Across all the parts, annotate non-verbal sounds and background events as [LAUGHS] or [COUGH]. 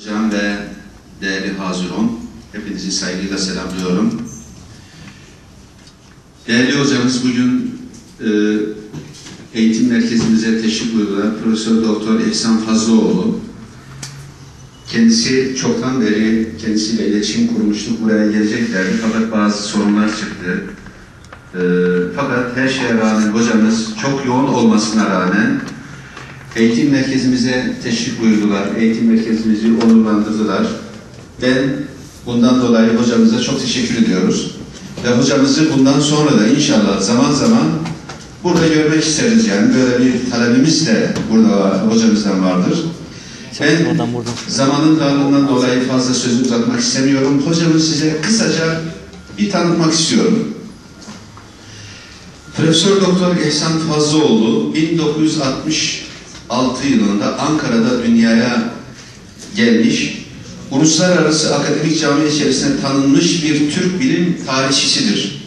Hocam ve değerli hazırun, hepinizi saygıyla selamlıyorum. Değerli hocamız bugün e, eğitim merkezimize teşrif buyurulan Profesör Doktor İhsan Fazlıoğlu. Kendisi çoktan beri kendisiyle iletişim kurmuştuk, buraya geleceklerdi fakat bazı sorunlar çıktı. E, fakat her şeye rağmen hocamız çok yoğun olmasına rağmen Eğitim merkezimize teşrif buyurdular. Eğitim merkezimizi onurlandırdılar. Ben bundan dolayı hocamıza çok teşekkür ediyoruz. Ve hocamızı bundan sonra da inşallah zaman zaman burada görmek isteriz yani. Böyle bir talebimiz de burada hocamızdan vardır. Ben zamanın darlığından dolayı fazla sözü uzatmak istemiyorum. Hocamı size kısaca bir tanıtmak istiyorum. Profesör Doktor İhsan Fazlıoğlu 1960 6 yılında Ankara'da dünyaya gelmiş, uluslararası akademik cami içerisinde tanınmış bir Türk bilim tarihçisidir.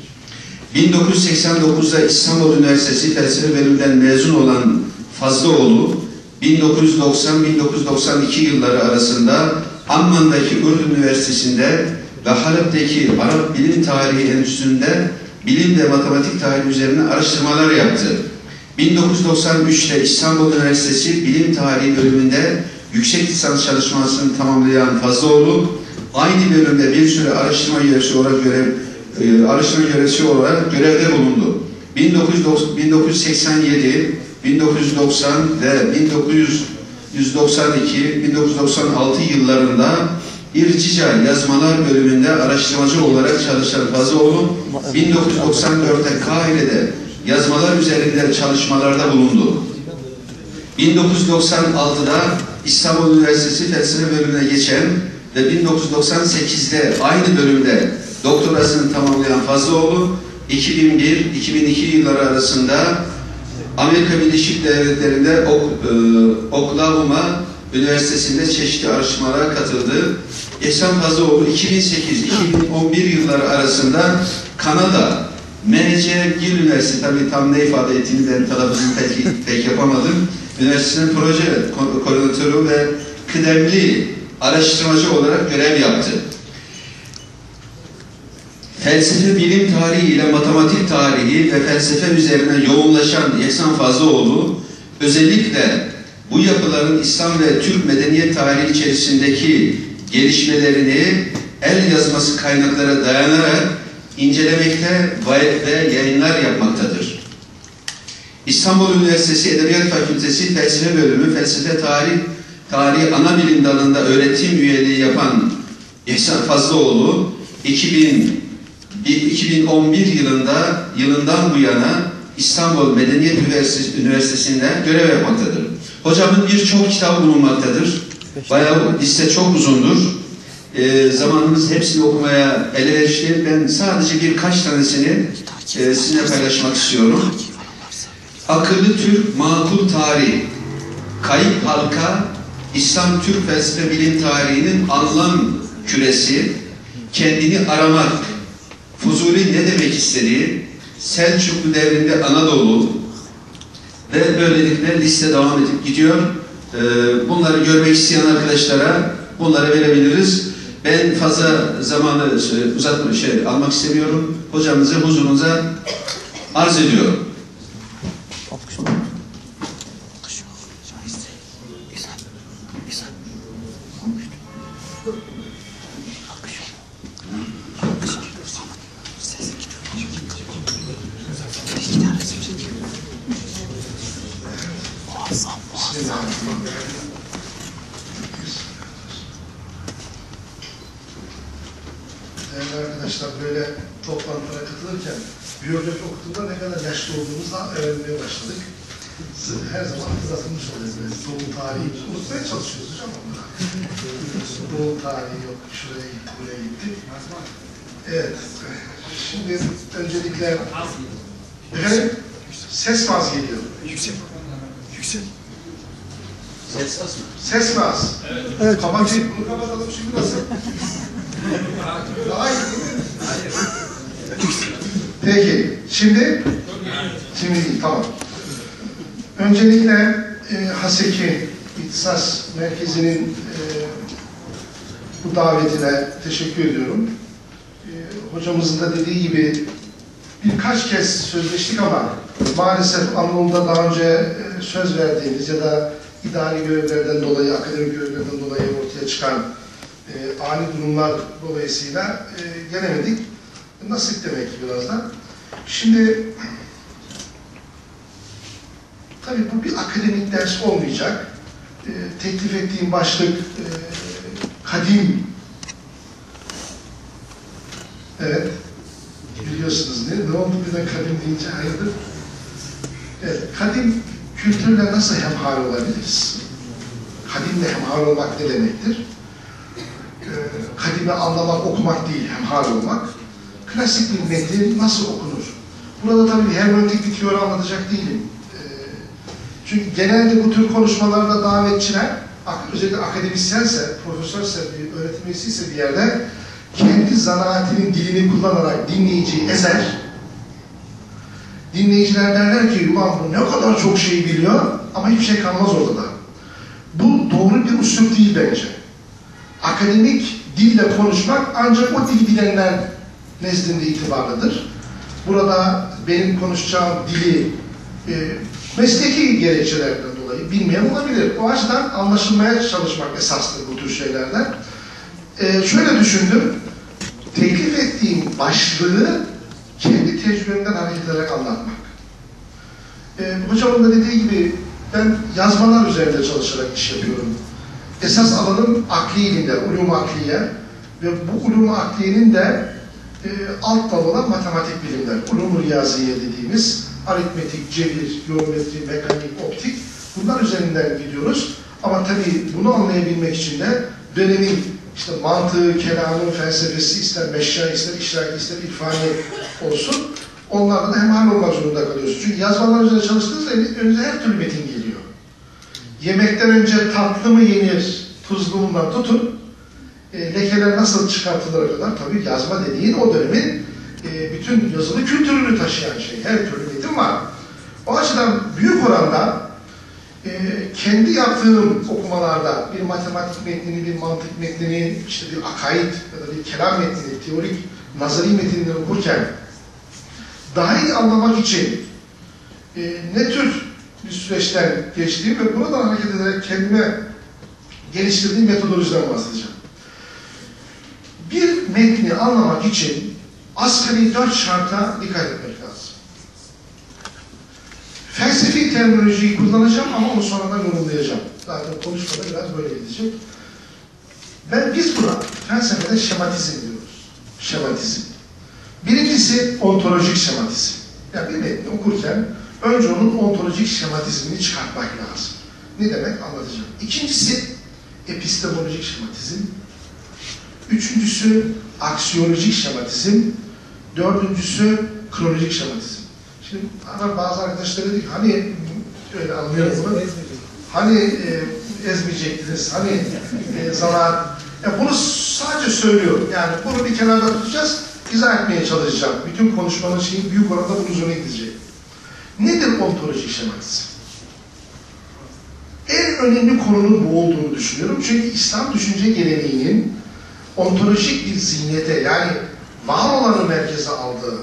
1989'da İstanbul Üniversitesi Felsefe bölümünden mezun olan Fazlıoğlu, 1990-1992 yılları arasında Amman'daki Ürdün Üniversitesi'nde ve Halep'teki Arap Bilim Tarihi Enstitüsü'nde bilim ve matematik tarihi üzerine araştırmalar yaptı. 1993'te İstanbul Üniversitesi Bilim Tarihi bölümünde yüksek lisans çalışmasını tamamlayan Fazlıoğlu, aynı bölümde bir süre araştırma görevlisi olarak görev e, araştırma görevlisi olarak görevde bulundu. 1987, 1990 ve 1992, 1996 yıllarında İrtica Yazmalar bölümünde araştırmacı olarak çalışan Fazlıoğlu, 1994'te Kahire'de yazmalar üzerinde çalışmalarda bulundu. 1996'da İstanbul Üniversitesi Felsefe bölümüne geçen ve 1998'de aynı bölümde doktorasını tamamlayan Fazlıoğlu 2001-2002 yılları arasında Amerika Birleşik Devletleri'nde e, Oklahoma Üniversitesi'nde çeşitli araştırmalara katıldı. İhsan Fazlıoğlu 2008-2011 yılları arasında Kanada MC Gil Üniversitesi, tabii tam ne ifade ettiğini ben telaffuzunu pek, pek yapamadım. Üniversitenin proje ko koordinatörü ve kıdemli araştırmacı olarak görev yaptı. Felsefe bilim tarihi ile matematik tarihi ve felsefe üzerine yoğunlaşan İhsan Fazlıoğlu özellikle bu yapıların İslam ve Türk medeniyet tarihi içerisindeki gelişmelerini el yazması kaynaklara dayanarak incelemekte ve yayınlar yapmaktadır. İstanbul Üniversitesi Edebiyat Fakültesi Felsefe Bölümü Felsefe Tarih Tarihi Ana Bilim Dalı'nda öğretim üyeliği yapan İhsan Fazlıoğlu 2000, 2011 yılında yılından bu yana İstanbul Medeniyet Üniversitesi'nde görev yapmaktadır. Hocamın birçok kitap bulunmaktadır. Bayağı liste çok uzundur e, zamanımız hepsini okumaya elverişli. Ben sadece birkaç tanesini e, sizinle paylaşmak istiyorum. Akıllı Türk Makul Tarih, Kayıp Halka, İslam Türk Felsefe Bilim Tarihi'nin anlam küresi, kendini aramak, Fuzuli ne demek istediği, Selçuklu devrinde Anadolu ve böylelikle liste devam edip gidiyor. Ee, bunları görmek isteyen arkadaşlara bunları verebiliriz. Ben fazla zamanı uzatma şey almak istemiyorum. Hocamızı huzurunuza arz ediyorum. Muazzam, muazzam. Değerli arkadaşlar böyle toplantılara katılırken biyografi okuduğunda ne kadar yaşlı olduğumuzu öğrenmeye başladık. Her zaman hatırlatılmış oluyor böyle doğum tarihi. Unutmaya çalışıyoruz hocam onları. [LAUGHS] doğum tarihi yok, şuraya gitti, buraya gitti. Evet. Şimdi öncelikle efendim ses mi az geliyor? Yüksek. Yüksek. Ses az mı? Ses mi az? Evet. evet. Kapatayım. Bunu kapatalım şimdi nasıl? Daha? Peki, şimdi şimdi değil, tamam. Öncelikle e, Haseki İhtisas Merkezi'nin e, bu davetine teşekkür ediyorum. Ee, hocamızın da dediği gibi birkaç kez sözleştik ama maalesef Anadolu'da daha önce e, söz verdiğimiz ya da idari görevlerden dolayı, akademik görevlerden dolayı ortaya çıkan e, ani durumlar dolayısıyla e, gelemedik. Nasip demek ki biraz da. Şimdi tabii bu bir akademik ders olmayacak. E, teklif ettiğim başlık e, kadim. Evet. Biliyorsunuz ne? Ne oldu birden kadim deyince hayırdır? Evet, kadim kültürle nasıl hemhal olabiliriz? Kadimle hemhal olmak ne demektir? Kadimi anlamak, okumak değil, hemhal olmak. Klasik bir metin nasıl okunur? Burada tabii hermeneutik bir teori anlatacak değilim. Ee, çünkü genelde bu tür konuşmalarda davetçiler, özellikle akademisyense, profesörse, bir öğretim üyesiyse bir yerde kendi zanaatinin dilini kullanarak dinleyiciyi ezer. Dinleyiciler derler ki, ulan bu ne kadar çok şey biliyor ama hiçbir şey kalmaz ortada. Bu doğru bir usul değil bence. Akademik dille konuşmak ancak o dili bilenler nezdinde itibarlıdır. Burada benim konuşacağım dili e, mesleki gerekçelerden dolayı bilmeyen olabilir. O açıdan anlaşılmaya çalışmak esastır bu tür şeylerde. E, şöyle düşündüm, teklif ettiğim başlığı kendi tecrübemden hareket ederek anlatmak. E, hocamın da dediği gibi ben yazmalar üzerinde çalışarak iş yapıyorum. Esas alanım akli ilimler, ulum akliye ve bu ulum akliyenin de e, alt dalı olan matematik bilimler, ulum riyaziye dediğimiz aritmetik, cebir, geometri, mekanik, optik bunlar üzerinden gidiyoruz. Ama tabii bunu anlayabilmek için de dönemin işte mantığı, kelamı, felsefesi ister meşya, ister işrak, ister irfani olsun. Onlarla da hemhal olmak zorunda kalıyorsun. Çünkü yazmalar üzerine çalıştığınızda önünüze her türlü metin geliyor. Yemekten önce tatlı mı yenir, tuzlu mu tutun, e, lekeler nasıl çıkartılır kadar tabii yazma dediğin o dönemin e, bütün yazılı kültürünü taşıyan şey. Her türlü metin var. O açıdan büyük oranda e, kendi yaptığım okumalarda bir matematik metnini, bir mantık metnini, işte bir akaid ya da bir kelam metnini, teorik, nazari metinleri okurken daha iyi anlamak için e, ne tür bir süreçten geçtiğim ve buradan hareket ederek kendime geliştirdiğim metodolojiden bahsedeceğim. Bir metni anlamak için asgari dört şarta dikkat etmek lazım. Felsefi terminolojiyi kullanacağım ama onu sonradan yorumlayacağım. Zaten konuşmada biraz böyle gidecek. Ben biz buna felsefede şematizm diyoruz. Şematizm. Birincisi ontolojik şematizm. Yani bir metni okurken önce onun ontolojik şematizmini çıkartmak lazım. Ne demek anlatacağım. İkincisi epistemolojik şematizm. Üçüncüsü aksiyolojik şematizm. Dördüncüsü kronolojik şematizm. Şimdi bazı arkadaşlar dedi ki hani öyle anlıyorum bunu. Hani e, ezmeyecektiniz, hani e, zarar. Ya bunu sadece söylüyorum. Yani bunu bir kenarda tutacağız, izah etmeye çalışacağım. Bütün konuşmanın şeyi büyük oranda bunun üzerine gidecek. Nedir ontolojik şematizm? En önemli konunun bu olduğunu düşünüyorum. Çünkü İslam düşünce geleneğinin ontolojik bir zihniyete yani var olanı merkeze aldığı,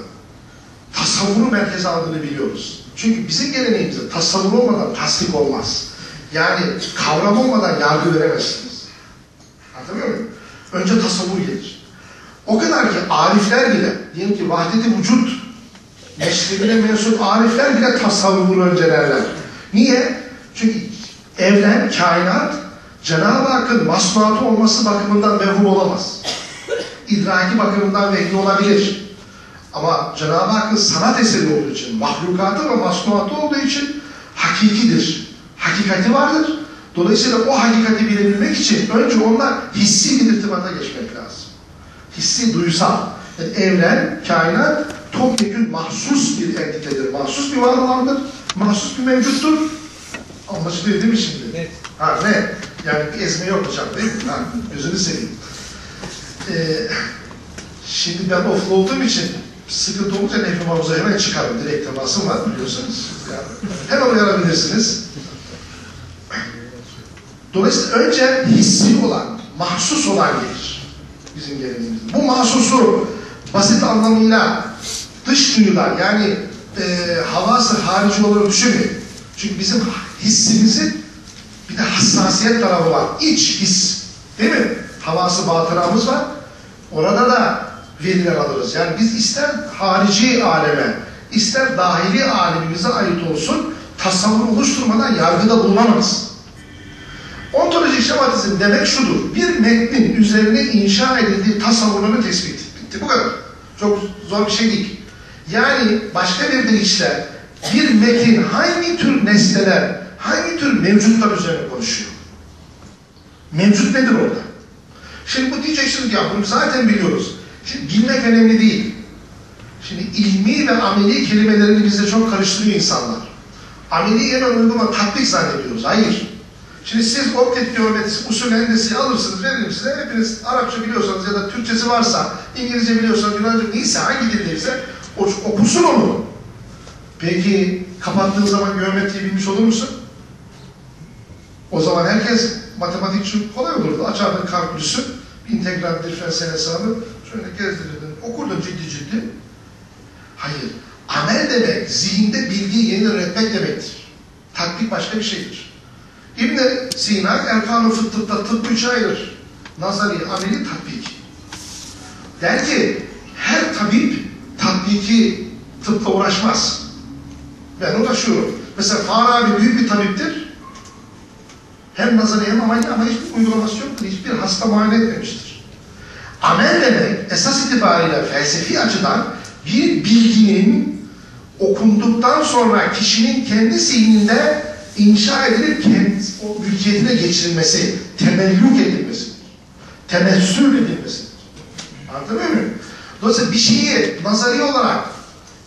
tasavvuru merkeze aldığını biliyoruz. Çünkü bizim geleneğimizde tasavvur olmadan tasdik olmaz. Yani kavram olmadan yargı veremezsiniz. Anlatabiliyor muyum? Önce tasavvur gelir. O kadar ki arifler bile, diyelim ki vahdeti vücut meşrebine mensup arifler bile tasavvuru öncelerler. Niye? Çünkü evren, kainat Cenab-ı Hakk'ın masnuatı olması bakımından mevhum olamaz. İdraki bakımından vehmi olabilir. Ama Cenab-ı Hakk'ın sanat eseri olduğu için, mahlukatı ve masnuatı olduğu için hakikidir. Hakikati vardır. Dolayısıyla o hakikati bilebilmek için önce onlar hissi bir irtibata geçmek lazım. Hissi, duysal. Yani evren, kainat topyekun mahsus bir entitedir. Mahsus bir var olandır. Mahsus bir mevcuttur. Anlaşılıyor değil mi şimdi? Net. Ha ne? Yani bir ezme yok hocam değil mi? Ha, gözünü seveyim. Ee, şimdi ben oflu olduğum için sıkıntı olunca nefrim havuza hemen çıkarım. Direkt temasım var biliyorsunuz. Yani hemen uyarabilirsiniz. Dolayısıyla önce hissi olan, mahsus olan gelir. bizim geleneğimizde. Bu mahsusu basit anlamıyla dış duyular yani e, havası harici olarak düşünmeyin. Çünkü bizim hissimizin bir de hassasiyet tarafı var. İç his. Değil mi? Havası batıramız var. Orada da veriler alırız. Yani biz ister harici aleme, ister dahili alemimize ait olsun tasavvur oluşturmadan yargıda bulunamayız. Ontolojik şematizm demek şudur. Bir metnin üzerine inşa edildiği tasavvurunu tespit. Bitti bu kadar. Çok zor bir şey değil. Yani başka bir deyişle bir metin hangi tür nesneler, hangi tür mevcutlar üzerine konuşuyor? Mevcut nedir orada? Şimdi bu diyeceksiniz ya bunu zaten biliyoruz. Şimdi bilmek önemli değil. Şimdi ilmi ve ameli kelimelerini bizde çok karıştırıyor insanlar. Ameli hemen uygulama, tatbik zannediyoruz. Hayır. Şimdi siz optik geometrisi, usul hendesi alırsınız, veririm size. Hepiniz Arapça biliyorsanız ya da Türkçesi varsa, İngilizce biliyorsanız, Yunanca neyse, hangi dildeyse o, okusun onu. Peki kapattığın zaman geometriyi bilmiş olur musun? O zaman herkes matematikçi kolay olurdu. Açardın kalkülüsü, integral diferansiyel hesabı, şöyle gezdirirdin, okurdun ciddi ciddi. Hayır. Amel demek, zihinde bilgiyi yeniden üretmek demektir. Tatbik başka bir şeydir. ibn Sina, Erkan-ı Fıttık'ta tıbbı üçe ayırır. Nazari, ameli, tatbik. Der ki, her tabip tatbiki tıpla uğraşmaz. Ben uğraşıyorum. Mesela Farabi büyük bir tabiptir. Hem nazari hem ameli ama hiçbir uygulaması yoktur. Hiçbir hasta muayene etmemiştir. Amel demek esas itibariyle felsefi açıdan bir bilginin okunduktan sonra kişinin kendi zihninde inşa edilip kendi, o mülkiyetine geçirilmesi, temellük edilmesidir. Temessül edilmesidir. Anlatabiliyor muyum? Dolayısıyla bir şeyi nazari olarak,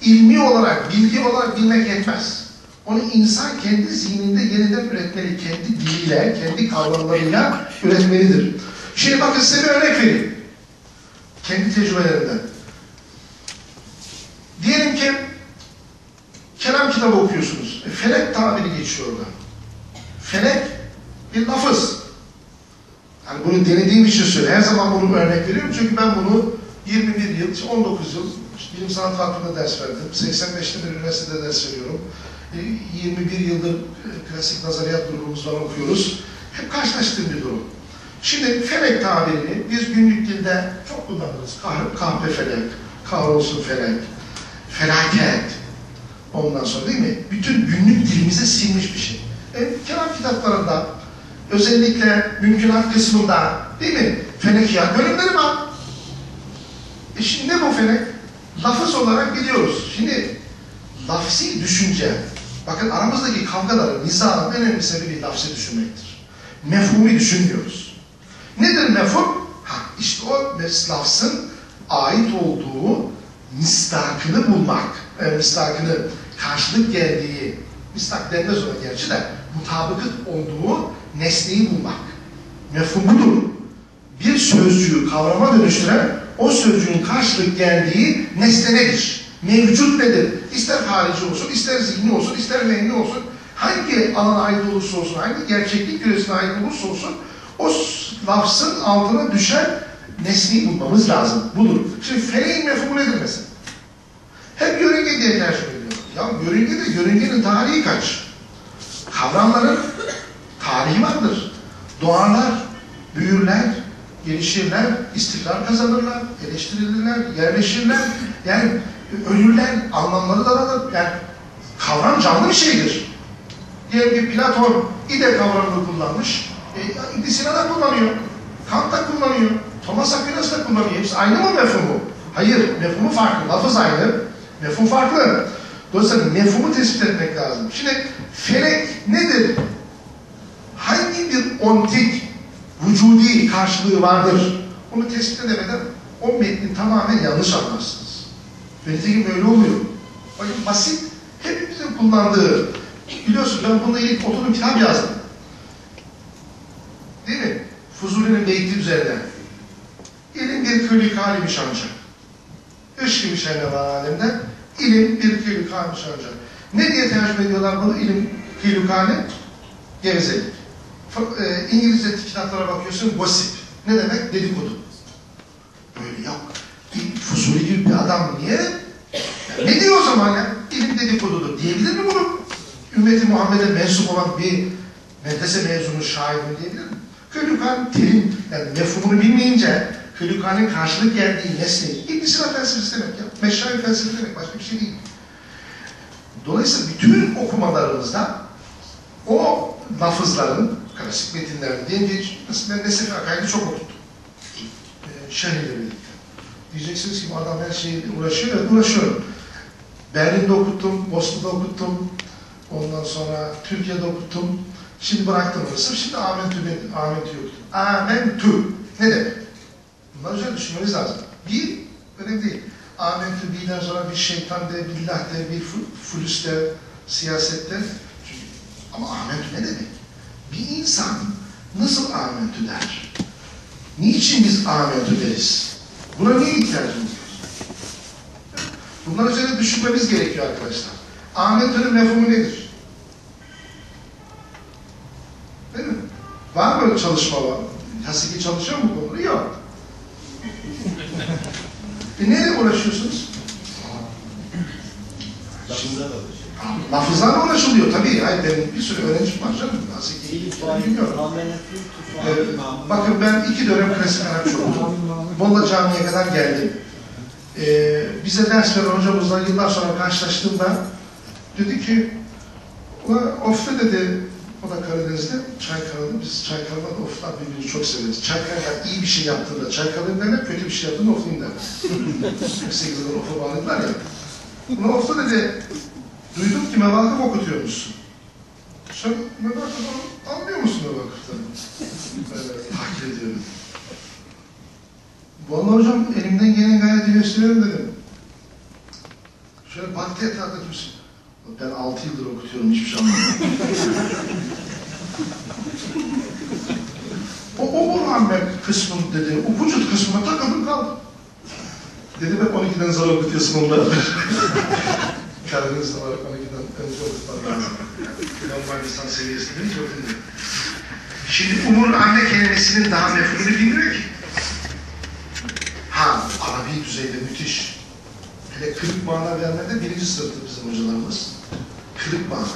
ilmi olarak, bilgi olarak bilmek yetmez. Onu insan kendi zihninde yeniden üretmeli, kendi diliyle, kendi kavramlarıyla üretmelidir. Şimdi bakın size bir örnek vereyim. Kendi tecrübelerimden. Diyelim ki kelam kitabı okuyorsunuz. E, felek tabiri geçiyor orada. Felek bir lafız. Yani bunu denediğim için söylüyorum. Her zaman bunu örnek veriyorum. Çünkü ben bunu 21 yıl, 19 yıl bilim sanat hakkında ders verdim. 85'te bir üniversitede ders veriyorum. 21 yıldır klasik nazariyat grubumuz var okuyoruz. Hep karşılaştığım bir durum. Şimdi felek tabirini biz günlük dilde çok kullanırız. Kah kahpe felek, kahrolsun felek, felaket. Ondan sonra değil mi? Bütün günlük dilimize sinmiş bir şey. E, kelam kitaplarında özellikle mümkünat kısmında değil mi? Felekiyat bölümleri var. E şimdi ne bu felek? Lafız olarak biliyoruz. Şimdi lafsi düşünce, bakın aramızdaki kavgaların, nizanın önemli sebebi lafsi düşünmektir. Mefhumi düşünmüyoruz. Nedir mefhum? Ha, işte o lafzın ait olduğu mistakını bulmak, e, mistakını karşılık geldiği, mistak denmez ona gerçi de, mutabıkıt olduğu nesneyi bulmak. Mefhum budur. Bir sözcüğü kavrama dönüştüren, o sözcüğün karşılık geldiği nesne nedir? Mevcut nedir? İster harici olsun, ister zihni olsun, ister mehni olsun, hangi alana ait olursa olsun, hangi gerçeklik küresine ait olursa olsun, o lafzın altına düşen nesneyi bulmamız lazım. Budur. Şimdi feleğin mefhumu nedir mesela? Hep yörünge diye tercüme ediyor. Ya yörünge de yörüngenin tarihi kaç? Kavramların tarihi vardır. Doğarlar, büyürler, gelişirler, istikrar kazanırlar, eleştirilirler, yerleşirler. Yani ölürler, anlamları daralır. Yani kavram canlı bir şeydir. Diyelim ki Platon ide kavramını kullanmış. E, İbn Sina da kullanıyor. Kant da kullanıyor. Thomas Aquinas da kullanıyor. Hepsi aynı mı mefhumu? Hayır, mefhumu farklı. Lafız aynı, mefhum farklı. Dolayısıyla mefhumu tespit etmek lazım. Şimdi felek nedir? Hangi bir ontik, vücudi karşılığı vardır? Onu tespit edemeden o metni tamamen yanlış anlarsınız. Ve nitekim öyle oluyor. Bakın basit, hepimizin kullandığı, biliyorsun ben bununla ilgili oturdum kitap yazdım. Değil mi? Fuzuli'nin beyti üzerine. İlim bir külük halimiş ancak. Gibi şeyler var alemde. İlim bir külük halimiş ancak. Ne diye tercüme ediyorlar bunu? İlim külük hali? Gevezelik. E, İngilizce kitaplara bakıyorsun, gossip. Ne demek? Dedikodu. Böyle yok. Fuzuli gibi bir adam niye? Ya ne diyor o zaman ya? İlim dedikodudur. Diyebilir mi bunu? Ümmeti Muhammed'e mensup olan bir medrese mezunu şahidim diyebilir mi? Hülükan terim, yani mefhumunu bilmeyince Hülükan'ın karşılık geldiği nesneyi, İbn Sina felsefesi demek ya. Meşrahi felsefesi demek, başka bir şey değil. Dolayısıyla bütün okumalarımızda o lafızların, klasik metinlerde diyelim mesela ben Nesefi Akay'da çok okudum. Ee, Şerhiyle birlikte. Diyeceksiniz ki bu adam her şeyle uğraşıyor, evet uğraşıyorum. Berlin'de okuttum, Bosna'da okuttum, ondan sonra Türkiye'de okuttum. Şimdi bıraktım orası, şimdi Amentü, Amentü yoktu. Amentü ne demek? Bunlar üzerine düşünmeniz lazım. Bir, önemli değil. Amentü birden sonra bir şeytan de, billah de, bir fulüs de, siyasette. Çünkü, ama amentü ne demek? Bir insan nasıl amentü der? Niçin biz amentü deriz? Buna niye ihtiyacımız var? Bunlar üzerine düşünmemiz gerekiyor arkadaşlar. Amentü'nün mefhumu nedir? Değil mi? Var mı çalışma var? Hasiki çalışıyor mu bu konuda? Yok. E neyle uğraşıyorsunuz? Lafızlarla uğraşılıyor tabii. Hayır benim bir sürü öğrencim var canım. Hasiki bilmiyorum. Ee, bakın ben iki dönem klasik Arapça okudum. Molla Camii'ye kadar geldim. Ee, bize ders veren hocamızla yıllar sonra karşılaştığımda dedi ki ofta dedi o da Karadeniz'de Çaykaralı. Biz Çaykalı'da oflar birbirini çok severiz. Çaykaralı iyi bir şey yaptığında Çaykalı'yım derler, kötü bir şey yaptığında oflayım derler. [LAUGHS] 48 yıldır ofa bağladılar ya. Buna ofta dedi, duydum ki mevakıf okutuyormuşsun. Sen mevakıf anlıyor musun mevakıftan? [LAUGHS] Evet, takdir ediyorum. Vallahi hocam elimden gelen gayreti gösteriyorum dedim. Şöyle baktı etrafta kimsin? Ben altı yıldır okutuyorum hiçbir şey anlamadım. [LAUGHS] o, o Muhammed kısmın dedi, upucut kısmına takıldım kaldım. Dedi ben 12'den sonra okutuyorsun onları. [LAUGHS] Var 12'den önce okutmak lazım. Normal insan seviyesinde hiç okumuyor. Şimdi umur anne kelimesinin daha mefhumunu bilmiyor ki. Ha, Arabi düzeyde müthiş. Hele kırık mana vermede birinci sınıftı bizim hocalarımız. Kırık mana.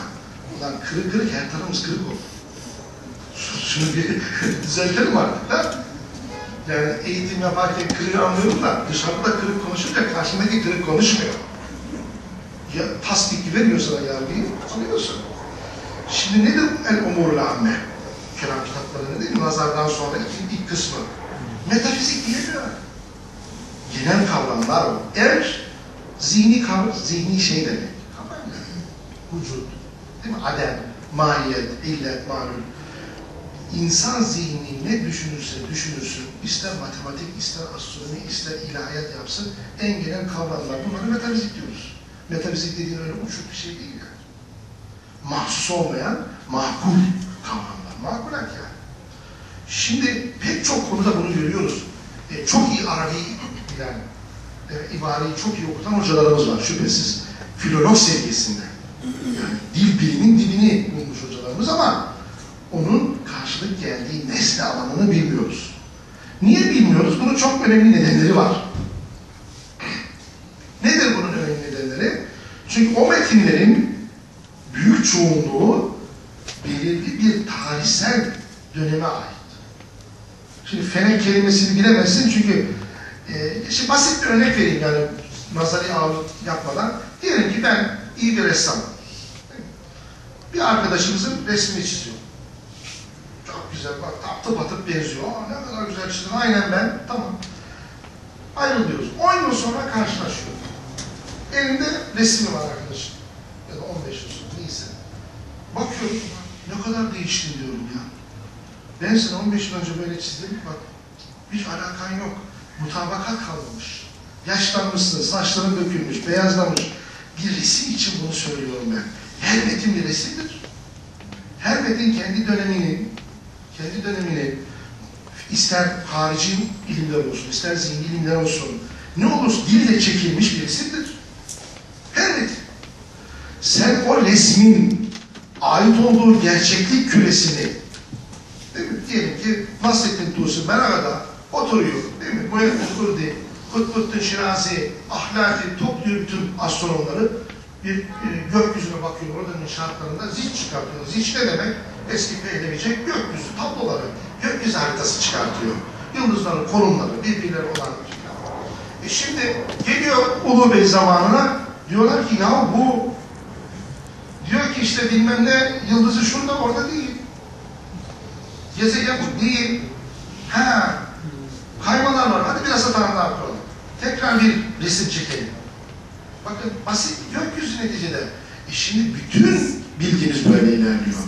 Ulan kırık kırık her tarafımız kırık oldu. Şunu bir [LAUGHS] düzeltelim artık da. Yani eğitim yaparken kırığı anlıyorum da dışarıda kırık konuşunca karşındaki kırık konuşmuyor. Ya tasdik veriyor sana yargıyı, anlıyorsun. Şimdi nedir el umurul amme? Kelam kitapları nedir? Nazardan sonra ilk, ilk kısmı. Metafizik diyemiyor. Genel kavramlar o. Er, zihni kavram, zihni şey demek. Kavram. Vücut, değil mi? Adem, mahiyet, illet, malum. İnsan zihni ne düşünürse düşünürsün, ister matematik, ister astronomi, ister ilahiyat yapsın, en genel kavramlar. Bunları metafizik diyoruz. Metafizik dediğin öyle uçuk bir şey değil yani. Mahsus olmayan, makul kavramlar. Makulak yani. Şimdi pek çok konuda bunu görüyoruz. E, çok iyi Arabi bilen, e, ibareyi çok iyi okutan hocalarımız var şüphesiz. Filolog seviyesinde. Yani dil bilimin dibini bulmuş hocalarımız ama onun karşılık geldiği nesne alanını bilmiyoruz. Niye bilmiyoruz? Bunun çok önemli nedenleri var. Nedir bunun önemli nedenleri? Çünkü o metinlerin büyük çoğunluğu belirli bir tarihsel döneme ait. Şimdi fenek kelimesini bilemezsin çünkü e, işte basit bir örnek vereyim yani nazari ağırlık yapmadan. Diyelim ki ben iyi bir ressamım. Bir arkadaşımızın resmini çiziyorum. Çok güzel bak tıp atıp benziyor. Aa, ne kadar güzel çizdin. Aynen ben. Tamam. Ayrılıyoruz. 10 yıl sonra karşılaşıyoruz. Elinde resmi var arkadaşım. Ya da 15 yıl sonra neyse. Bakıyorum ne kadar değiştin diyorum ya. Ben sana 15 yıl önce böyle çizdim. Bak hiç alakan yok. Mutabakat kalmamış. Yaşlanmışsın, saçların dökülmüş, beyazlamış. Bir resim için bunu söylüyorum ben. Her metin bir resimdir. Her metin kendi dönemini, kendi dönemini ister harici ilimler olsun, ister zihni ilimler olsun, ne olursa dille çekilmiş bir resimdir. Metin. Sen o resmin ait olduğu gerçeklik küresini değil mi? Diyelim ki Nasrettin Tusi Meraga'da Oturuyor değil mi? Muhammed Kurdi, Kutbuddin Şirazi, Ahlaki topluyor bütün astronomları. Bir e, gökyüzüne bakıyor oranın şartlarında zil çıkartıyor. Zil ne demek? Eski peylemeyecek gökyüzü tabloları, gökyüzü haritası çıkartıyor. Yıldızların konumları, birbirleri olan e şimdi geliyor Ulu Bey zamanına diyorlar ki ya bu diyor ki işte bilmem ne yıldızı şurada orada değil. Gezegen bu değil. Ha kaymalar var. Hadi biraz hatalar yapalım. Tekrar bir resim çekelim. Bakın basit gökyüzü neticede. E şimdi bütün bilgimiz böyle ilerliyor.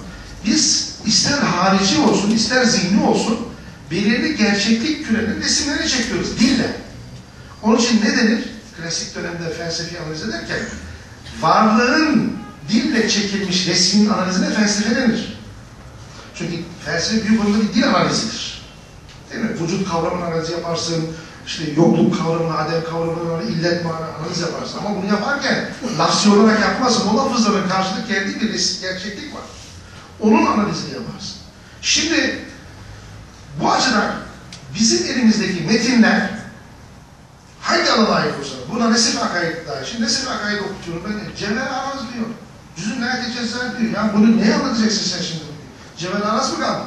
Biz ister harici olsun, ister zihni olsun belirli gerçeklik kürenin resimlerini çekiyoruz dille. Onun için ne denir? Klasik dönemde felsefi analiz ederken varlığın dille çekilmiş resmin analizine felsefe denir. Çünkü felsefe büyük oranda bir dil analizidir. Değil mi? Vücut kavramını analiz yaparsın, işte yokluk kavramını, adem kavramını, illet mana analiz yaparsın. Ama bunu yaparken lafsi olarak yapmazsın. O lafızların karşılık geldiği bir resim, gerçeklik var. Onun analizini yaparsın. Şimdi bu açıdan bizim elimizdeki metinler hangi alana ait olsa, buna Nesif Akaid dair. Şimdi Nesif Akaid okutuyorum ben, Cevher Araz diyor. Cüzün Nehati Cezzer diyor. Ya bunu ne anlatacaksın sen şimdi? Cevher Araz mı kaldı?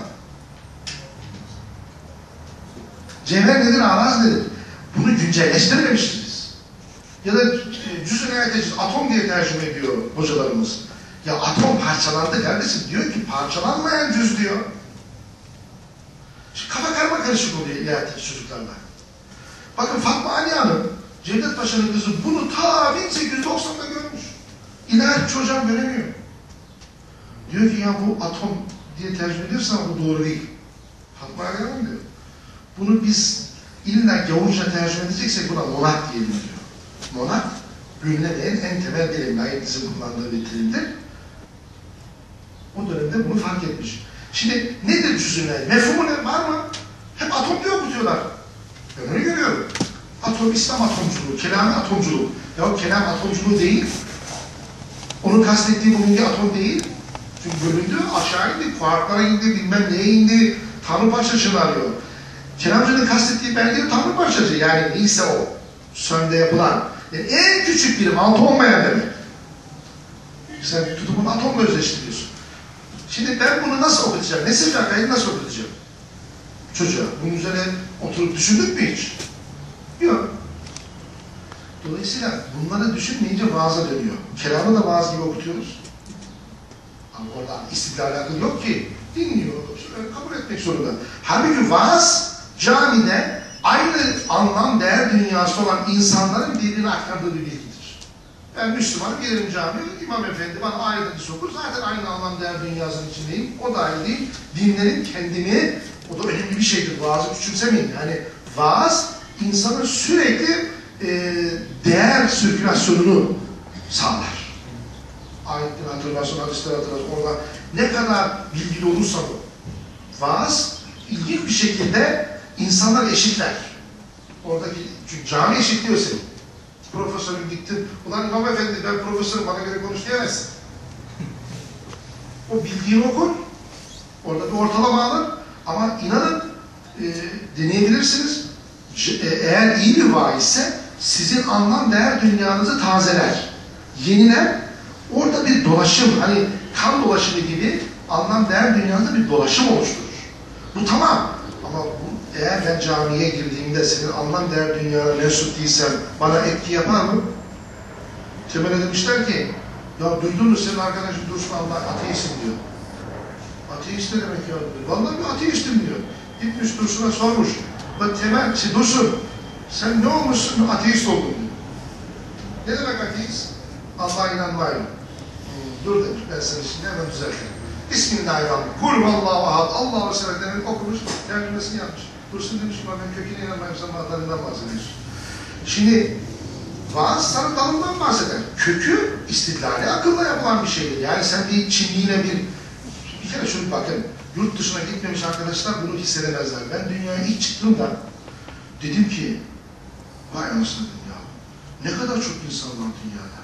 Cevher nedir, Araz nedir? Bunu güncelleştirmemişiz biz. Ya da e, cüzün Nehati atom diye tercüme ediyor hocalarımız. Ya atom parçalandı kardeşim. Diyor ki parçalanmayan cüz diyor. Şimdi kafa karma karışık oluyor ilahiyattaki çocuklarla. Bakın Fatma Ali Hanım, Cevdet Paşa'nın kızı bunu ta 1890'da görmüş. İlahiyat çocuğum göremiyor. Diyor ki ya bu atom diye tercüme ediyorsan bu doğru değil. Fatma Hanım diyor. Bunu biz illa gavurca tercüme edeceksek buna monat diyelim diyor. Monat, bilinemeyen en temel bilim, layıklısı kullandığı bir terimdir. O dönemde bunu fark etmiş. Şimdi nedir çözümler? Mefhumu ne? Var mı? Hep atom diye okutuyorlar. Ben öyle görüyorum. Atom, İslam atomculuğu, kelam atomculuğu. Ya kelam atomculuğu değil. Onun kastettiği bugünkü atom değil. Çünkü bölündü, aşağı indi, kuarklara indi, bilmem neye indi. Tanrı parçacığını arıyor. Kelamcının kastettiği belge Tanrı parçacığı. Yani neyse o. Sönde yapılan. Yani en küçük birim, altı olmayan demek. Sen tutup atomla özleştiriyorsun. Şimdi ben bunu nasıl okutacağım? Nesif yakayı nasıl okutacağım? Çocuğa. Bunun üzerine oturup düşündük mü hiç? Yok. Dolayısıyla bunları düşünmeyince vaaza dönüyor. Kelamı da vaaz gibi okutuyoruz. Ama orada istidlal akıl yok ki. Dinliyor, kabul etmek zorunda. Halbuki vaaz camide aynı anlam, değer dünyası olan insanların birbirine aktardığı bir bilgidir. Ben Müslümanım, gelirim camiye, İmam Efendi bana ayet hadis okur, zaten aynı anlam, değer dünyasının içindeyim. O da aynı değil. Dinlerin kendini, o da önemli bir şeydir. Vaazı küçümsemeyin. Yani vaaz, insanın sürekli e, değer sirkülasyonunu sağlar. Ayetleri hatırlasın, hadisleri hatırlasın. Orada ne kadar bilgili olursa bu. Vaaz, ilginç bir şekilde insanlar eşitler. Oradaki, çünkü cami eşitliyor seni. Profesörüm gittin, ulan İmam Efendi ben profesörüm bana göre konuş diyemezsin. o bildiğini okur, orada bir ortalama alır ama inanın e, deneyebilirsiniz. E, eğer iyi bir vaizse sizin anlam değer dünyanızı tazeler, yeniler. Orada bir dolaşım, hani kan dolaşımı gibi anlam değer dünyanda bir dolaşım oluşturur. Bu tamam. Ama bu, eğer ben camiye girdiğimde senin anlam değer dünyana mensup değilsem bana etki yapar mı? Temele demişler ki ya duydunuz senin arkadaşın Dursun Allah ateistsin diyor. Ateist ne demek ya? Vallahi bir ateistim diyor. Gitmiş Dursun'a sormuş. Bak Temel, şey, sen ne olmuşsun? Ateist oldun. Ne demek ateist? Allah'a inanmayın. Hmm, dur demiş ben seni şimdi hemen düzeltirim. Bismillahirrahmanirrahim. Kul vallahu ahad. Allahu sever demek okumuş. Tercümesini yapmış. Dursun demiş ki ben köküne inanmayayım sen bana dalından bahsediyorsun. Şimdi vaaz sana dalından bahseder. Kökü istidlali akılla yapılan bir şeydir. Yani sen bir Çinliyle bir bir kere şunu bakın. Yurt dışına gitmemiş arkadaşlar bunu hissedemezler. Ben dünyaya ilk çıktığımda dedim ki vay anasını dedim ya. Ne kadar çok insan var dünyada.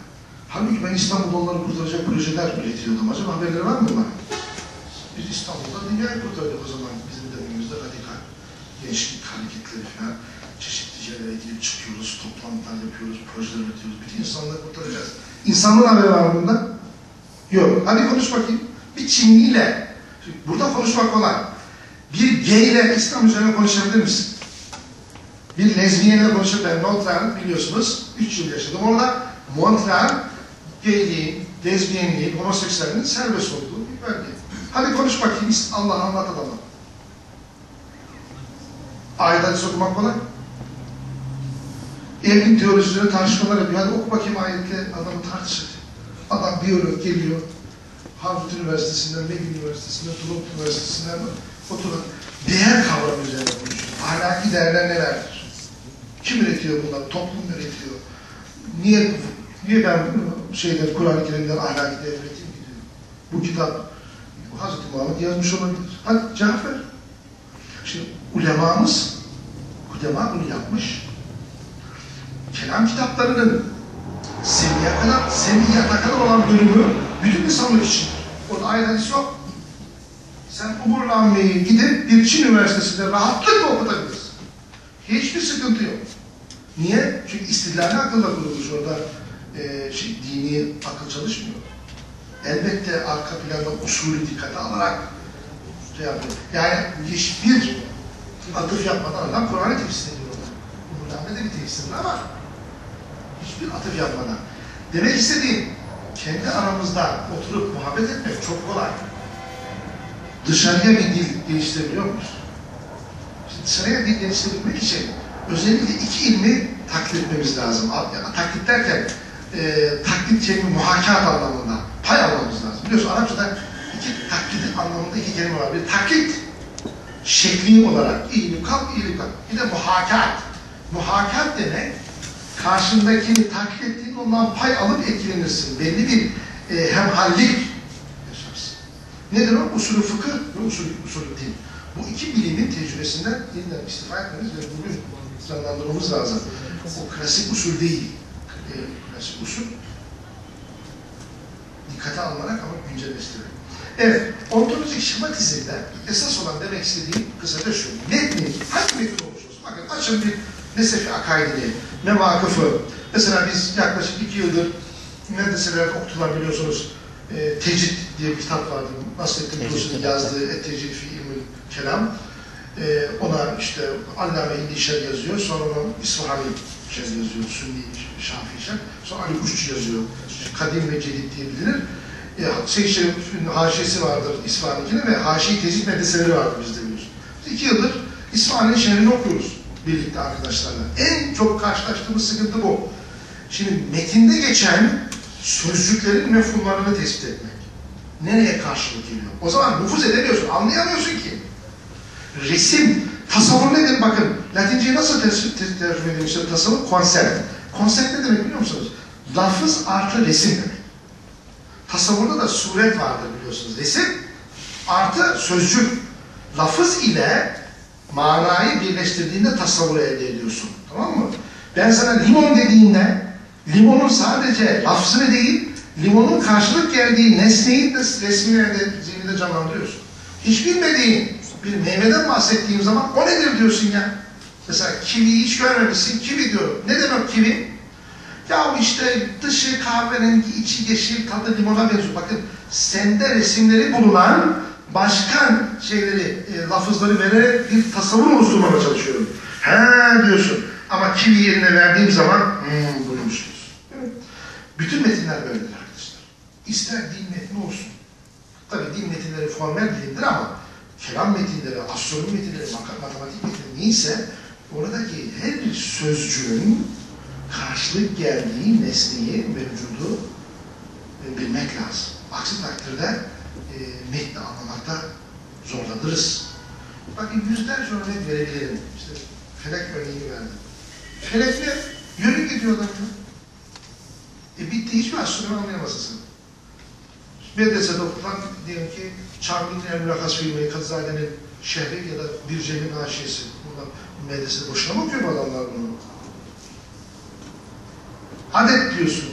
Halbuki ben İstanbul'da onları kurtaracak projeler üretiyordum. Acaba haberleri var mı bunlar? Biz İstanbul'da dünyayı kurtardık o zaman bizim dönemimizde radikal. gençlik hareketleri falan çeşitli yerlere gidip çıkıyoruz, toplantılar yapıyoruz, projeler üretiyoruz. Bütün insanları kurtaracağız. İnsanlığın haberi var mı bunda? Yok. Hadi konuş bakayım. Bir Çinliyle, burada konuşmak kolay. Bir gay ile İslam üzerine konuşabilir misin? Bir lezbiyenle konuşup ben Montreal biliyorsunuz 3 yıl yaşadım orada. Montreal gayliğin, lezbiyenliğin, homoseksüelliğin serbest olduğu bir bölge. Hadi konuş bakayım Allah anlat adama. Ayet okumak kolay. Evlilik teolojisinde tartışmalar yapıyor. Hadi oku bakayım ayetle adamı tartışır. Adam biyolog geliyor. Harvard Üniversitesi'nden, McGill Üniversitesi'nden, Toronto Üniversitesi'nden oturan değer kavramı üzerine konuşuyor. Ahlaki değerler nelerdir? Kim üretiyor bunları? Toplum üretiyor. Niye niye ben şeyden Kur'an-ı Kerim'den ahlaki değer üreteyim ki diyor. Bu kitap Hazreti Muhammed yazmış olabilir. Hadi cevap ver. Şimdi ulemamız, ulema bunu yapmış. Kelam kitaplarının seviyeye kadar, seviyeye kadar olan bölümü bütün insanlık için. Orada ayet hadis yok. Sen umurlanmayı gidip bir Çin Üniversitesi'nde rahatlıkla okutabilirsin. Hiçbir sıkıntı yok. Niye? Çünkü istidlali akılla kurulmuş orada e, şey, dini akıl çalışmıyor. Elbette arka planda usulü dikkate alarak şey yapıyor. Yani hiçbir atıf yapmadan adam Kur'an'ı tefsir ediyor. Umurlanma da bir tefsirdir ama hiçbir atıf yapmadan. Demek istediğim kendi aramızda oturup muhabbet etmek çok kolay. Dışarıya bir dil geliştirebiliyor muyuz? Şimdi dışarıya dil geliştirebilmek için özellikle iki ilmi taklit etmemiz lazım. Yani taklit derken e, taklit kelime muhakat anlamında pay almamız lazım. Biliyorsun Arapçada iki taklit anlamında iki kelime var. Bir taklit şekli olarak iyilik kalk, iyilik kalk. Bir de muhakat. Muhakat demek karşındakini taklit ettiğin ondan pay alıp etkilenirsin. Belli bir e, hemhallik yaşarsın. Nedir o? Usulü fıkıh ve usulü, usulü din. Bu iki bilimin tecrübesinden yeniden istifa etmemiz ve bugün canlandırmamız lazım. O klasik usul değil. E, klasik usul dikkate alınarak ama güncelleştirilir. Evet, ontolojik şematizmde esas olan demek istediğim kısaca şu. Metni, hangi metin olmuş olsun? Bakın açın bir Nesefi akaidini, mevakıfı. Mesela biz yaklaşık iki yıldır medreselerde okutulan biliyorsunuz e, Tecid diye bir kitap vardı. Nasrettin Tusi'nin yazdığı Et-Tecid fi ilmül kelam. E, ona işte Allame İlli Şer yazıyor. Sonra ona İsfahani Şer yazıyor. Sünni Şafii Şer. Sonra Ali Kuşçu yazıyor. Kadim ve Cedid diye bilinir. E, Seyyid Şerif'in haşiyesi vardır İsfahani'nin ve haşi tecid medreseleri vardır bizde biliyorsun. Biz iki yıldır İsfahani'nin şerrini okuyoruz birlikte arkadaşlarla. En çok karşılaştığımız sıkıntı bu. Şimdi metinde geçen sözcüklerin mefhumlarını tespit etmek. Nereye karşılık geliyor? O zaman nüfuz edemiyorsun, anlayamıyorsun ki. Resim, tasavvur nedir? Bakın, Latince'yi nasıl tercüme edilmiştir? Tasavvur, konsept. Konsept ne demek biliyor musunuz? Lafız artı resim demek. Tasavvurda da suret vardır biliyorsunuz. Resim artı sözcük. Lafız ile manayı birleştirdiğinde tasavvuru elde ediyorsun. Tamam mı? Ben sana limon dediğinde limonun sadece lafzını değil, limonun karşılık geldiği nesneyi de resmini elde zihninde canlandırıyorsun. Hiç bilmediğin bir meyveden bahsettiğim zaman o nedir diyorsun ya. Mesela kivi hiç görmemişsin, kivi diyorum. Ne demek kivi? Ya işte dışı kahverengi, içi yeşil, tadı limona benziyor. Bakın sende resimleri bulunan başkan şeyleri, e, lafızları vererek bir tasavvur oluşturmaya çalışıyorum. He diyorsun. Ama kivi yerine verdiğim zaman hmm, buymuş diyorsun. Evet. Bütün metinler böyledir arkadaşlar. İster din metni olsun. Tabi din metinleri formel bilimdir ama kelam metinleri, astronomi metinleri, matematik metinleri neyse oradaki her bir sözcüğün karşılık geldiği nesneyi, mevcudu e, bilmek lazım. Aksi takdirde e, metni anlamakta zorlanırız. Bakın yüzlerce örnek verebilirim. İşte felek örneğini verdim. Felek ne? Yürü gidiyorlar. E bitti hiçbir astronomi anlayamazsın sen. Medresede okutan diyelim ki Çarmıh'ın Emrakas filmi, Kadızade'nin şehri ya da bir Cem'in haşiyesi. Burada medresede boşuna mı okuyor adamlar bunu? Adet diyorsun.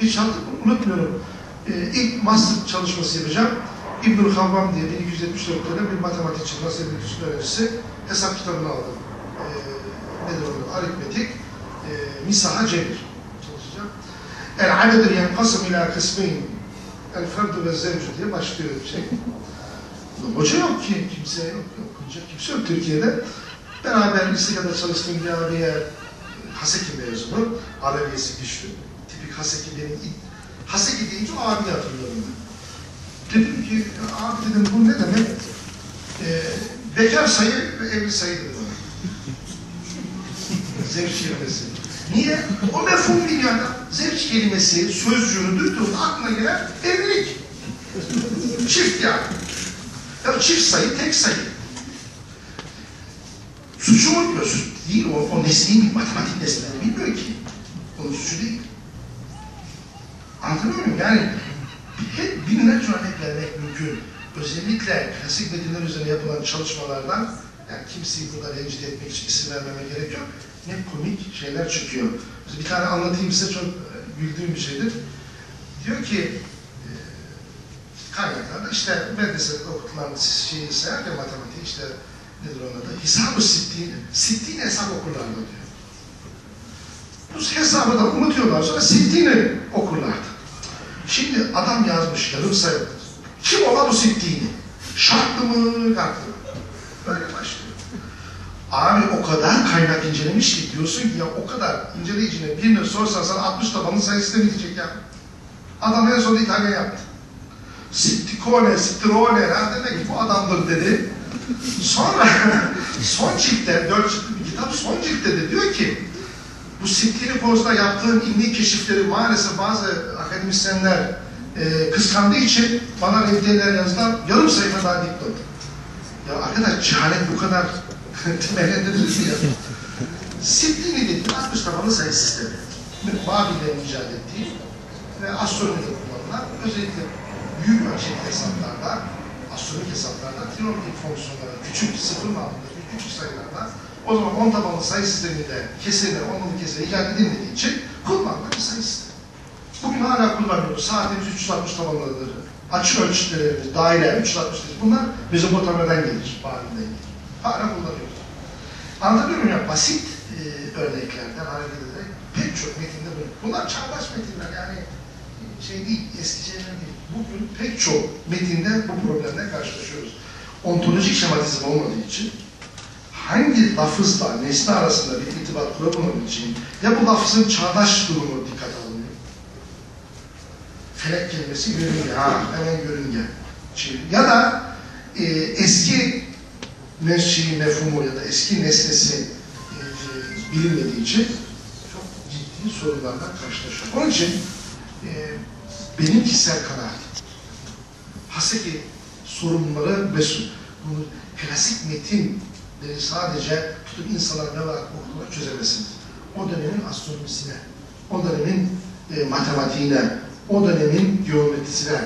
Hiç unutmuyorum. Ee, ilk master çalışması yapacağım. İbnül Havvam diye 1274'te bir matematikçi, Nasreddin Tüsün öğrencisi hesap kitabını aldım. Ee, nedir onun? Aritmetik. Ee, misaha cebir çalışacağım. El adedur yenkasım ila kısmeyn el ferdu ve zevcu diye başlıyor bir şey. [LAUGHS] Hoca yok ki, kimse yok, yok. Hoca kimse yok Türkiye'de. Beraber İstika'da çalıştığım bir abiye Haseki mezunu, Aleviyesi güçlü. Tipik Haseki deyince o abiyi hatırlıyorum ben. Dedim ki, abi dedim bu ne demek? Ee, bekar sayı ve evli sayı dedi bana. [LAUGHS] Zevç kelimesi. Niye? O mefhum dünyada zevç kelimesi, sözcüğünü duyduğunda aklına gelen evlilik. Çift yani. Ya çift sayı, tek sayı. Suçu mu bilmiyor? Suç değil. O, o nesneyi. Matematik nesnelerini bilmiyor ki. Onun suçu değil. Anlatabiliyor muyum? Yani hep binlerce örnek mümkün. Özellikle klasik metinler üzerine yapılan çalışmalardan yani kimseyi burada rencide etmek için isim vermeme gerek yok. Ne komik şeyler çıkıyor. Bir tane anlatayım size çok e, güldüğüm bir şeydir. Diyor ki e, kaynaklarda işte medresede okutulan şeyi sayarken matematiği işte nedir onun adı? Hesabı sittiğini, sittiğini hesap okurlardı diyor. Bu hesabı da unutuyorlar sonra sittiğini okurlardı. Şimdi adam yazmış yarım sayı. Kim ola bu sittiğini? Şartlı mı, kartlı mı? Böyle başlıyor. Abi o kadar kaynak incelemiş ki diyorsun ki ya o kadar inceleyicine birine sorsan sana 60 tabanın sayısı da diyecek ya. Adam en sonunda İtalya yaptı. Sittikone, sittirone, ha demek ki bu adamdır dedi. Sonra [LAUGHS] son ciltte, dört ciltli bir kitap son ciltte de diyor ki bu sittini konusunda yaptığım ilmi keşifleri maalesef bazı akademisyenler e, kıskandığı için bana reddiyeler yazdılar. Yarım sayfa daha dipnot. Ya arkadaş cehalet bu kadar [LAUGHS] temellendirilir ya? Sittini dedi, 60 tabanlı sayı sistemi. Babil'den icat ettiği ve astronomide kullanılan özellikle büyük ölçekli hesaplarda, astronomik hesaplarda trigonometrik fonksiyonlara, küçük sıfır altındaki küçük sayılarda o zaman 10 tabanlı sayı sisteminde kesirler, onlulu kesirler icat edilmediği için kullanılan bir sayı sistemi. Bugün hala kullanıyoruz. Saatimiz 360 tabanlıdır. Açı ölçütlerimiz, daire 360 bunlar Mezopotamya'dan gelir, Babil'den gelir. Hala kullanıyoruz. Anlatabiliyor muyum? Basit e, örneklerden hareket ederek pek çok metinde bunu. Bunlar çağdaş metinler yani şey değil, eski şeyler değil. Bugün pek çok metinde bu problemle karşılaşıyoruz. Ontolojik şematizm olmadığı için hangi lafızla nesne arasında bir irtibat kurabilmek için ya bu lafızın çağdaş durumu dikkate alınıyor. Felek kelimesi yörünge, ha hemen yörünge. Şimdi, ya da e, eski nesçi mefhumu ya da eski nesnesi e, bilinmediği için çok ciddi sorunlarla karşılaşıyor. Onun için e, benim kişisel kanaatim Haseki sorunları ve klasik metinleri sadece tutup insanlar ne var okuduğuna çözemezsiniz. O dönemin astronomisine, o dönemin e, matematiğine, o dönemin geometrisine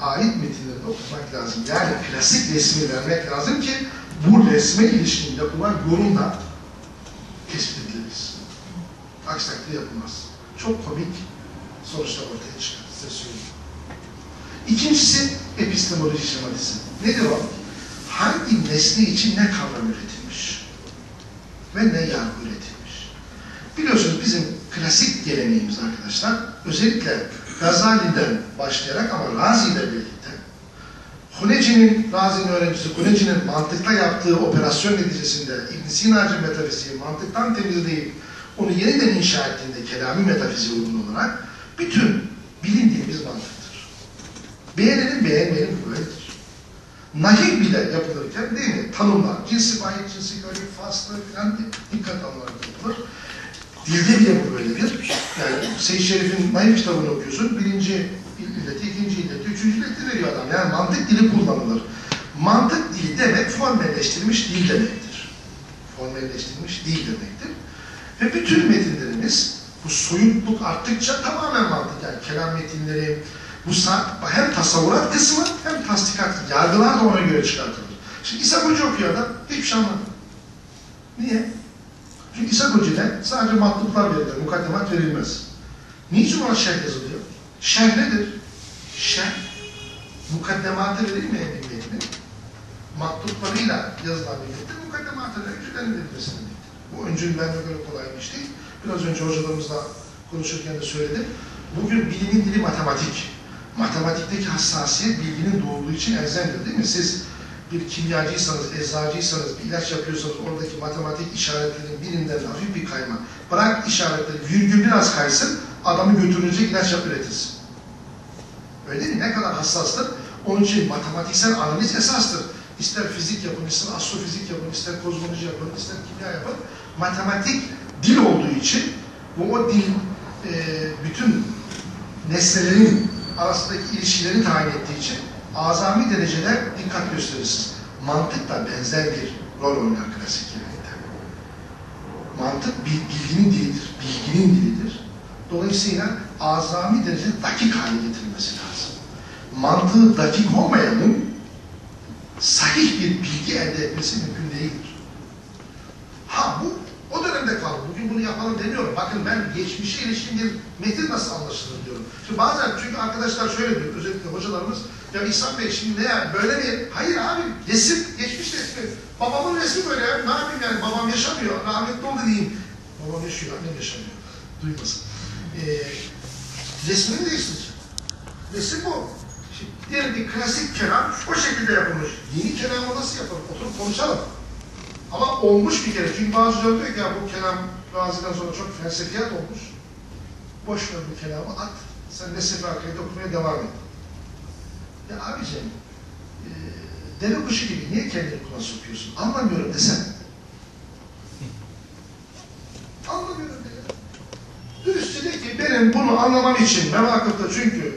ait metinleri okumak lazım. Yani klasik resmi vermek lazım ki bu resme ilişkin yapılan yorumla tespit edilebilir. Aksi takdirde yapılmaz. Çok komik sonuçlar ortaya çıkar. Size söyleyeyim. İkincisi epistemoloji şematizm. Nedir o? Hangi nesne için ne kavram üretilmiş ve ne yargı üretilmiş? Biliyorsunuz bizim klasik geleneğimiz arkadaşlar özellikle Gazali'den başlayarak ama Razi ile birlikte Huneci'nin, Razi'nin öğrencisi Huneci'nin mantıkta yaptığı operasyon neticesinde İbn Sina'cı metafiziği mantıktan temizleyip onu yeniden inşa ettiğinde kelami metafiziği uygun olarak bütün bilindiğimiz mantıktır. Beğenelim beğenmeyelim böyledir. Nahil bile yapılırken değil mi? Tanımlar, cinsi bahit, cinsi garip, faslı filan dikkat alınarak yapılır. Dilde bile bu böyledir. Yani Seyyid Şerif'in Naif kitabını okuyorsun, birinci illeti, ikinci illeti, üçüncü illeti veriyor adam. Yani mantık dili kullanılır. Mantık dili demek formelleştirilmiş dil demektir. Formelleştirilmiş dil demektir. Ve bütün metinlerimiz bu soyutluk arttıkça tamamen mantık. Yani kelam metinleri, bu hem tasavvurat kısmı hem tasdikat, yargılar da ona göre çıkartılır. Şimdi İsa Hoca okuyor adam, hiçbir şey anlamıyor. Niye? Çünkü İsa Hoca'da sadece matluplar verilir, mukaddemat verilmez. Niçin ona şerh yazılıyor? Şerh nedir? Şerh, mukaddematı verir mi emin metni? maktuplarıyla yazılan birlikte mukaddematına öncülendirilmesini birlikte. Bu öncüllenme göre kolay bir iş değil. Biraz önce hocalarımızla konuşurken de söyledim. Bugün bilimin dili matematik. Matematikteki hassasiyet bilginin doğduğu için elzemdir değil mi? Siz bir kimyacıysanız, eczacıysanız, bir ilaç yapıyorsanız oradaki matematik işaretlerin birinden hafif bir kayma. Bırak işaretleri, virgül biraz kaysın, adamı götürünecek ilaç yap üretirsin. Öyle değil mi? Ne kadar hassastır? Onun için matematiksel analiz esastır. İster fizik yapın, ister astrofizik yapın, ister kozmoloji yapın, ister kimya yapın. Matematik dil olduğu için bu o dil e, bütün nesnelerin arasındaki ilişkileri tayin ettiği için azami derecede dikkat gösterirsiniz. Mantık da benzer bir rol oynar klasik kelimede. Mantık bil- bilginin dilidir, bilginin dilidir. Dolayısıyla azami derecede dakik hale getirilmesi lazım. Mantığı dakik olmayanın sahih bir bilgi elde etmesi mümkün değildir. Ha bu o dönemde kaldı. Bugün bunu yapalım demiyorum. Bakın ben geçmişe ilişkin bir metin nasıl anlaşılır diyorum. Şimdi bazen çünkü arkadaşlar şöyle diyor, özellikle hocalarımız, ya İhsan Bey şimdi ne yani böyle mi? Hayır abi, resim, geçmiş resmi. Babamın resmi böyle ya, ne yapayım yani babam yaşamıyor, rahmetli oldu diyeyim. Babam yaşıyor, annem yaşamıyor. Duymasın. Ee, resmini değiştireceğim. Resim bu. Şimdi diyelim bir klasik kelam o şekilde yapılmış. Yeni kelamı nasıl yapalım? Oturup konuşalım. Ama olmuş bir kere. Çünkü bazıları diyor ki ya bu kelam Razi'den sonra çok felsefiyat olmuş. Boş ver bu kelamı at. Sen Nesefi Akre'de okumaya devam et. Ya abiciğim, e, deve kuşu gibi niye kendini kula sokuyorsun? Anlamıyorum desene. [LAUGHS] Anlamıyorum de ya. Dürüstçe de ki benim bunu anlamam için mevakıfta çünkü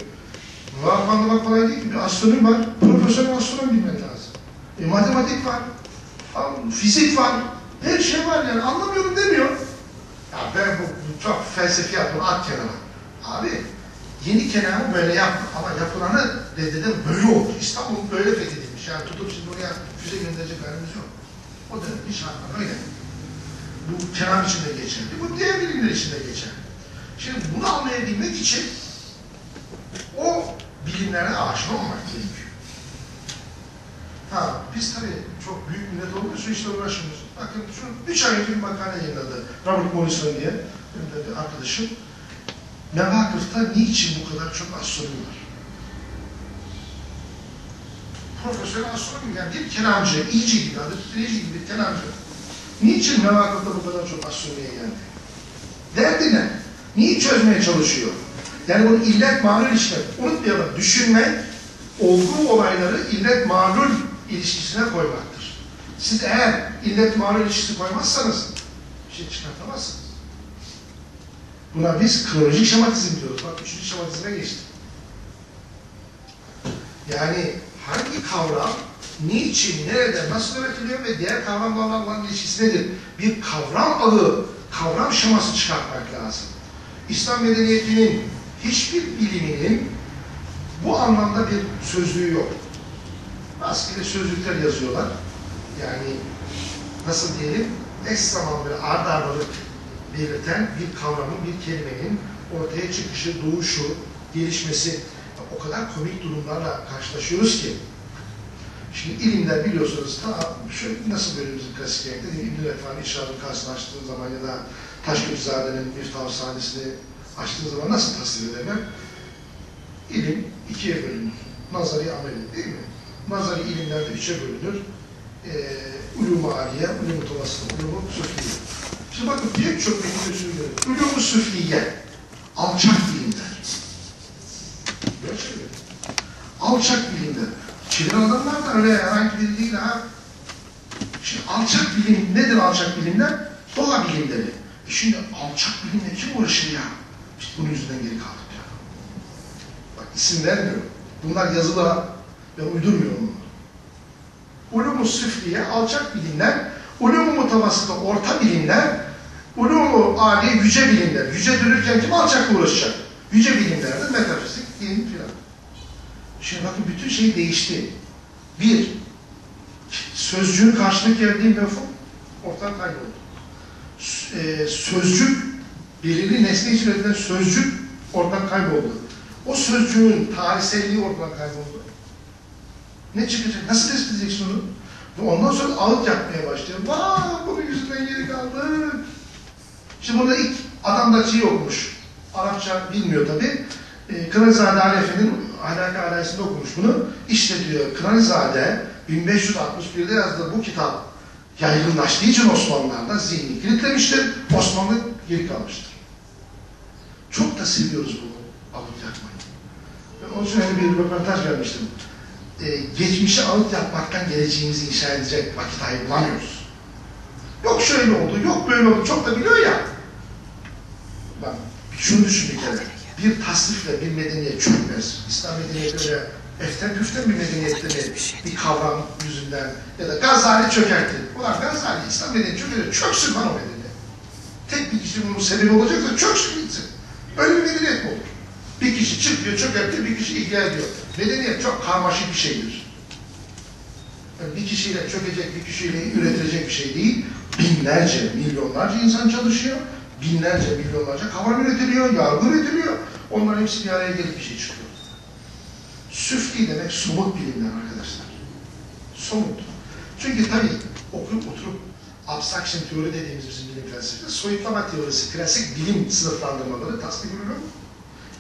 mevakıf anlamak kolay değil ki. Bir astronom var, profesyonel astronom bilmen lazım. E, matematik var, Tamam, fizik var, her şey var yani anlamıyorum demiyor. Ya ben bu, bu çok felsefi yaptım, at kenara. Abi yeni kelamı böyle yapma ama yapılanı reddeden böyle oldu. İstanbul böyle fethedilmiş. Yani tutup şimdi oraya füze gönderecek halimiz yok. O dönemin şartları öyle. Bu kelam için de geçerli, bu diğer bilimler için de geçerli. Şimdi bunu anlayabilmek için o bilimlere aşina olmak gerekiyor. Ha, biz tabii çok büyük millet olduğu için işte uğraşıyoruz. Bakın şu üç ay önce bir makale yayınladı. Robert Morrison diye benim de bir arkadaşım. Mevakıf'ta niçin bu kadar çok astronom var? Profesyonel astronom yani bir kelamcı, iyici gibi, adı titreyici gibi bir kelamcı. Niçin Mevakıf'ta bu kadar çok astronomiye geldi? Derdi ne? Niye çözmeye çalışıyor? Yani bunu illet malul ilişkiler. Unutmayalım, düşünmek, olgu olayları illet malul ilişkisine koymaktır. Siz eğer illet malul ilişkisi koymazsanız bir şey çıkartamazsınız. Buna biz kronolojik şematizm diyoruz. Bak üçüncü şematizme geçtik. Yani hangi kavram, niçin, nerede, nasıl üretiliyor ve diğer kavramlarla olan ilişkisi nedir? Bir kavram ağı, kavram şeması çıkartmak lazım. İslam medeniyetinin hiçbir biliminin bu anlamda bir sözlüğü yok. Rastgele sözlükler yazıyorlar. Yani nasıl diyelim, eş zamanlı ard ardalık belirten bir kavramın, bir kelimenin ortaya çıkışı, doğuşu, gelişmesi o kadar komik durumlarla karşılaşıyoruz ki Şimdi ilimler biliyorsunuz ta şöyle nasıl bizim klasik renkte değil mi? İbn-i Refah'ın İşrad'ın karşılaştığı zaman ya da Taşköprüzade'nin Miftah sahnesini açtığı zaman nasıl tasvir ederler? İlim ikiye bölünür. Nazari ameli değil mi? Nazari ilimlerde üçe bölünür. Ee, ulum-u aliye, ulum-u mutavasılı, ulum-u süfliye. Şimdi bakın bilim usulü görüyoruz. Ulum-u süfliye, alçak bilimler. Gerçekten. Alçak bilimler. Çevir adamlar da öyle herhangi biri değil ha. Şimdi alçak bilim, nedir alçak bilimler? Doğa bilimleri. E şimdi alçak bilimle kim uğraşır ya? İşte bunun yüzünden geri kaldık ya. Bak isim vermiyorum. Bunlar yazılı ben uydurmuyorum bunları. Ulum-u süfliye, alçak bilimler, ulum-u mutavasıta orta bilimler, ulum-u âliye yüce bilimler. Yüce dönürken kim alçakla uğraşacak? Yüce bilimlerdir, metafizik, din filan. Şimdi bakın bütün şey değişti. Bir, sözcüğün karşılık geldiği mefhum ortadan kayboldu. E, sözcük, belirli nesne için üretilen sözcük ortadan kayboldu. O sözcüğün tarihselliği ortadan kayboldu. Ne çıkacak? Nasıl tespit edeceksin onu? Ve ondan sonra ağıt yapmaya başlıyor. Vaa bunun yüzünden geri kaldık. Şimdi burada ilk adam da şey okumuş. Arapça bilmiyor tabi. E, Kınalizade Ali Efendi'nin ahlaki alayisinde okumuş bunu. İşte diyor Kınalizade 1561'de yazdığı bu kitap yaygınlaştığı için Osmanlılar'da zihni kilitlemiştir. Osmanlı geri kalmıştır. Çok da seviyoruz bunu ağıt yakmayı. Ben onun için bir röportaj vermiştim. Ee, geçmişe ağıt yapmaktan geleceğimizi inşa edecek vakit ayı bulamıyoruz. Yok şöyle oldu, yok böyle oldu, çok da biliyor ya. Bak, şunu düşün bir kere. Bir tasnifle bir medeniyet çökmez. İslam medeniyeti öyle eften püften bir medeniyette mi bir kavram yüzünden ya da Gazali çökertti. Ulan Gazali İslam medeniyeti çökertti. Çöksün lan o medeniyet. Tek bir kişi bunun sebebi olacaksa çöksün gitsin. Öyle bir medeniyet mi olur? Bir kişi çıkıyor, çökertiyor, bir kişi ihya ediyor. Medeniyet çok karmaşık bir şeydir. Yani bir kişiyle çökecek, bir kişiyle üretilecek bir şey değil. Binlerce, milyonlarca insan çalışıyor. Binlerce, milyonlarca kavram üretiliyor, yargı üretiliyor. Onların hepsi bir araya gelip bir şey çıkıyor. Süfli demek somut bilimler arkadaşlar. Somut. Çünkü tabii okuyup oturup abstraction teori dediğimiz bizim bilim felsefesi, soyutlama teorisi, klasik bilim sınıflandırmaları tasdik ürünü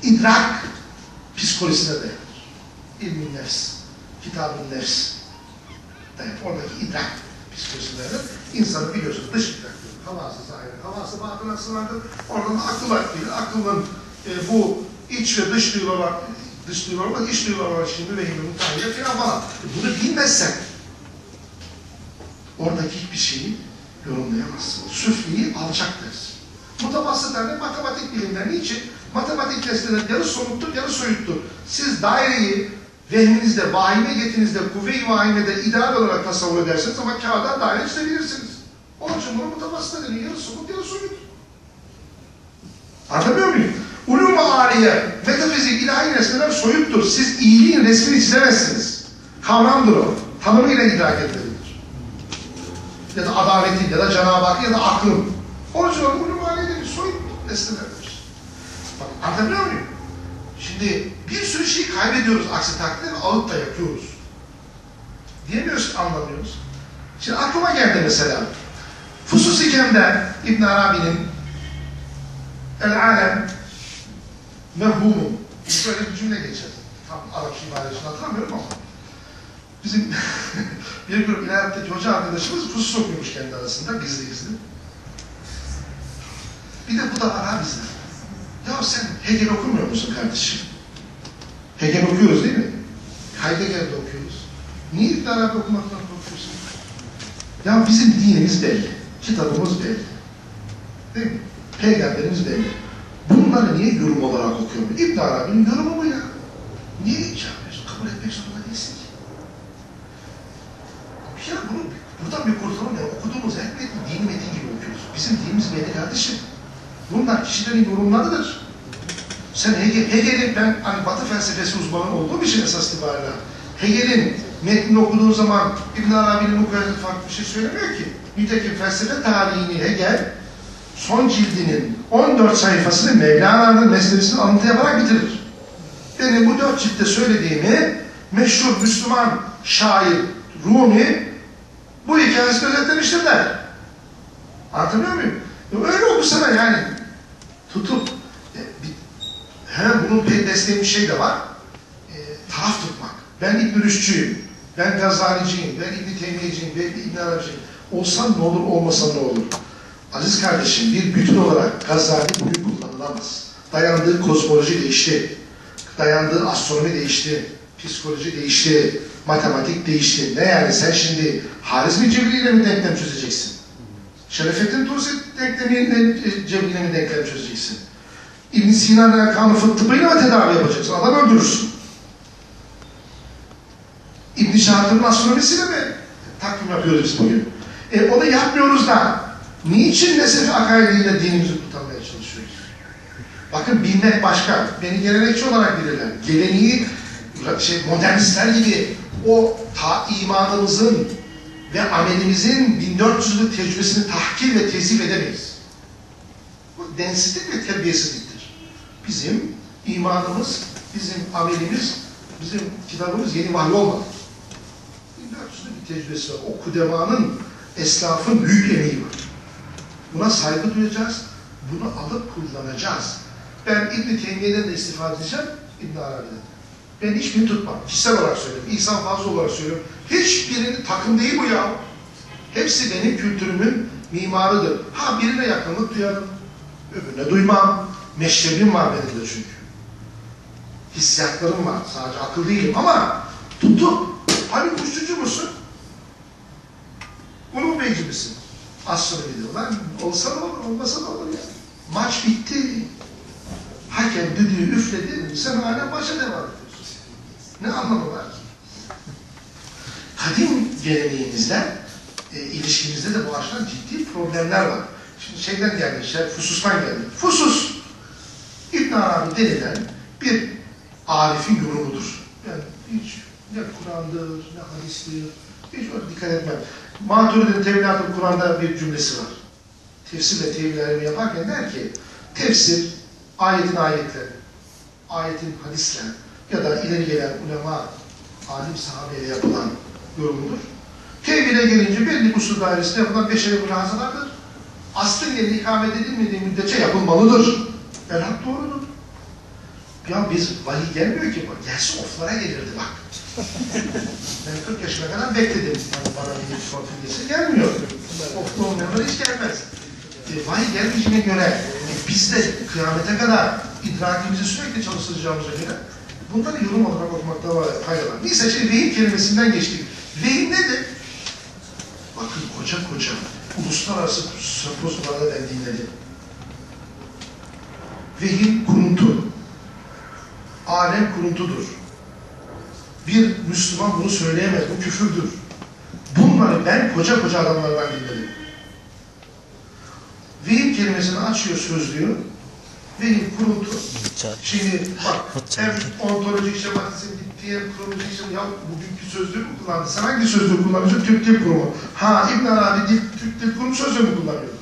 idrak psikolojisine dayanır. İlmin nefs, kitabın nefs dayanır. Oradaki idrak psikolojisine dayanır. İnsanı biliyorsunuz dış idrak diyor. Havası zahiri, havası batına sınırdır. Oradan da akıl aklı, aklın e, bu iç ve dış duyular var, dış duyular var, iç duyular var şimdi ve hilmi mutahhire filan falan. Bunu bilmezsen oradaki hiçbir şeyi yorumlayamazsın. Süfliyi alçak dersin. Mutabassıt derler matematik bilimler. Niçin? Matematik testleri yarı somuttur, yarı soyuttur. Siz daireyi vehminizde, vahime getinizde, kuvve-i vahimede ideal olarak tasavvur edersiniz ama kağıda daire çizebilirsiniz. Onun için bunu mutabassıt deniyor. Yarı somut, yarı soyut. Anlamıyor muyum? Ulum-u aliye, metafizik, ilahi nesneler soyuttur. Siz iyiliğin resmini çizemezsiniz. Kavramdır o. Tanımıyla idrak edilebilir. Ya da adaletin, ya da Cenab-ı Hak, ya da aklın. Onun için ulum-u dediği soyut nesnelerdir. Bak, anlatabiliyor muyum? Şimdi bir sürü şey kaybediyoruz aksi takdirde ağıt da yakıyoruz. Diyemiyoruz anlamıyoruz. Şimdi aklıma geldi mesela. Fusus-i Kem'de İbn Arabi'nin El-Alem mevhumun böyle bir cümle geçer. Tam Arapça ibadesini hatırlamıyorum ama bizim [LAUGHS] bir gün ilahiyattaki hoca arkadaşımız fusus okuyormuş kendi arasında gizli gizli. Bir de bu da var ha. Ya sen Hegel okumuyor musun kardeşim? Hegel okuyoruz değil mi? Heidegger'de okuyoruz. Niye İbn Arabi okumaktan korkuyorsun? Ya bizim dinimiz belli. Kitabımız belli. Değil mi? Peygamberimiz belli. Bunları niye yorum olarak okuyorum? İbn Arabi'nin yorumu bu ya. Niye hiç yapmıyorsun? Kabul etmek zorunda değilsin ki. Bir kere bunu, buradan bir kurtulalım ya. Okuduğumuz her metni metin gibi okuyoruz. Bizim dinimiz belli kardeşim. Bunlar kişilerin yorumlarıdır. Sen Hegel, Hegel'in ben hani Batı felsefesi uzmanı olduğum için esas itibariyle Hegel'in metnini okuduğun zaman İbn Arabi'nin bu kadar farklı bir şey söylemiyor ki. Nitekim felsefe tarihini Hegel son cildinin 14 sayfasını Mevlana'nın meselesini alıntı yaparak bitirir. Benim bu dört ciltte söylediğimi meşhur Müslüman şair Rumi bu hikayesini özetlemiştir der. Anlatabiliyor muyum? Öyle okusana yani. Tutup e, bir, hemen bunun desteği bir şey de var. E, taraf tutmak. Ben İbn Rüşdçüyüm. Ben Gazaliciyim. Ben İbn Teymiyeciyim. Ben İbn Arabiciyim. Olsan ne olur, olmasan ne olur? Aziz kardeşim bir bütün olarak Gazali bugün kullanılamaz. Dayandığı kozmoloji değişti. Dayandığı astronomi değişti. Psikoloji değişti. Matematik değişti. Ne yani sen şimdi Harizmi cebriyle mi denklem çözeceksin? Şerefettin Tusi denklemiyle cebriyle mi denklem çözeceksin? İbn Sina'nın erkanı fıt tıbbıyla mı tedavi yapacaksın? Adam öldürürsün. İbn Şahid'in astronomisiyle mi takvim yapıyoruz biz bugün? E onu yapmıyoruz da niçin Nesefi akaidiyle dinimizi kurtarmaya çalışıyoruz? Bakın bilmek başka. Beni gelenekçi olarak bilirler. Geleneği şey, modernistler gibi o ta imanımızın ve amelimizin 1400 yıllık tecrübesini tahkir ve tezif edemeyiz. Bu densizlik ve terbiyesizliktir. Bizim imanımız, bizim amelimiz, bizim kitabımız yeni vahiy olmadı. 1400'lük bir tecrübesi var. O kudemanın, eslafın büyük emeği var. Buna saygı duyacağız, bunu alıp kullanacağız. Ben İbn-i Teymiye'den de istifade edeceğim, İbn Arabi'den. Ben hiçbirini tutmam. Kişisel olarak söylüyorum, İhsan fazla olarak söylüyorum. Hiçbirini takım değil bu ya. Hepsi benim kültürümün mimarıdır. Ha birine yakınlık duyarım, öbürüne duymam. Meşrebim var benim de çünkü. Hissiyatlarım var. Sadece akıl değilim ama tutup hani kuşçucu musun? Beyci misin? Az sonra gidiyor. Lan olsa da olur, olmasa da olur ya. Maç bitti. Hakem düdüğü üfledi. Sen hala maça devam ediyorsun. Ne anlamı var ki? Kadim geleneğimizden e, ilişkimizde de bu açıdan ciddi problemler var. Şimdi şeyden geldi, şey, Fusus'tan geldi. Fusus, İbn Arabi denilen bir Arif'in yorumudur. Yani hiç ne Kur'an'dır, ne hadistir, hiç öyle dikkat etmem. Maturidi'nin Tevhilatı Kur'an'da bir cümlesi var. Tefsir ve tevillerimi yaparken der ki, tefsir, ayetin ayetleri, ayetin hadisler ya da ileri gelen ulema, alim sahabeye yapılan yorumudur. Tevhile gelince belli usul dairesinde yapılan beşeri mülahazalardır. Aslın yerine ikamet edilmediği müddetçe yapılmalıdır. Elhak doğrudur. Ya biz vahiy gelmiyor ki. Bak, Gelse oflara gelirdi bak. [LAUGHS] ben 40 yaşına kadar bekledim. Yani bana bir profil gelse gelmiyor. Ofta olmayanlar hiç gelmez. E, vahiy gelmeyeceğine göre e, biz de kıyamete kadar idrakimizi sürekli çalıştıracağımıza göre bunları yorum olarak okumakta fayda var. Neyse şey vehim kelimesinden geçtik. Vehim nedir? Bakın koca koca uluslararası sempozmalarda ben dinledim. Vehim kuruntu. Alem kuruntudur. Bir Müslüman bunu söyleyemez. Bu küfürdür. Bunları ben koca koca adamlardan dinledim. Vehim kelimesini açıyor sözlüğü. Vehim kuruntu. Şimdi bak [LAUGHS] hem ontolojik şematizm gitti hem kronolojik şematizm. Ya bugünkü sözlüğü mü kullandı? Sen hangi sözlüğü kullanıyorsun? Türk Dil Kurumu. Ha İbn Arabi dil, Türk Dil Kurumu sözlüğü mü kullanıyordu?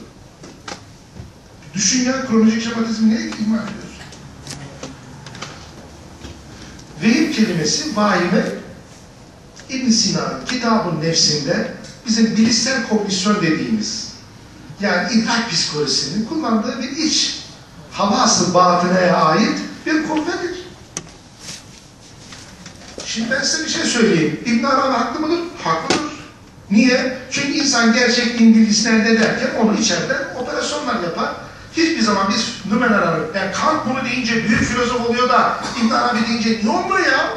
Düşün ya kronolojik şematizmi neye iman ediyorsun? Vehim kelimesi vahime İbn Sina'nın kitabın nefsinde bizim bilişsel kognisyon dediğimiz yani idrak psikolojisinin kullandığı bir iç havası batınaya ait bir kuvvettir. Şimdi ben size bir şey söyleyeyim. İbn Arabi haklı mıdır? Haklıdır. Niye? Çünkü insan gerçekliğin bilgisini elde ederken onu içeriden operasyonlar yapar. Hiçbir zaman biz numeral yani Kant bunu deyince büyük filozof oluyor da İbn Arabi deyince ne olmuyor ya?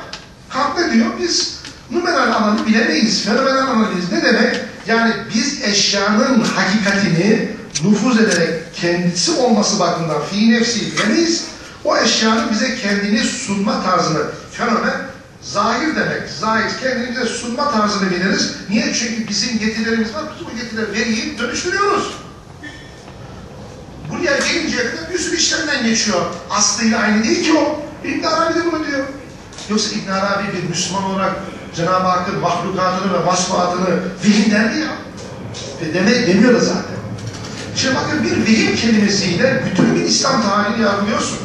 Kant ne diyor? Biz numeral alanı bilemeyiz. Fenomenal analiz ne demek? Yani biz eşyanın hakikatini nüfuz ederek kendisi olması bakımından fi nefsi bilemeyiz. O eşyanın bize kendini sunma tarzını, fenomen zahir demek. Zahir kendini sunma tarzını biliriz. Niye? Çünkü bizim getirilerimiz var. Biz bu getirileri veriyip dönüştürüyoruz. Buraya gelinceye kadar bir sürü işlemden geçiyor. Aslıyla aynı değil ki o. İbn Arabi de bunu diyor. Yoksa İbn Arabi bir Müslüman olarak Cenab-ı Hakk'ın mahlukatını ve vasfıatını vehim der mi ya? Ve deme, demiyor da zaten. Şimdi bakın bir vehim kelimesiyle bütün bir İslam tarihini yargılıyorsun.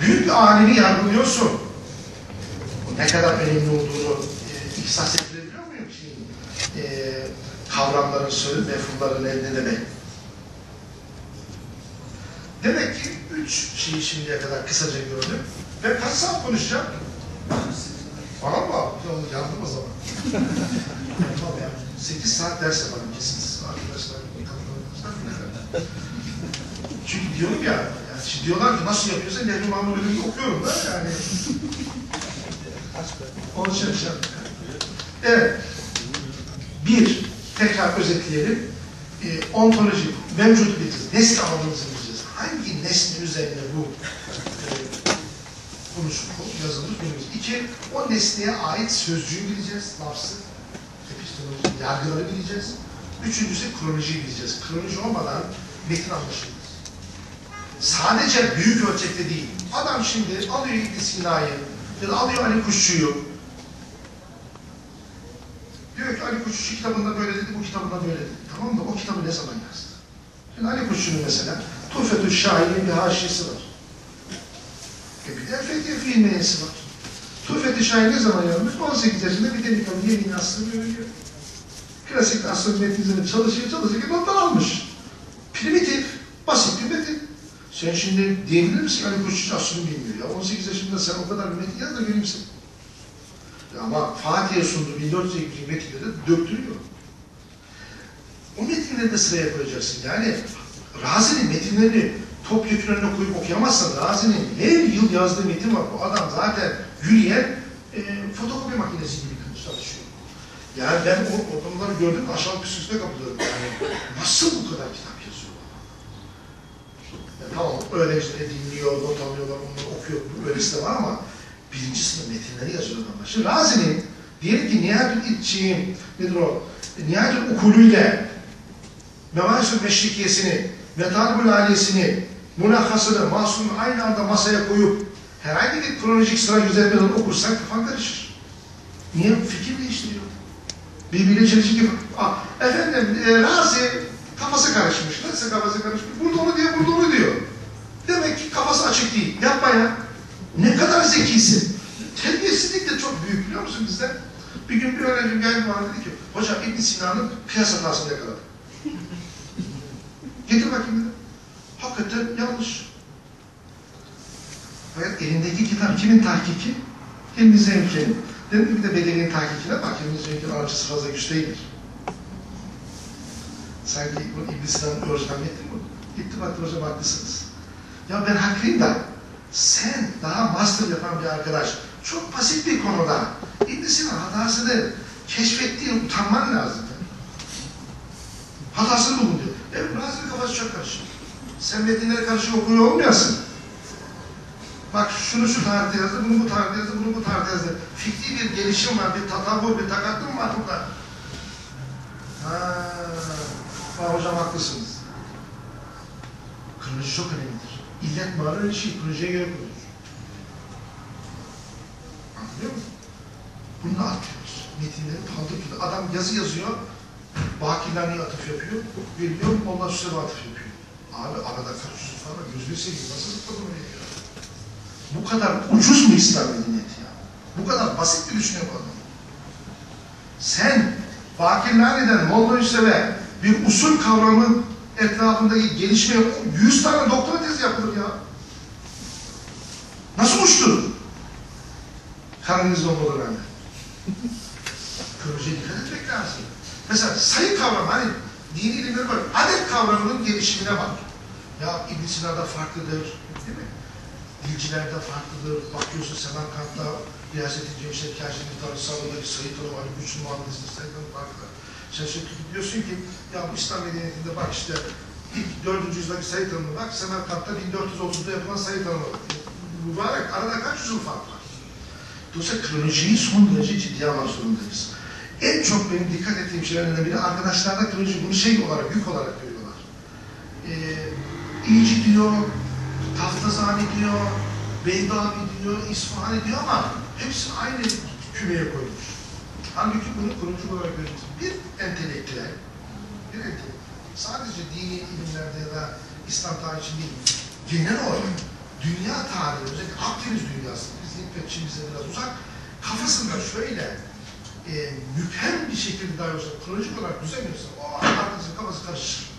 Büyük bir alemi yargılıyorsun. Ne kadar önemli olduğunu e, ihsas ettirebiliyor muyum şeyin? E, kavramların, söz, mefhumların ne demek? Demek ki üç şeyi şimdiye kadar kısaca gördüm. Ve kaç saat konuşacağım? Ya, yandım o zaman. [LAUGHS] Tamam ya. 8 saat ders yaparım kesintisiz arkadaşlar. Çünkü diyorum ya, yani şimdi diyorlar ki nasıl yapıyorsa Nehri Mahmut Ülü'yü okuyorum da yani. Onun için şey Evet. Bir, tekrar özetleyelim. E, ontolojik, mevcut bir nesne alanımızı bileceğiz. Hangi nesne üzerine bu e, konuşup yazılmış bilmiyoruz. İki, o nesneye ait sözcüğü bileceğiz, lafzı, epistemoloji, yargıları bileceğiz. Üçüncüsü kronolojiyi bileceğiz. Kronoloji olmadan metin anlaşılmaz. Sadece büyük ölçekte değil. Adam şimdi alıyor İbn Sina'yı ya da alıyor Ali Kuşçu'yu. Diyor ki Ali Kuşçu kitabında böyle dedi, bu kitabında böyle dedi. Tamam da o kitabı ne zaman yazdı? Şimdi Ali Kuşçu'nun mesela Tuhfetü Şahin'in bir haşiyesi var. E bir de Fethiye Fiil var. Tufeti Şahin ne zaman yazmış? 18 yaşında bir delikanlı yeni aslını öğreniyor. Klasik asıl metnizmi çalışıyor çalışıyor notlar almış. Primitif, basit bir metin. Sen şimdi diyebilir misin Ali Koç'un aslını bilmiyor ya. 18 yaşında sen o kadar bir metin yaz da göreyim Ama Fatih'e sunduğu 1400 metinleri döktürüyor. O metinleri de sıraya koyacaksın. Yani Razi'nin metinlerini topyekun önüne koyup okuyamazsan Razi'nin her yıl yazdığı metin var. Bu adam zaten yürüyen e, fotokopi makinesi gibi çalışıyor. Yani ben o, o konuları gördüm aşağı üstüne kapılıyorum. Yani nasıl bu kadar kitap yazıyor? Ya tamam öğrencileri dinliyor, not alıyorlar, onları okuyor, öylesi de var ama birinci sınıf metinleri yazıyor adamlar. Şimdi Razi'nin diyelim ki Nihatül İtçi'nin nedir o? Nihatül Ukulü'yle Mevâsül Meşrikiyesini, Metalbül Aliyesini, mülakasını, masumunu aynı anda masaya koyup herhangi bir kronolojik sıra üzerinden okursak kafan karışır. Niye? Fikir. Birbiriyle çelişki Aa, Efendim, e, Razi kafası karışmış. Nasıl kafası karışmış? Burada onu diyor, burada onu diyor. Demek ki kafası açık değil. Yapma ya. Ne kadar zekisin. Terbiyesizlik de çok büyük biliyor musun bizde? Bir gün bir öğrencim geldi bana dedi ki, hocam İbn Sina'nın kıyas hatasını yakaladım. Getir bakayım dedi. Hakikaten yanlış. Fakat elindeki kitap kimin tahkiki? Hilmi Zevki'nin. Dedim ki de Bedevi'nin tahkikine bak. Hilmi Zevki'nin Arapçası fazla güç değildir. Sanki bu Sina'nın orijinal metni mi? Gitti baktı hocam haklısınız. Ya ben haklıyım da sen daha master yapan bir arkadaş çok basit bir konuda İbn Sina hatasını keşfettiğin utanman lazım. Hatasını bulun diyor. E Razi'nin kafası çok karışık. Sen metinleri karışık okuyor olmayasın. Bak şunu şu tarihte yazdı, bunu bu tarihte yazdı, bunu bu tarihte yazdı. Fikri bir gelişim var, bir tatavvur, bir takaddüm var burada. Ha, hocam haklısınız. Kronoloji çok önemlidir. İllet mağara öyle şey, projeye göre kurulur. Anlıyor musun? Bunu da atıyoruz. Metinleri küldür. Adam yazı yazıyor, Bakirlerine atıf yapıyor, veriyor, ondan sonra atıf yapıyor. Abi arada kaç yüz falan gözünü seveyim, nasıl ya? Bu kadar ucuz mu İslam medeniyeti ya? Bu kadar basit mi düşünüyor bu adam? Sen Bakirlerden Molla Hüsrev'e bir usul kavramı etrafındaki gelişmeye 100 tane doktora tezi yapılır ya. Nasıl uçtu? Karadeniz'de olmadan rağmen. [LAUGHS] Projeye dikkat etmek lazım. Mesela sayı kavramı, hani dini ilimleri var. Adet kavramının gelişimine bak. Ya İbn Sina'da farklıdır? Dilcilerde farklıdır. Bakıyorsun Semerkant'ta Riyaset-i Cemşet Kâşet'in Tanrısal'ındaki sayı tanımı, Ali Güçlü Muhammed'in sayı tanımı farklı. Sen şimdi diyorsun ki, ya bu İslam medeniyetinde bak işte ilk 4. yüzyıldaki sayı tanımı bak, Semerkant'ta 1430'da yapılan sayı tanımı. Mübarek, arada kaç yüzyıl fark var? Dolayısıyla kronolojiyi son derece ciddiye almak zorundayız. En çok benim dikkat ettiğim şeylerden biri arkadaşlarda kronoloji bunu şey olarak, yük olarak görüyorlar. Ee, İnci diyor, Taftazani diyor, Beydavi diyor, İsfahani diyor ama hepsini aynı kümeye koymuş. Halbuki bunu kurucu olarak görüyoruz. Bir entelektüel, bir entelektüel, sadece dini ilimlerde ya da İslam tarihi değil, genel olarak dünya tarihi, özellikle Akdeniz dünyası, biz İpekçi bize biraz uzak, kafasında şöyle e, müphem bir şekilde dayanıyorsa, kronolojik olarak düzenliyorsa, o arkadaşın kafası karışır.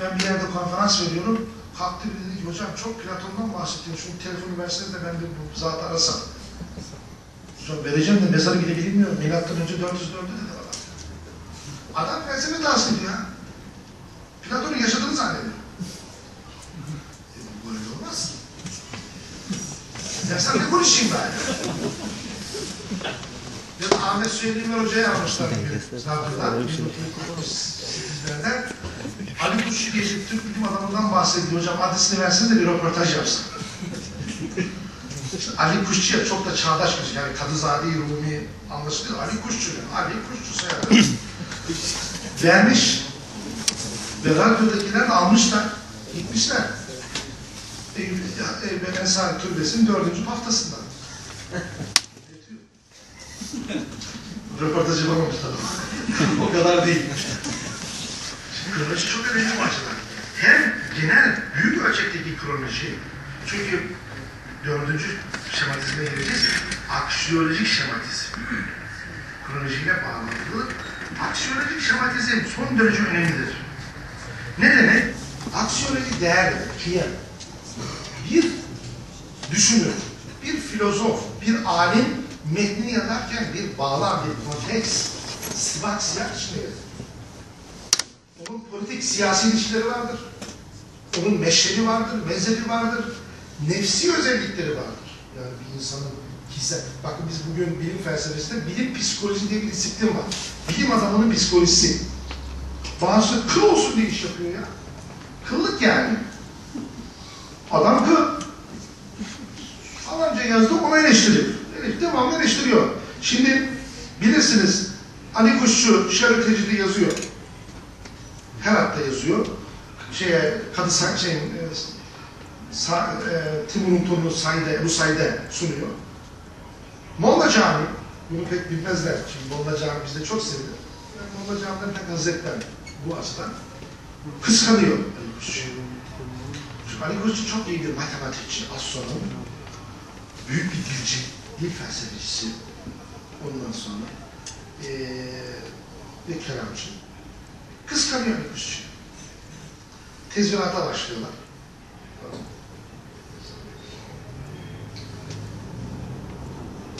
Ben bir yerde konferans veriyorum, kalktı bir dedi ki, hocam çok Platon'dan bahsediyor, şu telefonu verseniz de ben de bu zatı arasam. Hocam vereceğim de mezarı bile bilmiyorum, milattan önce 404'te dedi adam. Adam felsefe tahsil ediyor ya. Platon'un yaşadığını zannediyor. E, böyle olmaz ki. Ya sen ne konuşayım ben? Ya da Ahmet Süheyli'nin hocaya almışlar bir zaten. 1968'lerden. Ali Kuşçu bir Türk bilim adamından bahsediyor hocam. Adresini verseniz de bir röportaj yapsın. İşte [LAUGHS] Ali Kuşçu'ya çok da çağdaş bir yani Kadızade Rumi anlaşılıyor. Ali Kuşçu, Ali Kuşçu soyadı. [LAUGHS] Vermiş. Ve radyodakiler almışlar. Gitmişler. Eylül, e, Ensari Türbesi'nin dördüncü haftasında. [LAUGHS] [LAUGHS] Röportaj yapamamış tabii. o kadar değil. Kronoloji çok önemli bu açıdan. Hem genel büyük ölçekteki kronoloji, çünkü dördüncü şematizme gireceğiz. Aksiyolojik şematizm. Kronolojiyle bağlantılı. Aksiyolojik şematizm son derece önemlidir. Ne demek? Aksiyolojik değer demek. Bir düşünür, bir filozof, bir alim metni yazarken bir bağlam, bir konteks, sivak siyah içinde yazar. Onun politik, siyasi ilişkileri vardır. Onun meşrebi vardır, mezhebi vardır. Nefsi özellikleri vardır. Yani bir insanın kişisel... Bakın biz bugün bilim felsefesinde bilim psikoloji diye bir disiplin var. Bilim adamının psikolojisi. Bazı kıl olsun diye iş yapıyor ya. Kıllık yani. Adam kıl. Falanca yazdı ona eleştirir. Devamlı eleştiriyor. Şimdi bilirsiniz Ali Kuşçu tecrüde yazıyor. Herat'ta yazıyor. Şeye, Kadı şeyin, e, Sa, e, Timur'un torunu Said'e, Ebu Said'e sunuyor. Molla Cami, bunu pek bilmezler. Şimdi Molla Cami bizde çok sevilir. Yani Molla Cami'den pek hazretler bu açıdan. Kıskanıyor Ali Kuşçu. Çünkü Ali Kuşçu çok iyi bir matematikçi, astronom. Büyük bir dilci, dil felsefecisi. Ondan sonra eee ve kelamcı. Kıskanıyor Ali Kuşçu. Tezvinata başlıyorlar.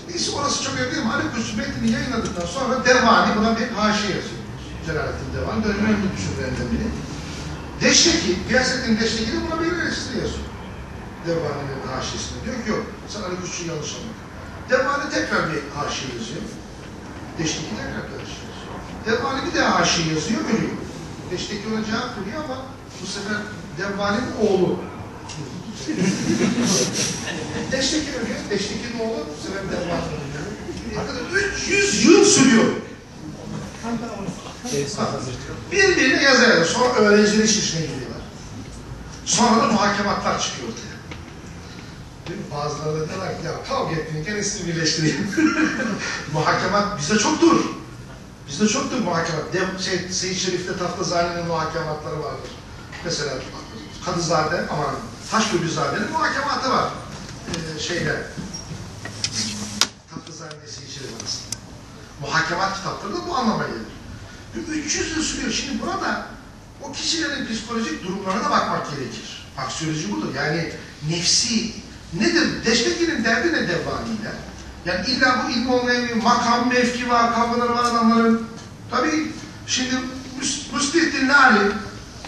Neyse orası çok önemli değil mi? Ali Kuşçu metnini yayınladıktan sonra Devani buna bir haşiye yazıyor. Celalettin Devani de önemli düşünürlerinden biri. Deşteki, Gıyasettin Deşteki de buna bir eleştiri yazıyor. Devani'nin haşiyesinde. Diyor ki yok, sen Ali Kuşçu'yu yanlış anladın. Devani tekrar bir haşiye yazıyor. Deşteki tekrar bir yazıyor. Devani bir daha haşiye yazıyor, ölüyor. Deşteki ona cevap veriyor ama bu sefer Devani'nin oğlu. [LAUGHS] Deşteki ölüyor, Deşteki'nin oğlu bu sefer Devani ölüyor. Arkadaşlar 300 yıl sürüyor. Birbirine yazar. Sonra öğrenciler iş işine giriyorlar. Sonra da muhakematlar çıkıyor ortaya. Değil mi? Bazıları da diyorlar ki ya kavga ettiğin kendisini birleştireyim. [LAUGHS] Muhakemat bizde çoktur. Bizde çoktur muhakemat. Dev, şey, Seyit Şerif'te Taftazani'nin muhakematları vardır. Mesela Kadızade, aman Taşköprüzade'nin muhakematı var. Ee, şeyde Taftazani ile Seyit Şerif arasında. Muhakemat kitapları da bu anlama gelir. 300 yıl sürüyor. Şimdi burada o kişilerin psikolojik durumlarına bakmak gerekir. Aksiyoloji budur. Yani nefsi nedir? Deştekinin derdi ne devvaniyle? Yani illa bu ilmi olmayan bir makam, mevki var, kavgaları var adamların. Tabii şimdi Müs- Müslihdin Lali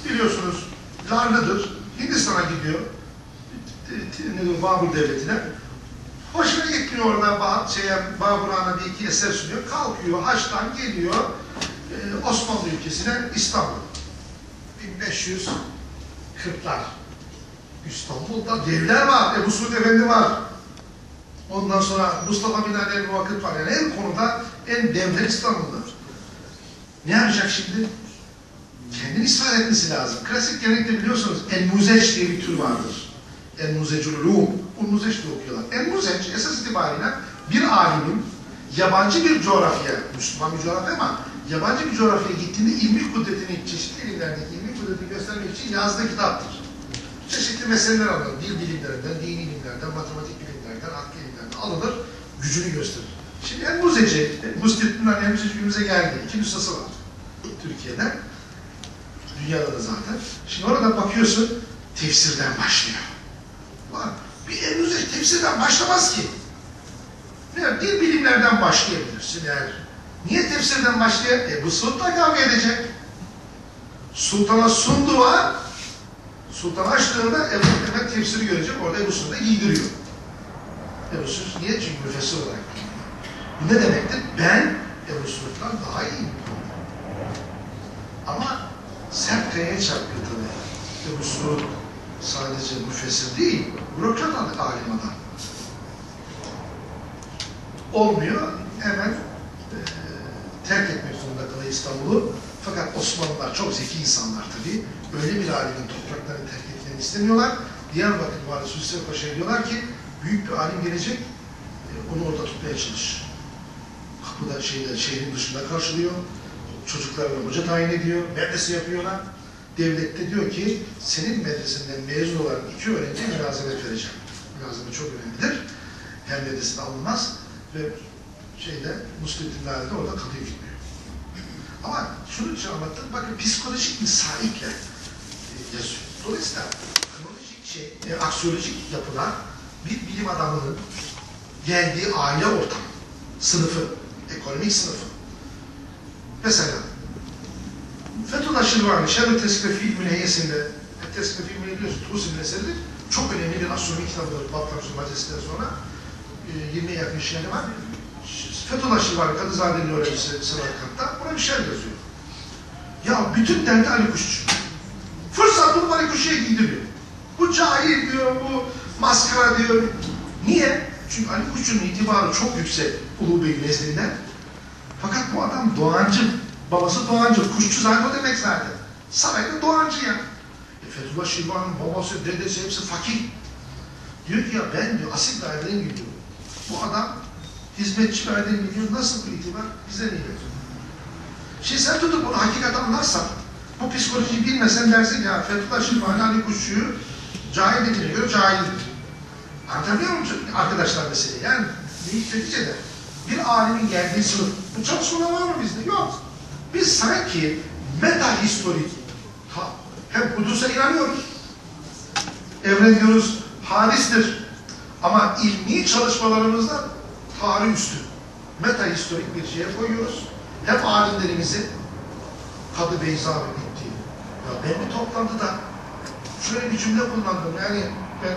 biliyorsunuz Larlıdır. Hindistan'a gidiyor. Babur Devleti'ne. Hoşuna gitmiyor orada ba şeye, Baburhan'a bir iki eser sunuyor. Kalkıyor, Haç'tan geliyor e, Osmanlı ülkesine İstanbul. 1540'lar. İstanbul'da devler var. Ebu Suud Efendi var. Ondan sonra Mustafa bin Ali bir vakit var. Yani her konuda en devler İstanbul'da. Ne yapacak şimdi? Kendini ispat etmesi lazım. Klasik gelenekte biliyorsunuz El-Muzeç diye bir tür vardır. El-Muzecul Ulum. Bu Muzeç de okuyorlar. El-Muzeç esas itibariyle bir alimin yabancı bir coğrafya, Müslüman bir coğrafya ama yabancı bir coğrafyaya gittiğinde ilmi kudretini, çeşitli ilimlerdeki ilmi kudretini göstermek için yazdığı kitaptır. Çeşitli meseleler alınır. Dil bilimlerinden, dini ilimlerden, matematik bilimlerden, akli ilimlerden alınır, gücünü gösterir. Şimdi en muzeci, Müslümanlar en muzeci günümüze geldi. İki nüshası var Türkiye'de. Dünyada da zaten. Şimdi orada bakıyorsun, tefsirden başlıyor. Ulan bir en muzeci tefsirden başlamaz ki. Ne, dil bilimlerden başlayabilirsin eğer. Niye tefsirden başlıyor? E bu sultan kavga edecek. Sultana sundu var. Sultan açtığında Ebu Mehmet tefsiri görecek. Orada Ebu Sultan'ı giydiriyor. Ebu Sultan niye? Çünkü müfessir olarak. Bu ne demektir? Ben Ebu Sultan daha iyiyim. Ama sert kayaya çarpıyor tabii. Ebu Sultan sadece müfessir değil, bürokrat alim adam olmuyor. Hemen e, terk etmek zorunda kalıyor İstanbul'u. Fakat Osmanlılar çok zeki insanlar tabii. Öyle bir alimin etmelerini istemiyorlar. Diyarbakır Valisi Hüseyin Paşa'ya diyorlar ki büyük bir alim gelecek, e, onu orada tutmaya çalış. Kapıda şeyde, şehrin dışında karşılıyor. Çocuklarına hoca tayin ediyor. Medrese yapıyorlar. Devlet de diyor ki senin medresenden mezun olan iki öğrenciye münazebet vereceğim. mülazeme çok önemlidir. Her medresede alınmaz ve şeyde Müslim dinlerde orada kalıyor gitmiyor. Ama şunu için anlattım, bakın psikolojik misaikle e, yazıyor. Dolayısıyla şey, e, aksiyolojik yapılar bir bilim adamının geldiği aile ortamı, sınıfı, ekonomik sınıfı. Mesela Fethullah Şirvani, Şerri Teskife ilmine heyesinde, Teskife ilmini biliyorsun, Tusi'nin eseridir. Çok önemli bir astronomi kitabıdır, Batlamsın Majestesi'nden sonra. E, 20'ye yakın şiiri var. Fethullah Şirvani, Kadızade'nin öğrencisi Semerkant'ta, buna bir şey yazıyor. Ya bütün derdi Ali Kuşçu. Fırsat bulup Ali Kuşçu'ya giydiriyor. Bu cahil diyor, bu maskara diyor. Niye? Çünkü Ali Kuşçu'nun itibarı çok yüksek Ulu Bey nezdinde. Fakat bu adam doğancı. Babası doğancı. Kuşçu zaten o demek zaten. Sarayda doğancı ya. E Fethullah Şirvan'ın babası, dedesi hepsi fakir. Diyor ki ya ben diyor asil daireden gidiyorum. Bu adam hizmetçi daireden gidiyor. Nasıl bu itibar? Bize niye? Şimdi sen tutup bunu hakikat anlarsan, bu psikolojiyi bilmesen dersin ya Fethullah Şirvani Ali Kuşçu'yu cahil dediğine göre cahildir. Anlatabiliyor muyum arkadaşlar meseleyi? Yani neticede bir alimin geldiği sınıf, bu çalışmalar var mı bizde? Yok. Biz sanki meta historik, hem Kudüs'e inanıyoruz, evren diyoruz hadistir. Ama ilmi çalışmalarımızda tarih üstü, meta historik bir şeye koyuyoruz. Hem alimlerimizi Kadı Beyza ve bitti. Ya ben bir toplantıda şöyle bir cümle kullandım. Yani ben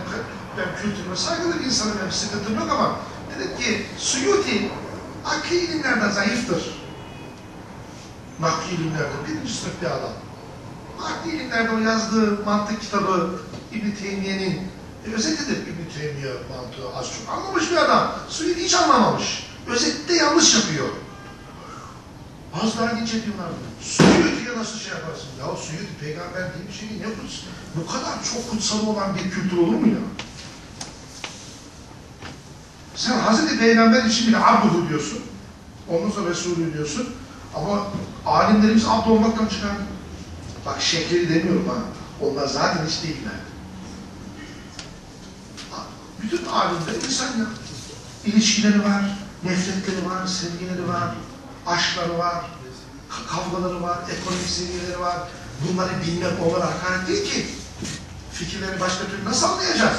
ben kültürüme saygılı bir insanım, benim sıkıntım yok ama dedim ki Suyuti akli ilimlerden zayıftır. Nakli ilimlerde birinci sınıf bir adam. Nakli ilimlerde o yazdığı mantık kitabı İbn-i Teymiye'nin e, özetidir İbn-i Teymiye mantığı az çok. Anlamış bir adam. Suyuti hiç anlamamış. Özette yanlış yapıyor. Bazıları linç ediyorlardı. Suyuti'ye nasıl şey yaparsın? Ya Suyuti peygamber diye bir şey değil. Ne kutsal? Bu kadar çok kutsal olan bir kültür olur mu ya? Sen Hazreti Peygamber için bile abduhu diyorsun. Ondan sonra Resulü diyorsun. Ama alimlerimiz abd olmaktan çıkar. Bak şekli demiyorum ha. Onlar zaten hiç değiller. Bütün alimler insan ya. İlişkileri var, nefretleri var, sevgileri var, aşkları var, kavgaları var, ekonomik seviyeleri var. Bunları bilmek onlara hakaret değil ki. Fikirleri başka türlü nasıl anlayacağız?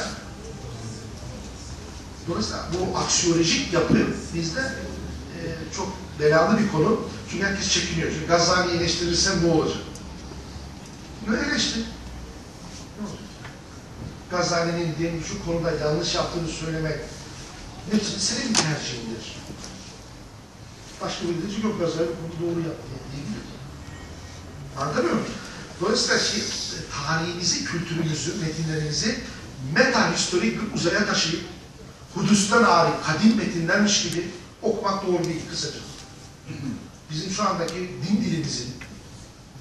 Dolayısıyla bu aksiyolojik yapı bizde e, çok belalı bir konu. Çünkü herkes çekiniyor. Çünkü Gazali'yi eleştirirsen ne olacak? Ne eleştir? Gazali'nin diyelim şu konuda yanlış yaptığını söylemek ne senin tercihindir. Başka bir diyecek yok Gazali bunu doğru yaptı diyebilir. Anlamıyor musun? Dolayısıyla şey, tarihinizi, kültürünüzü, metinlerinizi meta historik bir uzaya taşıyıp Kudüs'ten ağrı, kadim metinlermiş gibi okumak doğru değil kısaca. Bizim şu andaki din dilimizin,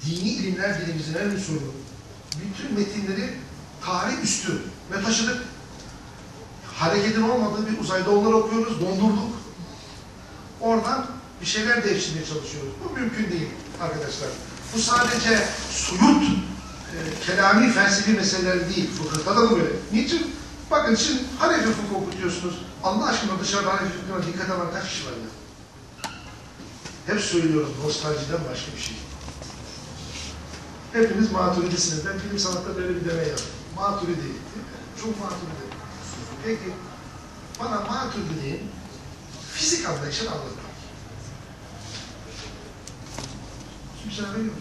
dini ilimler dilimizin en sorunu, bütün metinleri tarih üstü ve taşıdık. Hareketin olmadığı bir uzayda onları okuyoruz, dondurduk. Oradan bir şeyler değiştirmeye çalışıyoruz. Bu mümkün değil arkadaşlar. Bu sadece suyut, e, kelami felsefi meseleler değil. Fıkıhta da bu böyle. Niçin? Bakın şimdi Hanefi fıkıh okutuyorsunuz. Allah aşkına dışarıda Hanefi fıkhına dikkat eden kaç kişi var ya? Hep söylüyoruz nostaljiden başka bir şey. Hepiniz maturidisiniz. Ben film sanatta böyle bir deney yaptım. Maturidi. Değil mi? Çok maturidi. Peki bana maturidi'nin fizik anlayışını anlatmak. Kimse arıyor.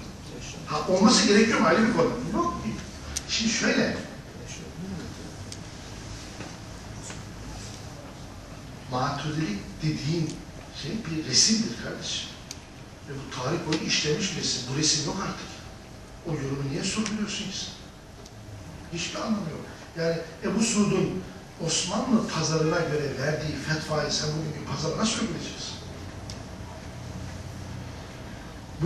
Ha olması gerekiyor mu ayrı bir konu? Yok. Şimdi şöyle. Maturidilik dediğin şey bir resimdir kardeşim. Ve bu tarih boyu işlemiş bir resim. Bu resim yok artık. O yorumu niye sorguluyorsun sen? Hiçbir anlamı yok. Yani Ebu Suud'un Osmanlı pazarına göre verdiği fetvayı sen bugünkü pazara nasıl uygulayacaksın?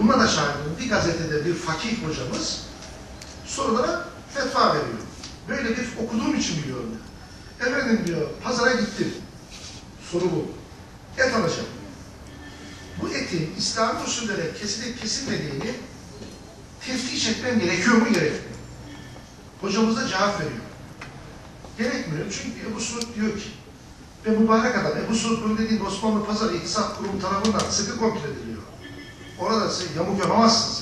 Buna da şahidim. Bir gazetede bir fakih hocamız sorulara fetva veriyor. Böyle bir okuduğum için biliyorum. Efendim diyor, pazara gittim. Soru bu. Et alacağım. Bu etin İslami usullere kesilip kesilmediğini teftiş etmem gerekiyor mu gerekmiyor? Hocamız da cevap veriyor. Gerekmiyor. Çünkü Ebu Suud diyor ki ve mübarek adam Ebu Suud bunu dediğim Osmanlı Pazarı İktisat Kurumu tarafından sıkı kontrol ediliyor. Orada siz yamuk yapamazsınız.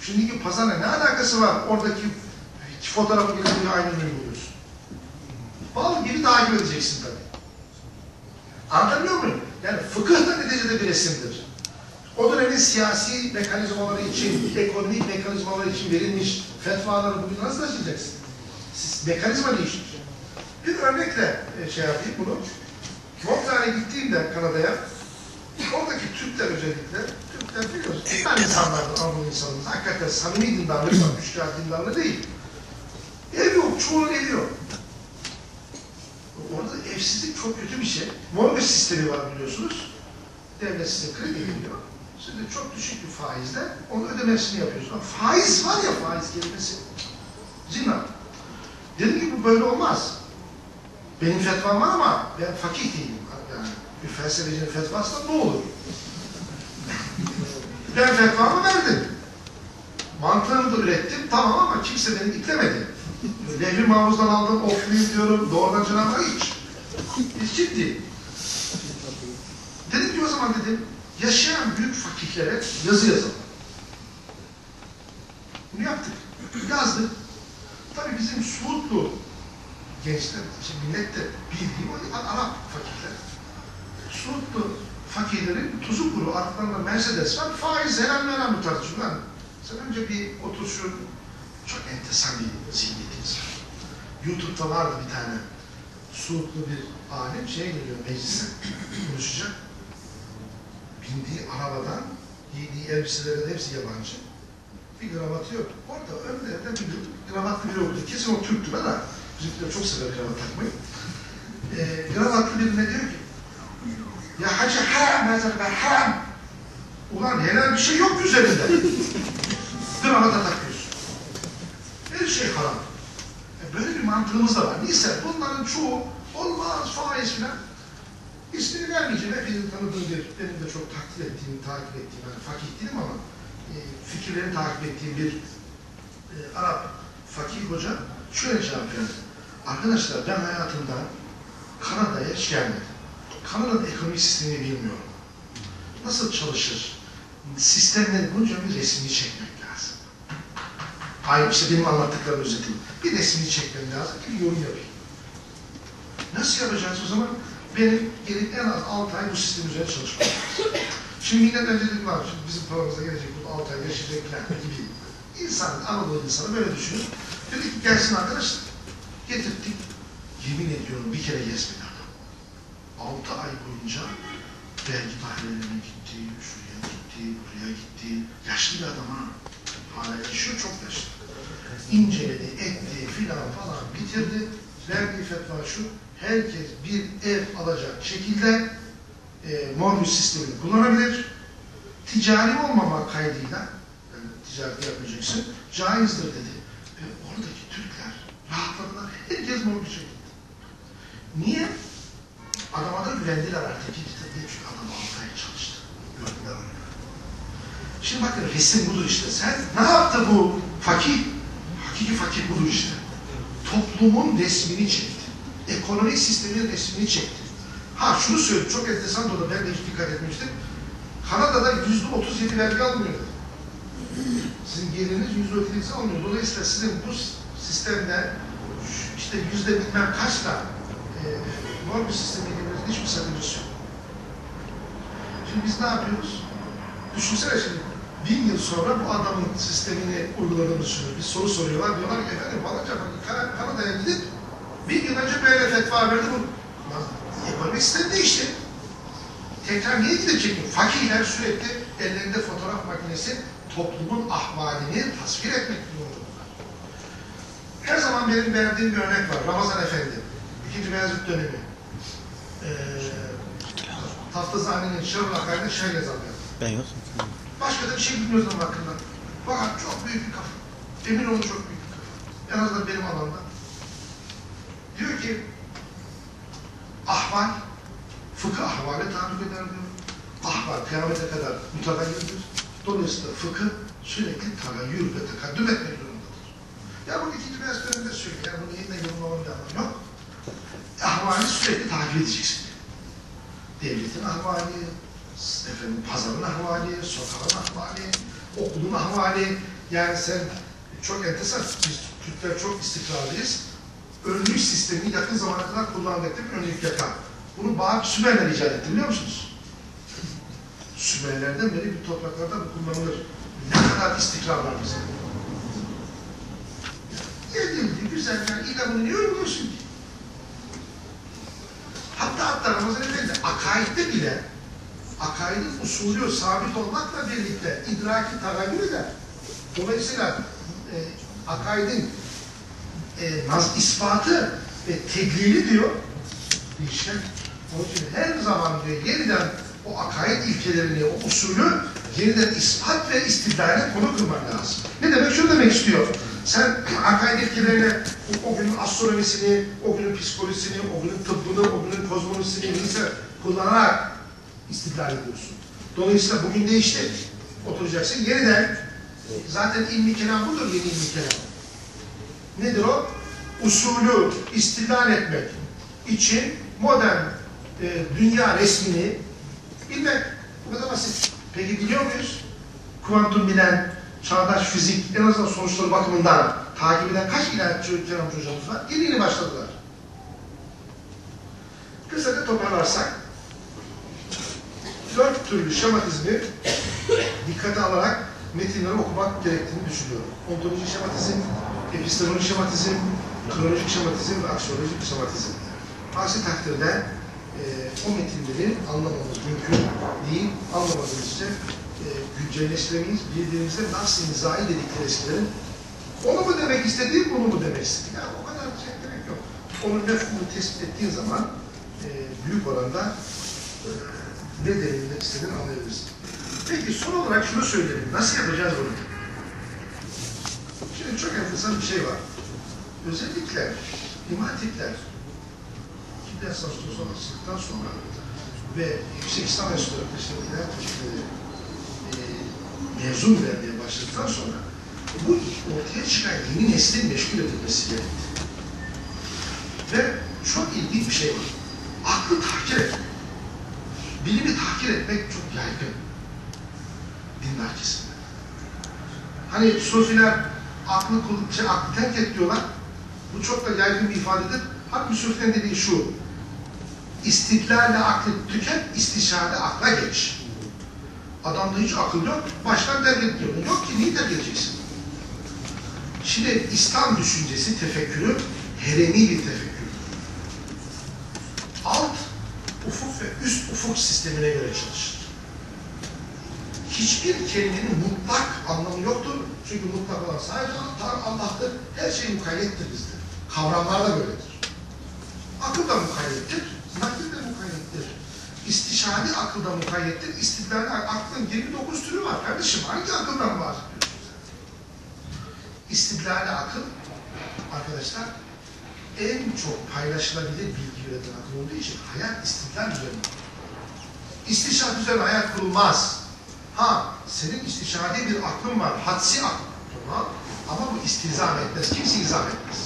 Şimdiki pazarla ne alakası var? Oradaki fotoğrafı gelince aynı ürünü buluyorsun. Bal gibi takip edeceksin tabii. Anlatabiliyor muyum? Yani fıkıh da neticede bir resimdir. O dönemin siyasi mekanizmaları için, ekonomik mekanizmaları için verilmiş fetvaları bugün nasıl taşıyacaksın? Siz, mekanizma değişmiş. Bir örnekle e, şey yapayım bunu. Montreal'e gittiğimde Kanada'ya, oradaki Türkler özellikle, Türkler biliyoruz, Türkler insanlardır, Anadolu insanlardır. Hakikaten samimi dindarlık var, müşkil dindarlığı değil. Ev yok, çoğunun evi yok. Orada evsizlik çok kötü bir şey. Mortgage sistemi var biliyorsunuz. Devlet size kredi veriyor. Size çok düşük bir faizle onun ödemesini yapıyorsunuz. Ama faiz var ya faiz kelimesi. Zina. Dedim ki bu böyle olmaz. Benim fetvam var ama ben fakih değilim. Yani bir felsefecinin fetvası da ne olur? Ben fetvamı verdim. Mantığını da ürettim. Tamam ama kimse beni iklemedi. Levh-i Mahfuz'dan aldım, okuyayım diyorum. Doğrudan Cenab-ı hiç. Hiç ciddi. Dedim ki o zaman dedim, yaşayan büyük fakihlere yazı yazalım. Bunu yaptık. Yazdık. Tabii bizim Suudlu gençler, işte millet de bildiğim Arap fakirler. Suudlu fakirlerin tuzu kuru, arkalarında Mercedes var, faiz mi helal mi tartışıyorlar. Sen önce bir otur şu, çok enteresan bir zihniyetiniz var. YouTube'da vardı bir tane Suudlu bir alim şey geliyor meclise konuşacak. Bindiği arabadan giydiği elbiselerin hepsi yabancı. Bir kravatı yok. Orada önlerinde bir kravatlı biri yoktu. Kesin o Türktür ama bizimkiler çok sever kravat takmayı. Ee, kravatlı birine diyor ki ya hacı haram ben haram. Ulan helal bir şey yok üzerinde. Kravata takıyorsun. Her şey haram. E böyle bir mantığımız da var. Neyse bunların çoğu olmaz faiz filan. İsmini vermeyeceğim. Hepinizin tanıdığı bir, benim de çok takdir ettiğim, takip ettiğim, yani fakih değilim ama e, fikirlerini takip ettiğim bir e, Arap fakih hoca şöyle cevap verdi. Arkadaşlar ben hayatımda Kanada'ya hiç gelmedim. Kanada'nın ekonomik sistemini bilmiyorum. Nasıl çalışır? Sistemleri bunca bir resmini çekmek lazım. Aynı işte benim anlattıklarım özetiyim. Bir resmini çekmem lazım ki yorum yapayım. Nasıl yapacağız o zaman? Benim gelip en az 6 ay bu sistem üzerine çalışmam lazım. Şimdi millet öncelik var. Şimdi bizim programımıza gelecek bu 6 ay yaşayacaklar gibi. İnsan, Anadolu insanı böyle düşünür. Dedi ki gelsin arkadaşlar. Getirdik. Yemin ediyorum bir kere gezmedi 6 ay boyunca vergi dairelerine gitti, şuraya gitti, buraya gitti. Yaşlı bir adam ha. Hala yaşıyor, çok yaşlı. İnceledi, etti filan falan bitirdi. Verdiği fetva şu, herkes bir ev alacak şekilde e, mortgage sistemini kullanabilir. Ticari olmama kaydıyla, yani ticaret yapmayacaksın, caizdir dedi. Ve oradaki Türkler rahatladılar. Herkes mortgage'a gitti. Niye? Adama da güvendiler artık. Gitti diye çünkü adam altı ay çalıştı. Gördüler onu. Şimdi bakın resim budur işte. Sen ne yaptı bu fakir? Hakiki fakir budur işte. Toplumun resmini çekti. Ekonomik sistemin resmini çekti. Ha şunu söyleyeyim, çok enteresan da ben de hiç dikkat etmiştim. Kanada'da yüzde otuz yedi vergi almıyor. Sizin geliriniz yüzde otuz almıyor. Dolayısıyla sizin bu sistemde işte yüzde bilmem kaçla e, mortgage sistemi girinizin hiçbir sakıncası yok. Şimdi biz ne yapıyoruz? Düşünsene şimdi bin yıl sonra bu adamın sistemini uyguladığını düşünüyoruz. Bir soru soruyorlar. Diyorlar ki efendim Kan- Kanada'ya gidip bir yıl önce böyle fetva verdi bu. Ekonomik sistem değişti. Tekrar niye çekiyor? Fakirler sürekli ellerinde fotoğraf makinesi toplumun ahvalini tasvir etmek durumundalar. Her zaman benim verdiğim bir örnek var. Ramazan Efendi. İkinci Beyazıt dönemi. Ee, Taftazani'nin Şerul Akay'da şer bir adam. Ben yok. Başka da bir şey bilmiyoruz onun hakkında. Fakat çok büyük bir kafa. Emin olun çok büyük bir kafa. En azından benim alanımda. Diyor ki ahval, fıkıh ahvale tarif eder diyor. Ahval kıyamete kadar mütegayyirdir. Dolayısıyla fıkıh sürekli tagayyür ve tekaddüm etmek zorundadır. Ya bunu ikinci dönemde söylüyor. Yani bunu yeniden yorumlamanın bir anlamı yok. Ahvalini sürekli takip edeceksin. Devletin ahvali, efendim, pazarın ahvali, sokağın ahvali, okulun ahvali. Yani sen çok enteresan, biz Türkler çok istikrarlıyız. Önlük sistemini yakın zamana kadar kullandık değil mi? Önlük yaka. Bunu Bağ Sümerler icat etti biliyor musunuz? Sümerlerden beri bu topraklarda bu kullanılır. Ne kadar istikrar var bizim. Yedildi, güzel yani illa niye uyguluyorsun ki? Hatta hatta Ramazan Efendi akaidde bile akaidin usulü sabit olmakla birlikte idraki tagayyür eder. Dolayısıyla e, akaidin e, naz ispatı ve tebliği diyor değişken. Onun için her zaman diyor yeniden o akaid ilkelerini, o usulü yeniden ispat ve istidlale konu kılman lazım. Ne demek? Şunu demek istiyor. Sen akaid ilkelerini, o, o günün astronomisini, o günün psikolojisini, o günün tıbbını, o günün kozmolojisini neyse kullanarak istidlal ediyorsun. Dolayısıyla bugün değişti. Oturacaksın yeniden zaten ilmi kelam budur yeni ilmi kelam. Nedir o? Usulü istidlal etmek için modern e, dünya resmini bilmek. Bu kadar basit. Peki biliyor muyuz? Kuantum bilen, çağdaş fizik, en azından sonuçları bakımından takip eden kaç ilahiyatçı kelamcı hocamız var? Yeni yeni başladılar. Kısaca toparlarsak, dört türlü şematizmi dikkate alarak metinleri okumak gerektiğini düşünüyorum. Ontolojik şematizm, epistemolojik şematizm, kronolojik şematizm ve aksiyolojik şematizm. Aksi takdirde e, o metinleri anlamamız mümkün değil. Anlamadığımız için e, güncelleştiremeyiz. Birbirimize nasıl nizai dedikleri eskilerin onu mu demek istediği, bunu mu demek istediği. Yani o kadar şey demek yok. Onun mefhumunu tespit ettiğin zaman e, büyük oranda e, ne denilmek istediğini anlayabilirsin. Peki son olarak şunu söyleyelim. Nasıl yapacağız bunu? Şimdi çok enteresan bir şey var. Özellikle hatipler kitle esaslı olmasından sonra ve Yüksek İslam Enstitüleri işte ilahiyat fakülteleri e, mezun vermeye başladıktan sonra bu ortaya çıkan yeni neslin meşgul edilmesi gerekti. Ve çok ilginç bir şey var. Aklı tahkir etmek. Bilimi tahkir etmek çok yaygın. Dindar kesimde. Hani sufiler aklı, şey, aklı terk et diyorlar. Bu çok da yaygın bir ifadedir. Halbuki sufilerin dediği şu. İstiklalle aklı tüket, istişare akla geç. Adamda hiç akıl yok, baştan terk et diyor. Yok ki niye terk edeceksin? Şimdi İslam düşüncesi, tefekkürü, heremi bir tefekkür. Alt ufuk ve üst ufuk sistemine göre çalışır. Hiçbir kelimenin mutlak anlamı yoktur. Çünkü mutlak olan sadece Tanrı Allah'tır. Her şey mukayyettir bizde. Kavramlar da böyledir. Akıl da mukayyettir, nakil de mukayyettir. İstişare akıl da mukayyettir, istidlal aklın 29 türü var kardeşim. Hangi akıldan bahsediyorsun sen? İstidlal akıl, arkadaşlar, en çok paylaşılabilir bilgi üreten akıl olduğu için hayat istidlal üzerine. İstişare üzerine hayat kurulmaz. Ha, senin istişare bir aklın var, hadsi akıl. Tamam. Ama bu istizam etmez, kimse izah etmez.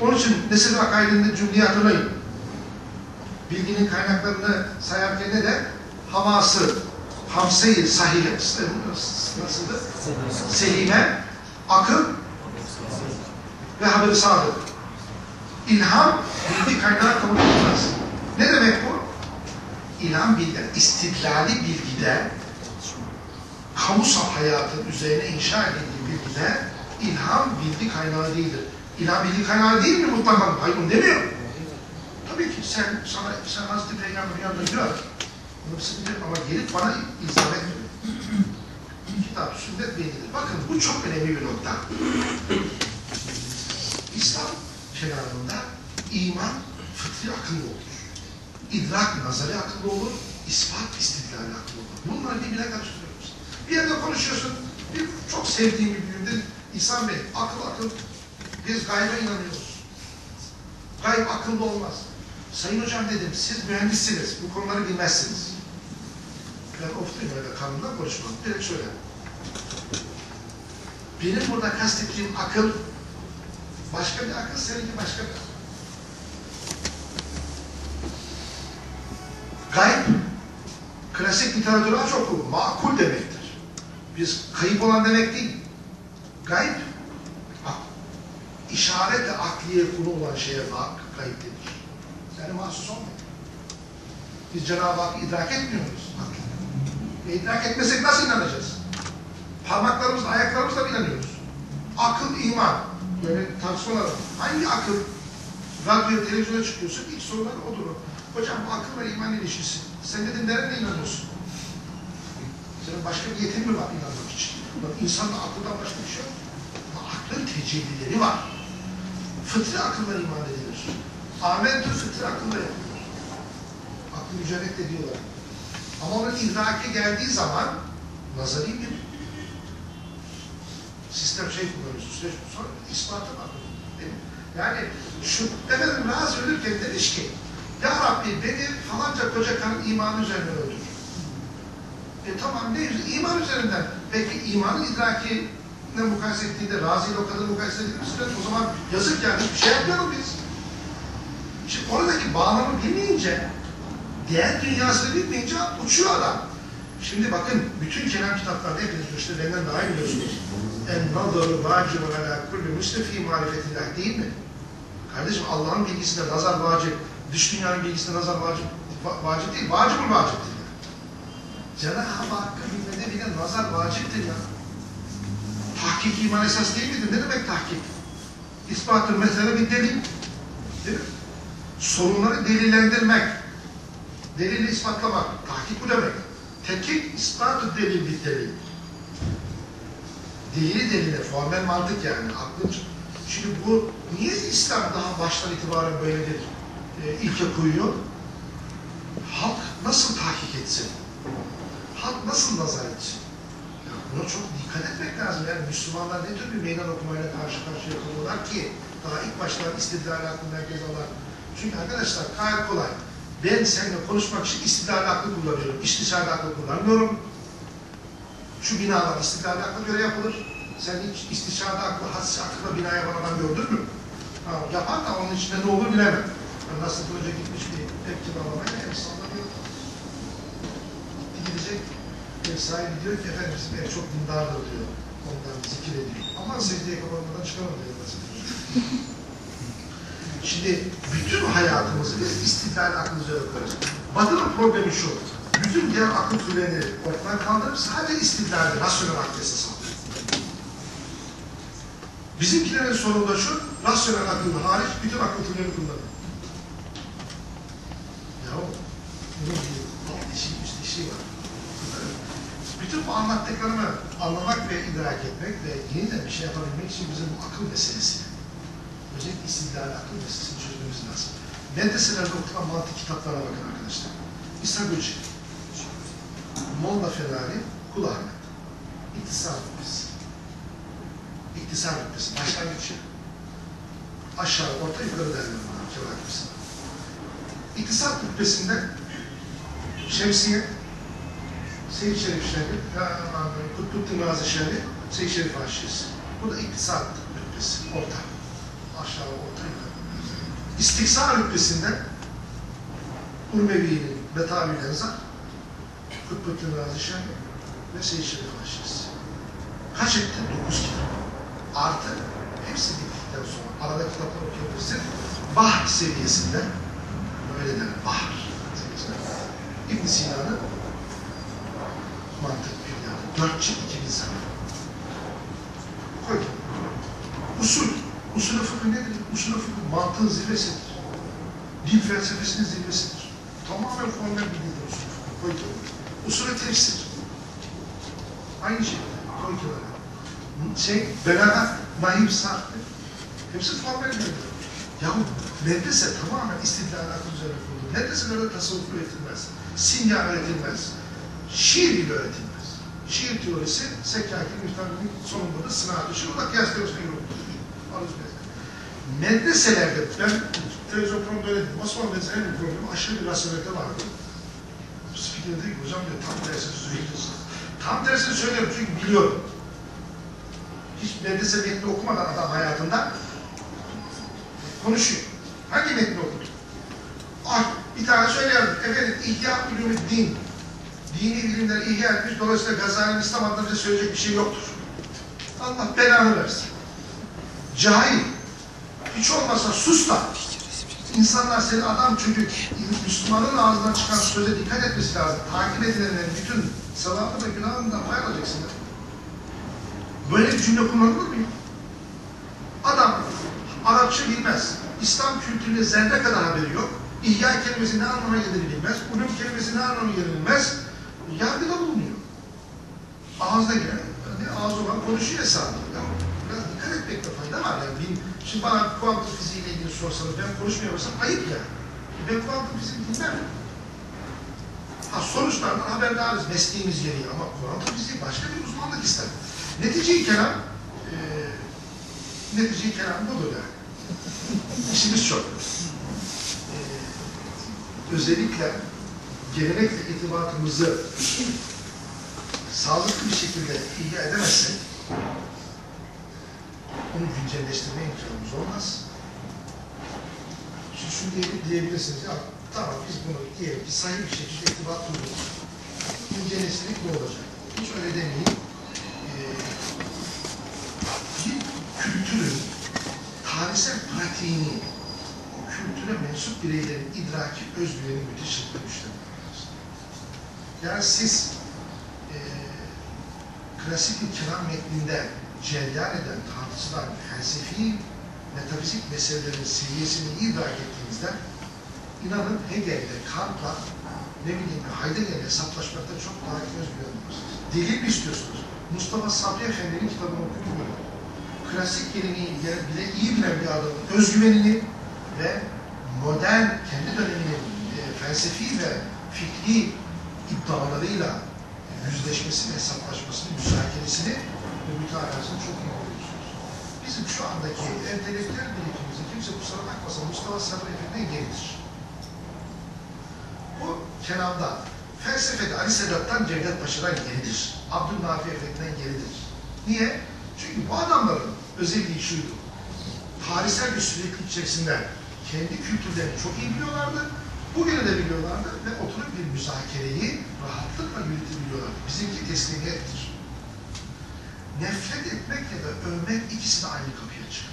Onun için Nesil Akaidinde cümleyi hatırlayın. Bilginin kaynaklarını sayarken de haması, hamse-i sahihe, nasıldı? Selime, akıl ve haberi sadık. İlham bilgi kaynağı kabul edilmez. Ne demek bu? İlham bilgi, istidlali bilgide, kamusal hayatın üzerine inşa edildiği bilgide ilham bilgi kaynağı değildir. İlham bilgi kaynağı değil mi mutlaka? Hayır onu demiyor. Tabii ki sen, sana, sen Hazreti Peygamber'in yanında gör. Bunu sıkıntı ama gelip bana izah etmiyor. Kitap, sünnet bellidir. Bakın bu çok önemli bir nokta. İslam kenarında iman fıtri akıllı olur. İdrak nazari akıllı olur. ispat istidlali akıllı olur. Bunları birbirine karıştırıyoruz. Bir yerde konuşuyorsun. Bir, çok sevdiğim bir büyümde İhsan Bey, akıl akıl. Biz gayba inanıyoruz. Gayb akıllı olmaz. Sayın hocam dedim, siz mühendissiniz, bu konuları bilmezsiniz. Ben oftayım öyle kanunla konuşmam, direkt söylerim. Benim burada kastettiğim akıl, başka bir akıl, seninki başka bir akıl. Gayb, klasik literatürü az oku, makul demektir. Biz kayıp olan demek değil. Gayb, işaret akliye konu olan şeye gayb denir. Yani mahsus olmuyor. Biz Cenab-ı Hakk'ı idrak etmiyor muyuz? E, idrak etmesek nasıl inanacağız? Parmaklarımızla, ayaklarımızla inanıyoruz. Akıl, iman. Böyle tartışmalar var. Hangi akıl? Radyo, televizyona çıkıyorsun, ilk sorular odur. Hocam bu akıl ve iman ilişkisi. Sen dedin nerede inanıyorsun? Senin başka bir yetin mi var inanmak için? Bak insanda akıldan başka bir şey yok. Ama aklın tecellileri var. Fıtri akılla iman edilir. Amentü fıtri akılla yapılır. Aklı mücerret ediyorlar. Ama onun idrake geldiği zaman nazari bir sistem şey kullanıyorsun, süreç sonra ispatı var. Yani şu efendim Razi ölürken demiş ki Ya Rabbi beni falanca koca karın imanı üzerine öldür. E tamam ne üzerine? İman üzerinden. Peki imanın idraki ne mukayese ettiğinde Razi ile o kadar mukayese edilir? O zaman yazık yani hiçbir şey yapmayalım biz. Şimdi oradaki bağlamı bilmeyince diğer dünyasını bilmeyince uçuyor adam. Şimdi bakın bütün kelam kitaplarda hepiniz işte benden daha iyi biliyorsunuz. En nazaru vacibun ala kulli müstefi marifetillah değil mi? Kardeşim Allah'ın bilgisinde nazar vacip, dış dünyanın bilgisinde nazar vacip, va- vacip değil, vacibul vaciptir ya. Cenab-ı Hakk'ı bilmede bile nazar vaciptir ya. Tahkik iman esas değil midir? Ne demek tahkik? İspatı mesele bir delil. Değil mi? Sorunları delillendirmek. Delili ispatlamak. Tahkik bu demek. Tekik ispatı delil bir delil. Delili deline, formel mantık yani. Aklın Şimdi bu niye İslam daha baştan itibaren böyle bir e, ilke koyuyor? Halk nasıl tahkik etsin? Halk nasıl nazar etsin? Ya buna çok dikkat etmek lazım. Yani Müslümanlar ne tür bir meydan okumayla karşı karşıya kalıyorlar ki daha ilk baştan istidlal aklı merkez alan. Çünkü arkadaşlar gayet kolay. Ben seninle konuşmak için istidlal aklı kullanıyorum. İstişare aklı kullanmıyorum. Şu binalar istidlal aklı göre yapılır. Sen hiç istişare aklı, hadsi aklı bina yapan adam gördün mü? Ha, yapan da onun içinde ne olur bilemem. Yani nasıl Hoca gitmiş bir ev kiralamaya ev sallanıyor. Gitti gidecek ev sahibi diyor ki efendim bizim ev çok dindardır diyor. Ondan zikir ediyor. Aman secdeye kapanmadan. Nasıl Şimdi bütün hayatımızı biz istidlal aklı üzere koyarız. Batı'nın problemi şu. Bütün diğer akıl türlerini ortadan kaldırıp sadece istidlalde, rasyonel aklı esas. Bizimkilerin sorunu da şu, rasyonel akıl hariç bütün akıl türlerini kullanıyor. Ya bunun bir dişi, üst dişi var. Bütün bu anlattıklarımı anlamak ve idrak etmek ve yeniden bir şey yapabilmek için bizim bu akıl meselesi. Özellikle istidlal akıl meselesini çözmemiz lazım. Medreselerde okutulan mantık kitaplarına bakın arkadaşlar. İshak Öcü, Molla Ferrari, Kul Ahmet, İktisar Rütbesi. İktisar Rütbesi, başlangıç. Aşağı, orta, yukarı derler buna, Kemal Rütbesi. İktisat Rütbesi'nde Şemsiye, Seyyid Şerif Şerif, Kutbettin Razi Şerif, Seyyid Şerif Haşiyesi. Bu da iktisat rütbesi, orta. Aşağı, orta, yukarı. İstiksar rütbesinde Urmevi'nin Betavi Lenzar, Kutbettin Razi Şerif ve Seyyid Şerif Haşiyesi. Kaç etti? Dokuz kitap. Artı hepsi bittikten sonra arada kitaplar okuyabilirsin. Bahr seviyesinde öyle der, Bahr seviyesinde. İbn Sina'nın mantık dünyanı. Dört cilt iki bin sayfa. Koy. Usul. Usul fıkıh nedir? Usul fıkıh mantığın zirvesidir. Din felsefesinin zirvesidir. Tamamen formel bir dildir usul fıkıh. Koy kenara. Usulü tefsir. Aynı şekilde. Koy kenara. Şey, belagat, naib sarfı. Hepsi formel bilgidir. Yahu medrese tamamen istidlal akıl üzerine kurulu. Medreselerde tasavvuf öğretilmez. Simya öğretilmez. Şiir bile öğretilmez. Şiir teorisi Sekkaki Müftahının sonunda da sınav dışı. O da kıyas teorisine. Medreselerde, ben televizyon programında öyle dedim. Osmanlı büyük problemi aşırı bir rasyonelite vardı. Spiker dedi ki hocam diyor tam tersini söylüyorsun. Tam tersini söylüyorum çünkü biliyorum. Hiç medrese metni okumadan adam hayatında konuşuyor. Hangi metni okudu? Ah, bir tane söyleyelim. Efendim, İhya Ulumuddin dini ilimler ihya etmiş. Dolayısıyla Gazali'nin İslam adına söyleyecek bir şey yoktur. Allah belanı versin. Cahil. Hiç olmazsa sus da. İnsanlar seni adam çocuk, Müslümanın ağzından çıkan söze dikkat etmesi lazım. Takip edilenlerin bütün sevabı ve günahından pay alacaksın. Böyle bir cümle kullanılır mı? Adam Arapça bilmez. İslam kültürüne zerre kadar haberi yok. İhya kelimesi ne anlama geldiğini bilmez. Ulum kelimesi ne anlama geldiğini bilmez. Yargıda bulunuyor. Ağızda giren, ne ağız olan konuşuyor hesabı. Biraz dikkat etmekte fayda var. Yani bil, şimdi bana kuantum fiziğiyle ilgili sorsanız ben konuşmuyorsam ayıp ya. Ben kuantum fiziği bilmem. Ha sonuçlardan haberdarız mesleğimiz gereği ama kuantum fiziği başka bir uzmanlık ister. Netice-i kelam, e, netice-i kelam budur yani. [LAUGHS] İşimiz çok. E, özellikle gelenekle itibatımızı sağlıklı bir şekilde ihya edemezsek onu güncelleştirme imkanımız olmaz. Şimdi şunu diye- diyebilirsiniz, ya tamam biz bunu diyelim ki sayı bir şekilde itibat kuruyoruz. Güncelleştirdik ne olacak? Hiç öyle demeyin. Ee, bir kültürün tarihsel pratiğini, kültüre mensup bireylerin idraki, özgüveni müthiş şekilde güçlendirir. Yani siz e, klasik bir kelam metninde cereyan eden, tartışılan felsefi, metafizik meselelerin seviyesini idrak ettiğinizde inanın Hegel'le, Kant'la ne bileyim Heidegger'le hesaplaşmakta çok daha özgüven olursunuz. Delil mi istiyorsunuz? Mustafa Sabri Efendi'nin kitabını böyle. Klasik kelimeyi bile iyi bilen bir adamın özgüvenini ve modern kendi döneminin e, felsefi ve fikri iddialarıyla yüzleşmesini, hesaplaşmasını, müzakeresini mütalasını çok iyi görüyorsunuz. Bizim şu andaki entelektüel birikimimizi kimse kusura bakmasın Mustafa Sabri Efendi'den geridir. Bu kelamda, felsefede Ali Sedat'tan Cevdet Paşa'dan geridir. Abdülnafi Efendi'den geridir. Niye? Çünkü bu adamların özelliği şuydu. Tarihsel bir süreklilik içerisinde kendi kültürlerini çok iyi biliyorlardı. Bugünü de biliyorlardı ve oturup bir müzakereyi rahatlıkla yürütebiliyorlardı. Bizimki teslimiyettir. Nefret etmek ya da övmek ikisi de aynı kapıya çıkar.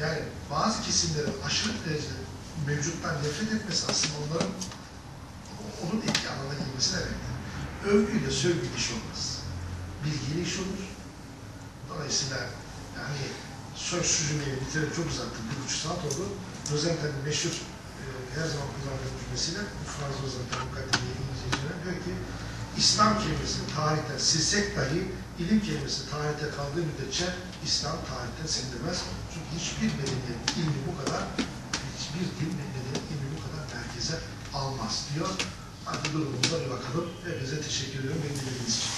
Yani bazı kesimlerin aşırı derecede mevcuttan nefret etmesi aslında onların onun etki alanına girmesi demektir. Övgüyle sövgü iş olmaz. Bilgiyle iş olur. Dolayısıyla yani söz şu cümleyi bitirip çok uzattım. Bir buçuk saat oldu. Rosenthal meşhur e, her zaman kullandığım cümlesiyle Franz Rosenthal mukaddimeye İngilizce'ye diyor ki İslam kelimesini tarihten silsek dahi ilim kelimesi tarihte kaldığı müddetçe İslam tarihten silinmez. Çünkü hiçbir medeniyet ilmi bu kadar hiçbir ve medeniyet ilmi bu kadar merkeze almaz diyor. Hadi durumumuza bir bakalım. Hepinize teşekkür ediyorum beni dinlediğiniz için.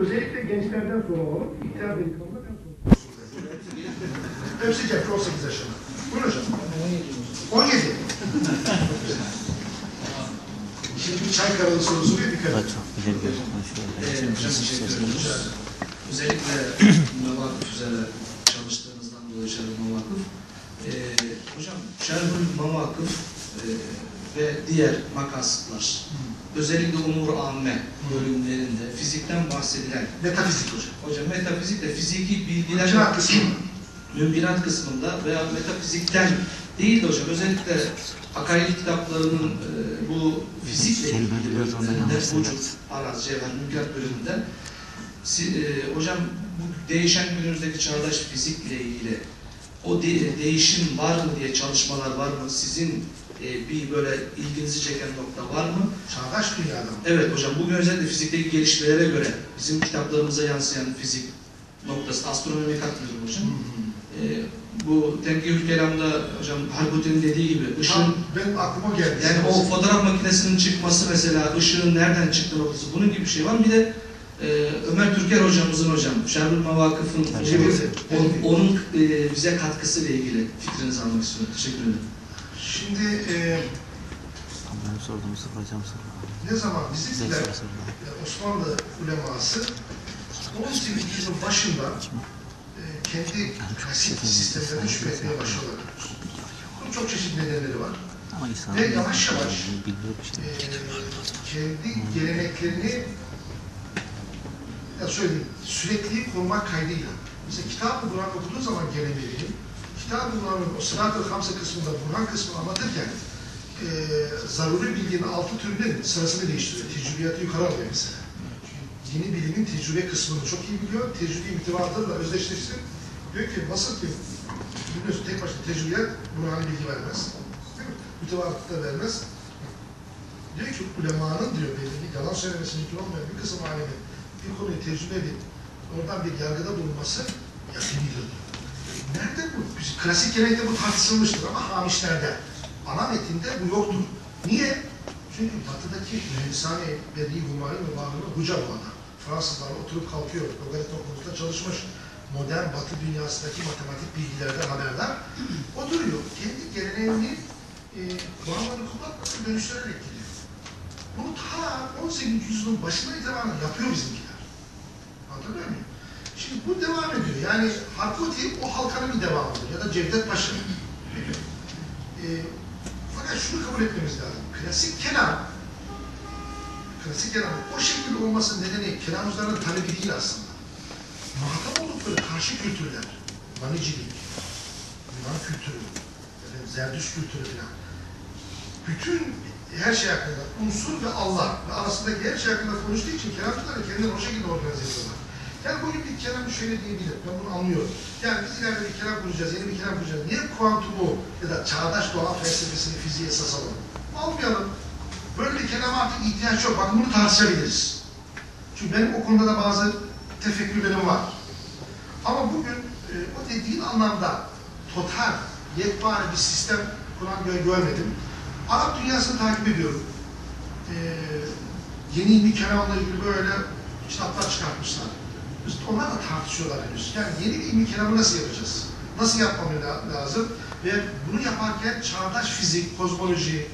Özellikle gençlerden sonra alalım. İhtiyar delikanlılar en son. Hepsi cepte 18 yaşında. Buyurun hocam. 17. Şimdi çay karalı sorusu bir dikkat edin. Ee, teşekkür ederim. Özellikle [CLEARS THROAT] Mavakıf üzerine çalıştığınızdan dolayı Şerif Mavakıf. Ee, hocam Şerif Mavakıf e, ve diğer makaslar özellikle umur amme bölümlerinde fizikten bahsedilen Metafizik hocam. hocam metafizikle fiziki bilgiler mümkünat [CLEARS THROAT] kısmında veya metafizikten değil de hocam özellikle akaid kitaplarının e, bu fizikle Kelime ilgili bölümlerinde vücut, araz, cevher, mümkünat bölümünde si, e, hocam bu değişen günümüzdeki çağdaş fizikle ilgili o de- değişim var mı diye çalışmalar var mı? Sizin e, bir böyle ilginizi çeken nokta var mı? Çağdaş dünyada mı? Evet hocam bugün özellikle fizikteki gelişmelere göre bizim kitaplarımıza yansıyan fizik noktası astronomi katmıyorum hocam. Ee, bu Tenkihül Kelam'da hocam Halbutin'in dediği gibi ışığın Tam benim aklıma geldi. yani o fotoğraf makinesinin çıkması mesela ışığın nereden çıktığı noktası bunun gibi bir şey var. Bir de e, Ömer Türker hocamızın hocam Şerhül Mevakıf'ın Çevirdi. onun, onun e, bize katkısıyla ilgili fikrinizi almak istiyorum. Teşekkür ederim. Şimdi e, Benim sorduğumu soracağım soru. ne zaman bizimkiler Osmanlı uleması 18. yüzyılın başında kendi klasik sistemlerine şükretmeye başlıyorlar. Bunun çok çeşitli nedenleri var. Ama Ve yavaş yavaş e, kendi geleneklerini ya söyleyeyim, sürekli korumak kaydıyla. Mesela Kitab-ı Kur'an okuduğu zaman gelen birinin, Kitab-ı Kur'an'ın o Sırat-ı Hamsa kısmında, Burhan kısmını anlatırken e, zaruri bilginin altı türünün sırasını değiştiriyor. Tecrübiyatı yukarı alıyor mesela. Çünkü yeni bilimin tecrübe kısmını çok iyi biliyor. Tecrübeyi mütevazılarla özdeşleştirip diyor ki nasıl ki biliyorsun tek başına tecrübiyat Burhan'ı bilgi vermez. Mütevazılık da vermez. Diyor ki ulemanın diyor belli yalan söylemesi mümkün olmayan bir kısım alemin bir konuyu tecrübe edip oradan bir yargıda bulunması yakinidir. Nerede bu? Biz, klasik gelenekte bu tartışılmıştır ama Hamişler'de. Ana metinde bu yoktur. Niye? Çünkü batıdaki mühendisane belli humari ve bağımlı hoca bu adam. Fransızlar oturup kalkıyor, logaritma konusunda çalışmış. Modern batı dünyasındaki matematik bilgilerden haberdar. [CLEARS THROAT] Oturuyor. Kendi geleneğini e, bağımlılığı kullanmasını dönüştürerek gidiyor. Bunu ta 18. yüzyılın başına itibaren yapıyor bizimkiler. Anlatabiliyor muyum? Şimdi bu devam ediyor. Yani Harpoti o halkanın bir devamıdır. Ya da Cevdet Paşa. E, fakat şunu kabul etmemiz lazım. Klasik kelam, klasik kelam o şekilde olmasının nedeni kelamcıların talebi değil aslında. Muhatap oldukları karşı kültürler, Manicilik, Yunan kültürü, Zerdüş kültürü falan. Bütün her şey hakkında unsur ve Allah ve arasındaki her şey hakkında konuştuğu için kelamcılar da kendilerini o şekilde organize ediyorlar. Yani bugün bir kelam şöyle diyebilir, ben bunu anlıyorum. Yani biz ileride bir kelam kuracağız, yeni bir kelam kuracağız. Niye kuantumu ya da çağdaş doğa felsefesini fiziğe esas alalım? Almayalım. Böyle bir kelama artık ihtiyaç yok. Bakın bunu tartışabiliriz. Çünkü benim o konuda da bazı tefekkürlerim var. Ama bugün e, o dediğin anlamda total, yekpare bir sistem kuran gö- görmedim. Arap dünyasını takip ediyorum. E, yeni ilmi kelamla ilgili böyle kitaplar çıkartmışlar. İşte onlar da tartışıyorlar henüz. Yani yeni bir ilmi kelamı nasıl yapacağız? Nasıl yapmamız la- lazım? Ve bunu yaparken çağdaş fizik, kozmoloji,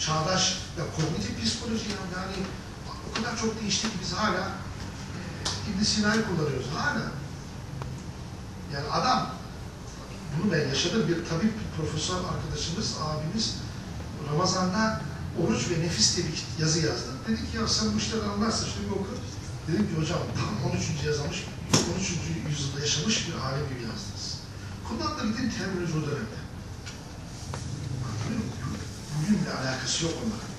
çağdaş ya kognitif psikoloji yani, yani o kadar çok değişti ki biz hala İbn Sina'yı kullanıyoruz. Hala. Yani adam bunu ben yaşadım. Bir tabip profesör arkadaşımız, abimiz Ramazan'da oruç ve nefis diye bir yazı yazdı. Dedi ki ya sen bu işlerden anlarsın şunu bir oku. Dedim ki hocam tam 13. yazılmış, 13. yüzyılda yaşamış bir alim gibi yazdınız. Bir terminoloji o dönemde. Mı? Bugünle alakası yok onların.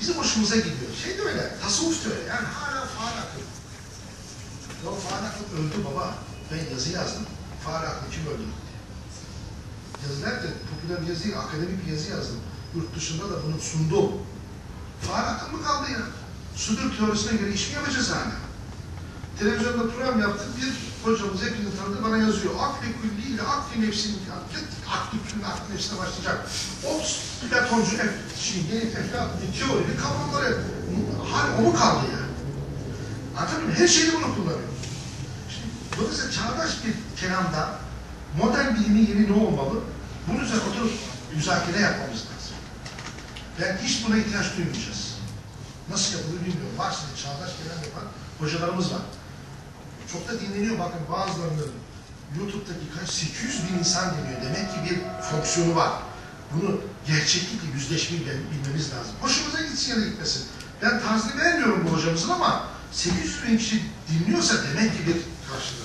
Bizim hoşumuza gidiyor. Şey de öyle, tasavvuf da öyle. Yani hala faal akıl. Ya o faal akıl öldü baba. Ben yazı yazdım. Faal aklı kim diye. Yazı derken popüler bir yazı, akademik bir yazı yazdım. Yurt dışında da bunu sundum. Faal akıl mı kaldı ya? Sudur teorisine göre iş mi yapacağız hala? Televizyonda program yaptık, bir hocamız hepiniz tanıdı bana yazıyor. Akli külli ile akli nefsinin, akli külli akli nefsine başlayacak. Ops, Platoncu, ef, şey, yeni eflatun, teori, kavramları, hal o mu kaldı ya? Anladın mı? Her şeyde bunu kullanıyoruz. Dolayısıyla çağdaş bir kelamda modern bilimin yeri ne olmalı? Bunun üzerine oturup müzakere yapmamız lazım. Yani hiç buna ihtiyaç duymayacağız. Nasıl yapılır bilmiyorum. Var şimdi çağdaş kelam yapan hocalarımız var. Çok da dinleniyor. Bakın bazılarının YouTube'daki kaç 800 bin insan dinliyor. Demek ki bir fonksiyonu var. Bunu gerçeklikle yüzleşmeyi bil- bilmemiz lazım. Hoşumuza gitsin ya da gitmesin. Ben tarzını beğenmiyorum bu hocamızın ama 800 bin kişi dinliyorsa demek ki bir karşılığı.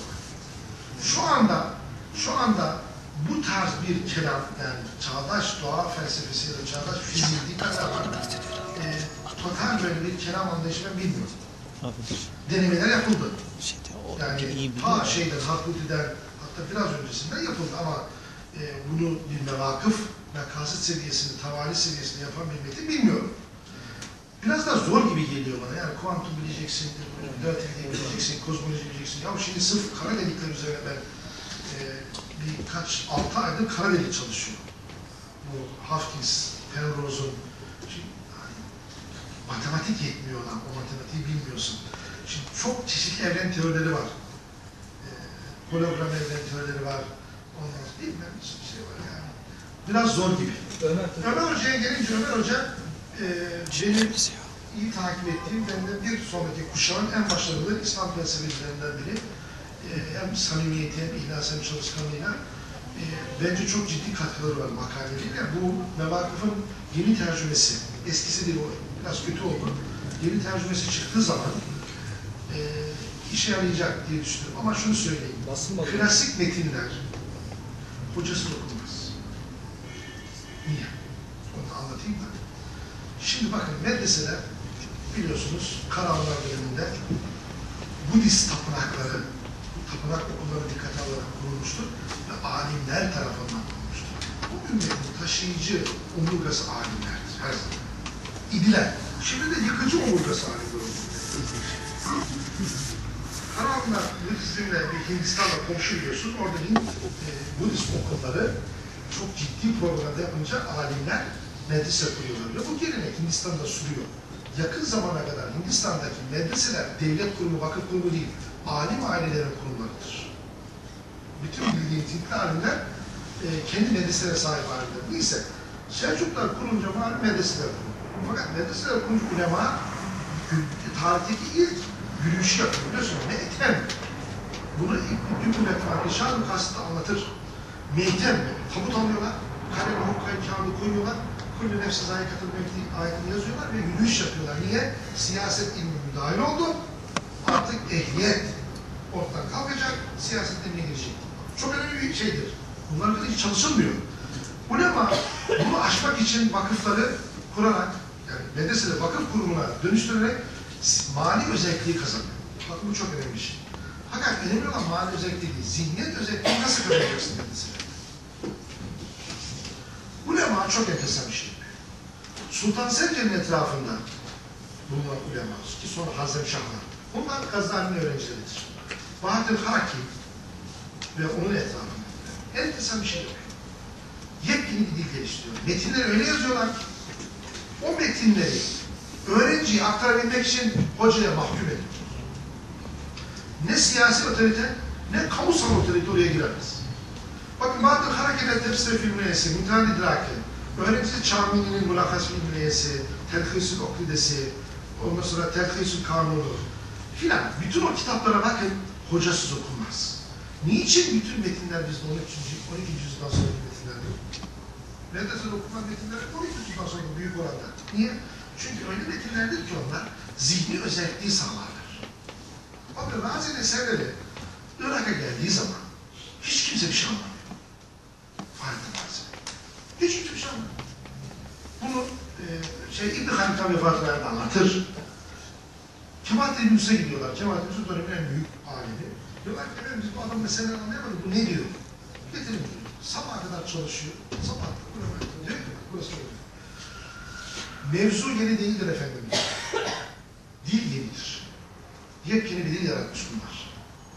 Şu anda, şu anda bu tarz bir kelam, yani çağdaş doğa felsefesi ya da çağdaş fiziği dikkat e, total böyle bir kelam anlayışı ben bilmiyorum. Denemeler yapıldı. Şeyde o Yani ta şeyden, Harputi'den hatta biraz öncesinden yapıldı ama e, bunu bir mevakıf, mekasit seviyesini, tavali seviyesini yapan bir metin bilmiyorum. Biraz da zor gibi geliyor bana. Yani kuantum bileceksin, relativiteyi bileceksin, kozmoloji bileceksin. Ya şimdi sırf kara delikler üzerine ben e, birkaç, altı aydır kara delik çalışıyorum. Bu Hawkins, Penrose'un hani, matematik yetmiyor lan, o matematiği bilmiyorsun. Şimdi çok çeşitli evren teorileri var. Ee, hologram evren teorileri var. Ondan bilmem bir şey var yani. Biraz zor gibi. Ömer, Ömer Hoca'ya gelince Ömer Hoca e, benim iyi takip ettiğim benden bir sonraki kuşağın en başarılı İslam felsefecilerinden biri. e, hem samimiyeti hem ihlas hem çalışkanlığıyla e, bence çok ciddi katkıları var makaleleriyle. Bu Mevakıf'ın yeni tercümesi, eskisi değil o biraz kötü oldu. Yeni tercümesi çıktığı zaman e, işe yarayacak diye düşünüyorum. Ama şunu söyleyeyim. Klasik metinler hocasız okunmaz. Niye? Onu anlatayım da. Şimdi bakın medreseler biliyorsunuz Karahanlar döneminde Budist tapınakları, tapınak okulları dikkate alarak kurulmuştur ve alimler tarafından kurulmuştur. Bu ümmetin taşıyıcı omurgası alimlerdir her zaman. İdiler. Şimdi de yıkıcı omurgası alimler oldu. Karahanlar Budizmle bir Hindistan'la komşu biliyorsun. Orada Hint e, Budist okulları çok ciddi propaganda yapınca alimler medrese kuruyorlar. Ve bu gelenek Hindistan'da sürüyor. Yakın zamana kadar Hindistan'daki medreseler devlet kurumu, vakıf kurumu değil, alim ailelerin kurumlarıdır. Bütün bildiğin Hintli alimler e, kendi medreselere sahip alimler. Neyse, Selçuklar kurunca malum medreseler kuruldu. Fakat medreseler kurunca ulema tarihteki ilk yürüyüşü yapıyor biliyorsunuz. Meytem. Bunu İbn-i Cümlet var. Nişan-ı Kasıt'ta anlatır. Meytem. Tabut alıyorlar. Kalem, hukkayı, kağıdı koyuyorlar. Kullu nefsi zayikatıl mevti ayetini yazıyorlar ve yürüyüş yapıyorlar. Niye? Siyaset ilmi müdahil oldu. Artık ehliyet ortadan kalkacak, siyaset ilmine girecek. Çok önemli bir şeydir. Bunlar da hiç çalışılmıyor. Ulema bunu aşmak için vakıfları kurarak, yani medresede vakıf kurumuna dönüştürerek mali özelliği kazanıyor. Bakın bu çok önemli bir şey. Fakat önemli olan mali özellik değil, zihniyet özelliğini nasıl kazanacaksın medresede? Ulema çok enteresan bir şey. Sultan Sencer'in etrafında bulunan ulema ki sonra Hazrem Şahlar. Bunlar Gazali'nin öğrencileridir. Bahattin Haki ve onun etrafında. Enteresan bir şey yapıyor. Yepyeni bir dil geliştiriyor. Metinleri öyle yazıyorlar ki o metinleri öğrenciye aktarabilmek için hocaya mahkum ediyor. Ne siyasi otorite ne kamusal otorite oraya giremez. Bakın Bahattin Hareket'e tefsir filmleyesi, Mintihal İdraki, öğrencisi Çamini'nin Mulakas filmleyesi, Telhîsül Okridesi, ondan sonra Telhîsül Kanunu filan. Bütün o kitaplara bakın, hocasız okunmaz. Niçin bütün metinler bizde 13. 12. yüzyıldan sonraki metinlerdir? Medresede okunan metinler 12. yüzyıldan sonra büyük oranda. Niye? Çünkü öyle metinlerdir ki onlar zihni özelliği sağlarlar. Bakın Razi'nin eserleri Irak'a geldiği zaman hiç kimse bir şey anlamıyor. Fahrettin. Hiç kimse bir şey. Bunu e, şey İbn Halif'ten vefatlarında anlatır. Kemalettin Yunus'a gidiyorlar. Kemalettin Yunus dönemin en büyük alimi. Diyorlar ki biz bu adam meseleleri anlayamadık. Bu ne diyor? Getirin diyor. Sabaha kadar çalışıyor. Sabah kadar. Diyor ki burası öyle. Mevzu yeni değildir efendim. Dil yenidir. Yepyeni bir dil yaratmış bunlar.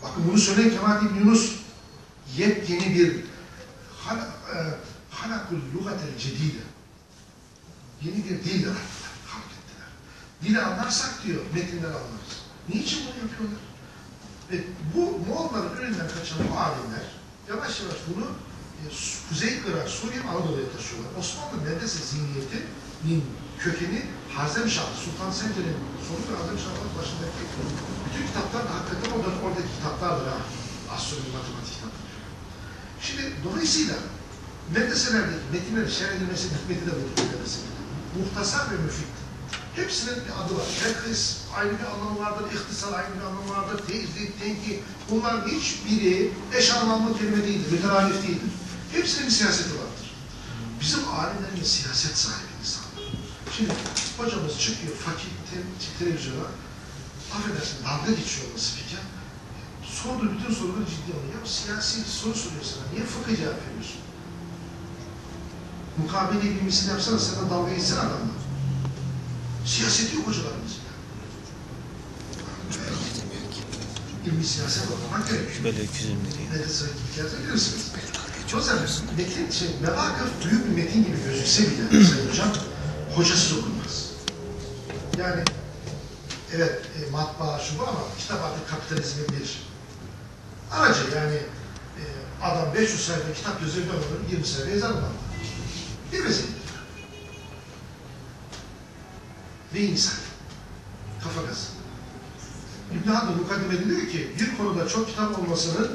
Bakın bunu söyleyen Kemalettin Yunus yepyeni bir e, halakul lugatel cedide yeni bir dil yarattılar, halk ettiler. Dili anlarsak diyor, metinleri anlarız. Niçin bunu yapıyorlar? Ve bu Moğolların önünden kaçan bu alimler yavaş yavaş bunu e, Kuzey Irak, Suriye ve Anadolu'ya taşıyorlar. Osmanlı medrese zihniyetinin kökeni Harzemşah, Sultan Sencer'in sonu ve Harzemşah'ın başındaki bütün kitaplar da hakikaten orada, oradaki kitaplardır ha. Astronomi, matematik kitapları. Şimdi dolayısıyla medreselerdeki metinlerin şerh edilmesi hikmeti de budur medreselerde. Muhtasar ve müfit. Hepsinin bir adı var. Terhis ayrı bir anlamı vardır, ihtisar ayrı bir anlamı vardır, teyzlik, tenki. Bunlar hiçbiri eş anlamlı kelime değildir, müteralif değildir. Hepsinin bir siyaseti vardır. Bizim alimlerimiz siyaset sahibi insanlar. Şimdi hocamız çıkıyor fakir te televizyona, affedersin dalga geçiyor o spiker. Sorduğu bütün soruları ciddi alıyor. Ya siyasi soru soruyor sana. Niye fıkıh cevap veriyorsun? Mukabele ilmisini yapsana sana dalga geçsin adamla. Siyaseti yok hocalarımız. İlmi siyaset okumak gerekiyor. Böyle 220 liraya. Medrese hikayesi bilirsiniz. O yüzden metin, şey, mevakıf büyük bir metin gibi gözükse bile [CLEARS THROAT] Sayın Hocam, hocasız okunmaz. Yani evet e, matbaa şu bu ama kitap artık kapitalizmin bir aracı yani e, adam 500 sayfa kitap yazıyor ben onu 20 sayfa yazarım ben. Bir vesile. Ve insan. Kafa gazı. İbn Haldun mukaddimede diyor ki bir konuda çok kitap olmasının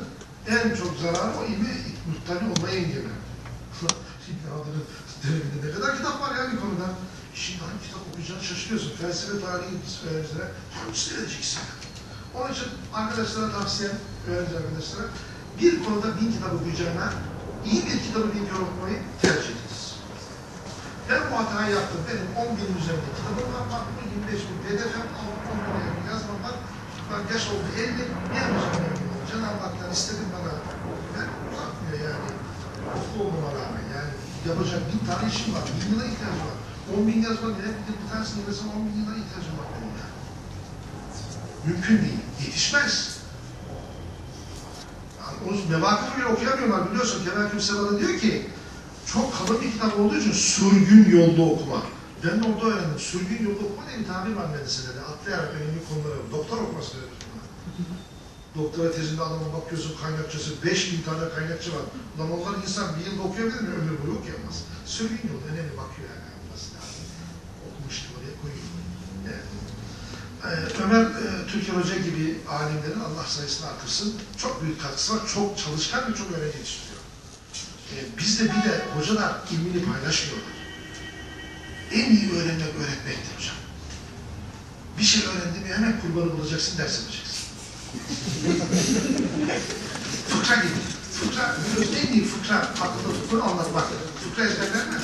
en çok zararı o ilmi muttali olmayı engeller. [LAUGHS] İbn Haldun'un döneminde ne kadar kitap var ya bir konuda. Şimdi hangi kitap okuyacağını şaşırıyorsun. Felsefe tarihi öğrencilere hangisini edeceksin? Onun için arkadaşlara tavsiye, öğrenci arkadaşlara bir konuda bin kitap okuyacağına iyi bir kitabı bin kere okumayı tercih ediniz. Ben bu hatayı yaptım. Benim 10 bin üzerinde kitabım var. Bak bu 25 bin PDF'm 10 bin yakın yazmam var. Ben yaş oldu 50. Ne yapacağım? Cenab-ı Hak'tan istedim bana. Ben uzatmıyor yani. Okul olmama rağmen yani. Yapacak bin tane işim var. Bin yıla ihtiyacım var. 10 bin yazma bile bir, bir tanesini yazsam 10 bin yıla ihtiyacım var benim yani. Mümkün değil. Yetişmez. Yani onu mevakıf bile okuyamıyorlar biliyorsun. Kemal Kümsevan'a diyor ki çok kalın bir kitap olduğu için sürgün yolda okuma. Ben de orada öğrendim. Sürgün yolda okuma diye bir tabir var medisinede. Atlayarak önemli konulara. Doktor okuması buna. Doktora tezinde adama bakıyorsun kaynakçası, 5000 tane kaynakçı var. Ulan onlar insan bir yılda okuyabilir mi? Ömür boyu okuyamaz. Sürgün yolda önemli bakıyor yani. Olması lazım. Okumuştu oraya koyuyor. Yani. Ee, Ömer e, Türker Hoca gibi alimlerin Allah sayısını artırsın. Çok büyük katkısı var. Çok çalışkan ve çok öğrenci yetiştiriyor. Ee, bizde bir de hocalar ilmini paylaşmıyorlar. En iyi öğrenmek öğretmektir hocam. Bir şey öğrendin mi hemen kurbanı bulacaksın, ders yapacaksın. [LAUGHS] fıkra gibi. Fıkra, en iyi fıkra, akılda tutmanı anlatmak. Fıkra ezberlenmez.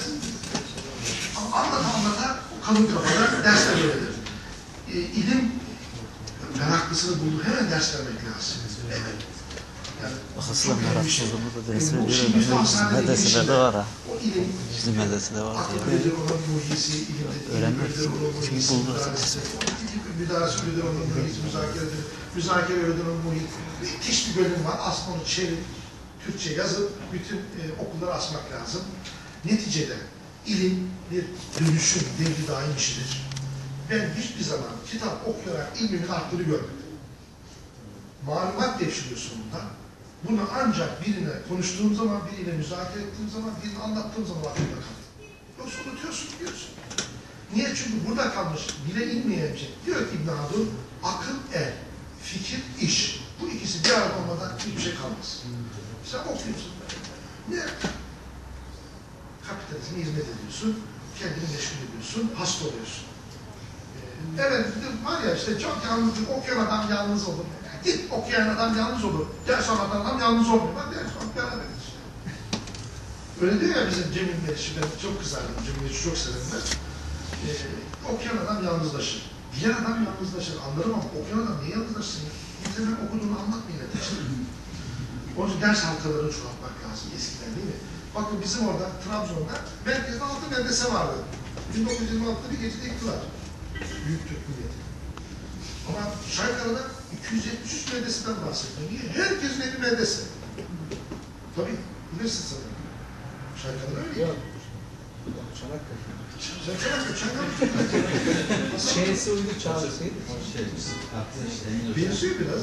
Ama anlata anlata kalın kafada dersler verilir. E, ilim meraklısını bulur, hemen ders vermek lazım. Evet. Bir şey. meraklı da ders Yani bu şimdi veriyorum. yüzde hastanede Medresede de var ha. Bizim medresede var diye. Öğrenmek için buldu müdahalesi müdür olan muhit, müzakere müdür olan muhit. Müthiş bir bölüm var. Aslında onu çevirip, Türkçe yazıp, bütün e, okullara asmak lazım. Neticede ilim bir dönüşüm, devri daim işidir. Ben hiçbir zaman kitap okuyarak ilmimin arttığını görmedim. Malumat devşiriyorsun bunda. Bunu ancak birine konuştuğum zaman, biriyle müzakere ettiğim zaman, birine anlattığım zaman aklımda kalır. Yoksa unutuyorsun, biliyorsun. Niye? Çünkü burada kalmış, bile inmeyen şey. Diyor ki İbn Haldun, akıl el, fikir iş. Bu ikisi bir arada olmadan hiçbir şey kalmaz. Sen okuyorsun. Ne? Kapitalizme hizmet ediyorsun, kendini meşgul ediyorsun, hasta oluyorsun. Ee, Evet, var ya işte çok yalnızlık, okuyan adam yalnız olur. Git okuyan adam yalnız olur. Ders anlatan adam yalnız olmuyor. Bak ders beraberiz işte. Öyle diyor ya bizim Cemil Meriç'i, ben çok kızardım, Cemil Meriç'i çok severim ben. Ee, okuyan adam yalnızlaşır. Diğer adam yalnızlaşır, anlarım ama okuyan adam niye yalnızlaşsın? ya? Bize ben okuduğunu anlat millete. [LAUGHS] Onun için ders halkalarını çoğaltmak lazım eskiden değil mi? Bakın bizim orada Trabzon'da merkezde altı medrese vardı. 1926'da bir gecede yıktılar. Büyük Türk Milleti. Ama Çaykara'da 273 medreseden bahsediyor. Niye? Herkesin evi medrese. Tabii, bilirsin sen. Çaykara'da öyle. Yok. Çanakkale. Sen Çanakkale, Çaykara. Şeysi uydu çağrısı. Benziyor biraz.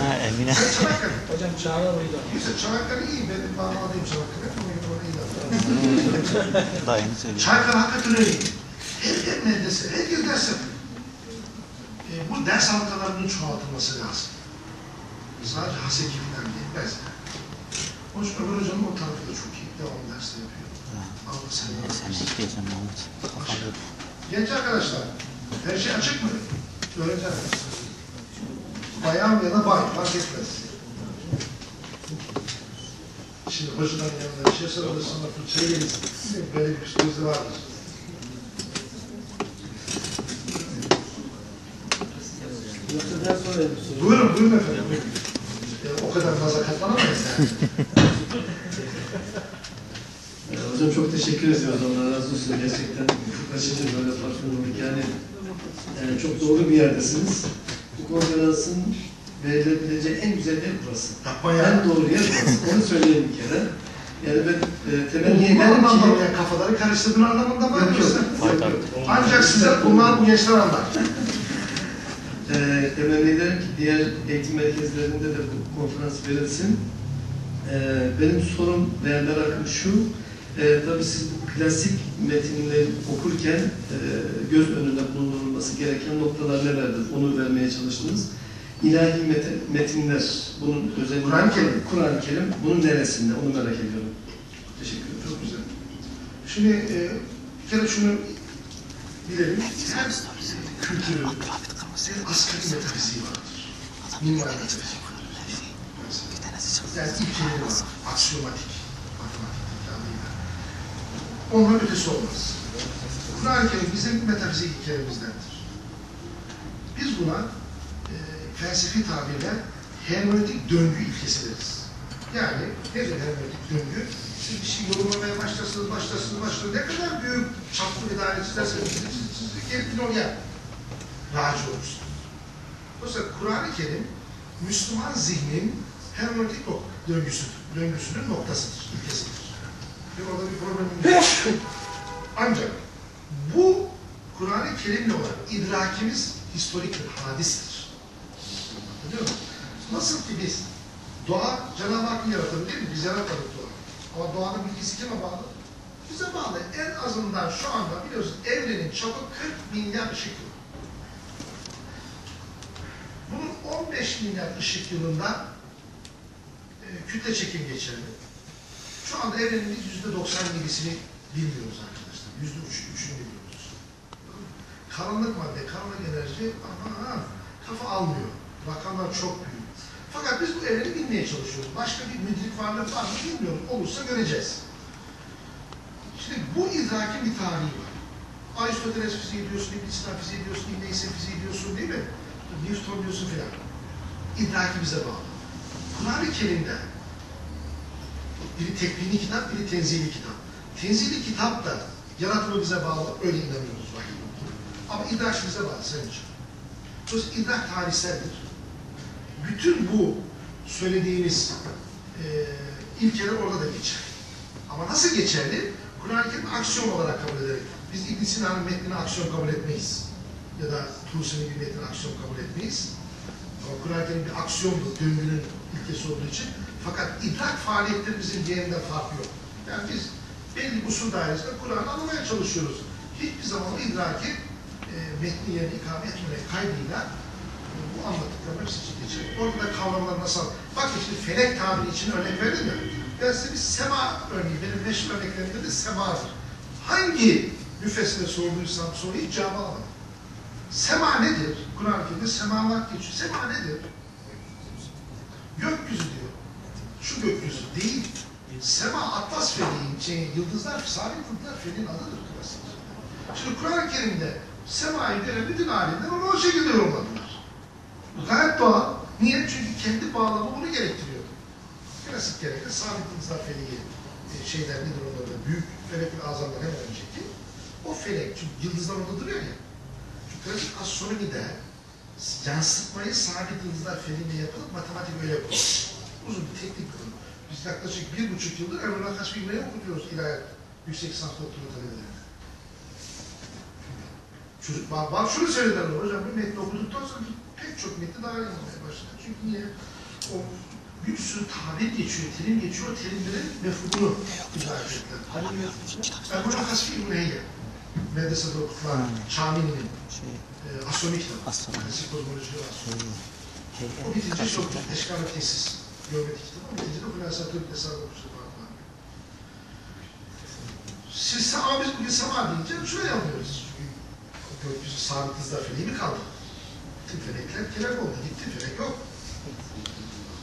Ha Emine. Sen Çanakkale. Hocam çağlar uydu. Neyse Çanakkale iyi. Benim damadıyım Çanakkale. Ona göre orayı da. Dayını söylüyor. Çaykara hakikaten öyle. Her yer medrese, her yer ders yapıyor. E, bu ders halkalarının çoğaltılması lazım. Sadece hasekiften yetmez. Onun için Ömer Hoca'nın o tarafı da çok iyi. Devam derste yapıyor. Allah sen Sen Mahmut? Kafamda Genç arkadaşlar, her şey açık mı? Öğrenci arkadaşlar. Bayan ya da bay, fark etmez. Şimdi hocadan yanında bir şey sorulur sonra fırçaya geliriz. Böyle bir psikoloji vardır. Buyurun, buyurun efendim. E, o kadar naza katlanamayız yani. [LAUGHS] Hocam çok teşekkür ediyoruz. Allah razı olsun. Gerçekten ufuk açıcı böyle farkındalık. Yani, yani çok doğru bir yerdesiniz. Bu konferansın verilebileceği en güzel yer burası. Yapma ya. En doğru yer burası. Onu söyleyeyim bir kere. Yani ben e, temenni ederim ki... ya? Kafaları karıştırdığın anlamında mı? Yok yok. yoksa? yok, yok. Ancak size bunlar bu gençler anlar. E, temenni ederim ki diğer eğitim merkezlerinde de bu konferans verilsin. E, benim sorum değerli arkadaşım şu. E, tabii siz bu klasik metinleri okurken e, göz önünde bulundurulması gereken noktalar nelerdir? Onu vermeye çalıştınız. İlahi metinler, bunun özelliği Kur'an-ı Kerim. Kur'an-ı Kerim bunun neresinde? Onu merak ediyorum. Teşekkür ederim. Çok güzel. Şimdi e, bir kere şunu bilelim. Her kültürün bir asgari metafiziği vardır. Mimari metafiziği. Yani ilkeleri var. Aksiyomatik. Matematik imkanıyla. Onların ötesi olmaz. Kur'an-ı Kerim bizim metafizik ilkelerimizdendir. Biz buna e, felsefi tabirle hermenötik döngü ilkesi deriz. Yani nedir hermenötik döngü? Siz bir şey yorumlamaya başlarsınız, başlarsınız, başlarsınız. Ne kadar büyük çaplı bir daire çizerseniz çizin, çizin, gelin oraya raci olursunuz. Dolayısıyla Kur'an-ı Kerim Müslüman zihnin hermenötik nok- döngüsüdür. Döngüsünün noktasıdır, ilkesidir. Bir orada bir problemimiz yok. Ancak bu Kur'an-ı Kerim'le olan idrakimiz historiktir, hadistir. Anlıyor musun? Nasıl ki biz doğa Cenab-ı Hakk'ın değil mi? Biz yaratmadık doğa. Ama doğanın bilgisi kime bağlı? Bize bağlı. En azından şu anda biliyorsunuz evrenin çapı 40 milyar ışık yılı. Bunun 15 milyar ışık yılında e, kütle çekim geçerli. Şu anda evrenin yüzde 97'sini bilmiyoruz arkadaşlar. Yüzde üç, üçünü biliyoruz. Karanlık madde, karanlık enerji aman kafa almıyor. Rakamlar çok büyük. Fakat biz bu evreni bilmeye çalışıyoruz. Başka bir müdrik varlık var mı bilmiyoruz. Olursa göreceğiz. Şimdi bu idrakin bir tarihi var. Aristoteles fiziği diyorsun, İbn Sina fiziği diyorsun, İbn Heysen fiziği diyorsun değil mi? Newton diyorsun filan. İdraki bize bağlı. Kur'an-ı Kerim'de biri tekvini kitap, biri tenzili kitap. Tenzili kitap da yaratımı bize bağlı, öyle inanıyoruz vahiy. Ama idrak bize bağlı senin için. Dolayısıyla idrak tarihseldir. Bütün bu söylediğimiz e, ilkeler orada da geçer. Ama nasıl geçerli? Kur'an-ı Kerim aksiyon olarak kabul ederek. Biz İbn Sina'nın metnini aksiyon kabul etmeyiz. Ya da Tusi'nin bir metnini aksiyon kabul etmeyiz. Kerim bir aksiyondur, döngünün ilkesi olduğu için. Fakat idrak faaliyetlerimizin diğerinden farkı yok. Yani biz belli usul dairesinde Kur'an'ı anlamaya çalışıyoruz. Hiçbir zaman o idraki e, metni yerine ikame etmemek kaydıyla e, bu anlattıklarım hepsi için geçer. Orada da kavramlar nasıl? Bak işte felek tabiri için örnek verdim ya. Ben size bir sema örneği, benim meşhur örneklerimde de semadır. Hangi müfessire sorduysam soruyu cevap alamadım. Sema nedir? Kur'an-ı Kerim'de semavat geçiyor. Sema nedir? Gökyüzü diyor. Şu gökyüzü değil. Sema Atlas Feliğin, şey, yıldızlar, sabit yıldızlar Feliğin adıdır klasik. Şimdi Kur'an-ı Kerim'de semayı gören bütün alimler onu o şekilde yorumladılar. Bu gayet doğal. Niye? Çünkü kendi bağlamı bunu gerektiriyor. Klasik gerekli sabit yıldızlar Feliği e, şeyler nedir onların büyük felek-ül azamdan hemen önceki o felek, çünkü yıldızlar orada duruyor ya. Klasik astronomide yansıtmayı sabit yıldızlar feliğine yapılıp matematik öyle yapılır. Uzun bir teknik konu. Biz yaklaşık bir buçuk yıldır Emrullah Kasbi İbni'ye okutuyoruz ilahiyat yüksek lisans doktora talebelerine. Çocuk, bak, bak şunu söylediler hocam, bu metni okuduktan sonra pek çok metni daha iyi olmaya başladı. Çünkü niye? O bir sürü tabir geçiyor, terim geçiyor, terimlerin mefhumunu izah ettiler. Emrullah Kasbi İbni'ye medresede okutulan Şamil'in Şey, e, astronomi kitabı. Astronomi. Klasik kozmoloji ve astronomi. şey, O bitince çok eşkal ve tesis. Geometrik kitabı. O bitince de Hülasatül Hesabı okuştu falan. Siz sama biz bugün sama deyince şuraya o gökyüzü sabit hızla feleği mi kaldı? Bütün felekler kelek oldu. Gitti felek yok.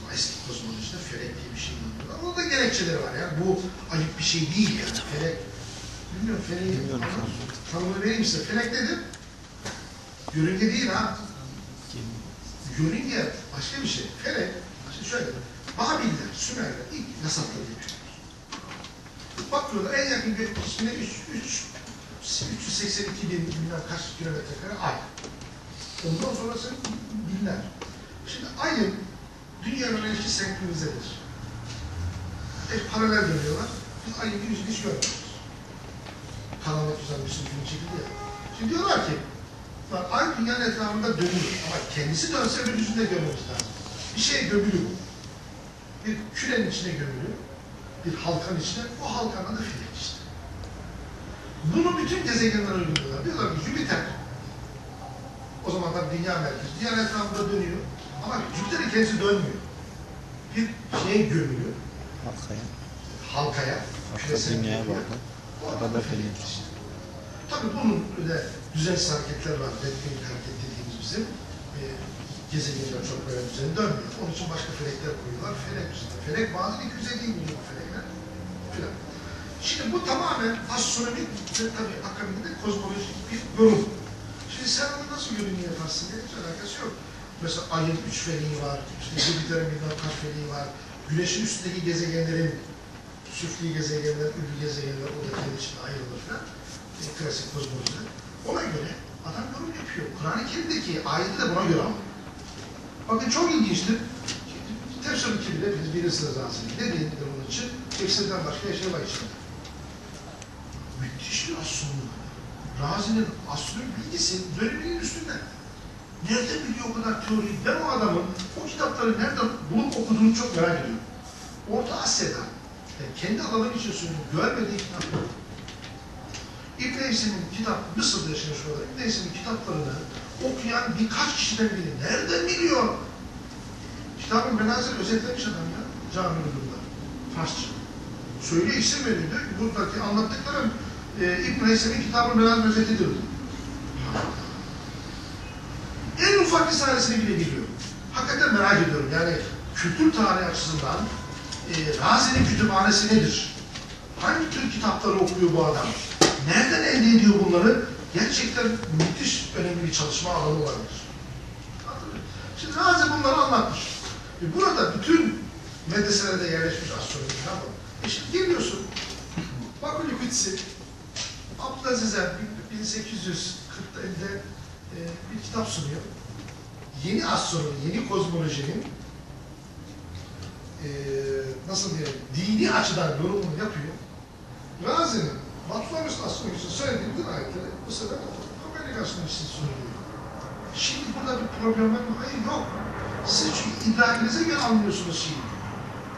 Ama eski kozmolojide felek diye bir şey inanıyorlar. Onun da gerekçeleri var. Yani bu ayıp bir şey değil yani. Felek Bilmiyorum feleği Bilmiyorum. tanımını vereyim size. Felek nedir? Yörünge değil ha. Yörünge başka bir şey. Felek, işte şöyle, Babiller, Sümerler ilk yasakları yapıyorlar. Bakıyorlar en yakın cismine 3, 3, 382 bin bilmem kaç kilometre kare ay. Ondan sonrası binler. Şimdi ayın dünyanın ilişki senkronizedir. Hep paralel dönüyorlar. Biz ayın yüzünü hiç görmüyoruz. Karanlık bir sürü film çekildi ya. Şimdi diyorlar ki, Bak, ay dünyanın etrafında dönüyor ama kendisi dönse öbür yüzünde görmemiz lazım. Bir şey gömülü bu. Bir kürenin içine gömülü, bir halkanın içine, o halkanın adı felek işte. Bunu bütün gezegenler uyguluyorlar. Diyorlar ki Jüpiter, o zaman tabii dünya merkezi, dünya etrafında dönüyor. Ama Jüpiter'in kendisi dönmüyor. Bir şeye gömülüyor, halkaya, Başka küresel dünyaya yapıya. Anda dönüyor. Tabii bunun öyle düzensiz hareketler var. Redkine hareket dediğimiz bizim. E, gezegenler çok böyle düzenli dönmüyor. Onun için başka felekler koyuyorlar. Felek işte. Felek bazen 250 milyon felekler. Filan. Şimdi bu tamamen astronomik ve tabii akabinde kozmolojik bir yorum. Şimdi sen onu nasıl yorumunu yaparsın? Hiç alakası yok. Mesela ayın üç feleği var, işte Jüpiter'in bilmem kaç feleği var, güneşin üstündeki gezegenlerin, süfli gezegenler, ülü gezegenler, o da kendi içinde ayrılır falan. E, klasik kozmolojide. Ona göre adam yorum yapıyor. Kur'an-ı Kerim'deki ayeti de buna göre alıyor. Bakın çok ilginçtir. Tefsir 2 bile biz bilirsiniz aslında. Ne değildir onun için? Tefsirden başka şey var içinde. Müthiş bir astronom. Razi'nin astronom bilgisi döneminin üstünde. Nereden biliyor o kadar teoriyi? Ben o adamın o kitapları nereden bulup okuduğunu çok merak ediyorum. Orta Asya'da, yani kendi alanım için söylüyorum, görmediği kitap yok. İbn Eysen'in kitap, Mısır'da yaşamış olan İbn Eysen'in kitaplarını okuyan birkaç kişiden biri. Nereden biliyor? Kitabın menazir özetlemiş adam ya, cami durumda. Farsça. Söylüyor, isim veriyor. Diyor ki buradaki anlattıklarım e, İbn Eysen'in kitabın menazir özetidir. diyor. En ufak risalesini bile biliyorum. Hakikaten merak ediyorum. Yani kültür tarihi açısından e, Razi'nin kütüphanesi nedir? Hangi tür kitapları okuyor bu adam? Nereden elde ediyor bunları? Gerçekten müthiş önemli bir çalışma alanı olabilir. Şimdi Razi bunları anlatmış. E burada bütün medreselerde yerleşmiş astronomi tamam? E şimdi geliyorsun, Bakuli Kutsi, Abdülaziz'e 1840'da elde e, bir kitap sunuyor. Yeni astronomi, yeni kozmolojinin e, nasıl diyelim, dini açıdan yorumunu yapıyor. Razi'nin Batlamist astronomisi söylediği bütün ayetleri bu sefer Kopernik astronomisi sunuyor. Şimdi burada bir problem var mı? Hayır yok. Siz çünkü idrakinize göre anlıyorsunuz şeyi.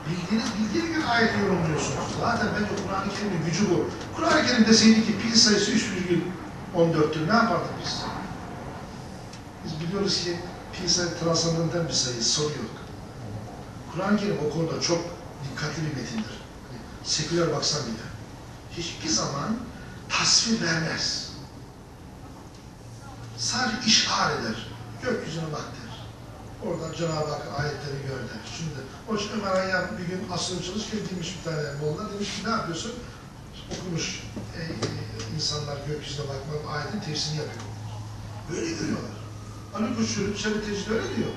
Bildiğiniz bilgiye göre ayeti yorumluyorsunuz. Zaten bence Kur'an-ı Kerim'in gücü bu. Kur'an-ı Kerim deseydi ki pi sayısı 3,14'tür ne yapardık biz? Biz biliyoruz ki pi sayı transandantal bir sayı, soru yok. Kur'an-ı Kerim o konuda çok dikkatli bir metindir. Hani seküler baksan bile. Hiçbir zaman tasvir vermez. Sadece işaret eder. Gökyüzüne bak der. Oradan Cenab-ı Hak ayetleri gör der. Şimdi o için Ömer Hayyam bir gün asrın çalışırken demiş bir tane Molla demiş ki ne yapıyorsun? Okumuş e, e, insanlar gökyüzüne bakmak ayetin tefsirini yapıyor. Böyle görüyorlar. Ali Kuşçu, Çevre Tecrübe öyle diyor.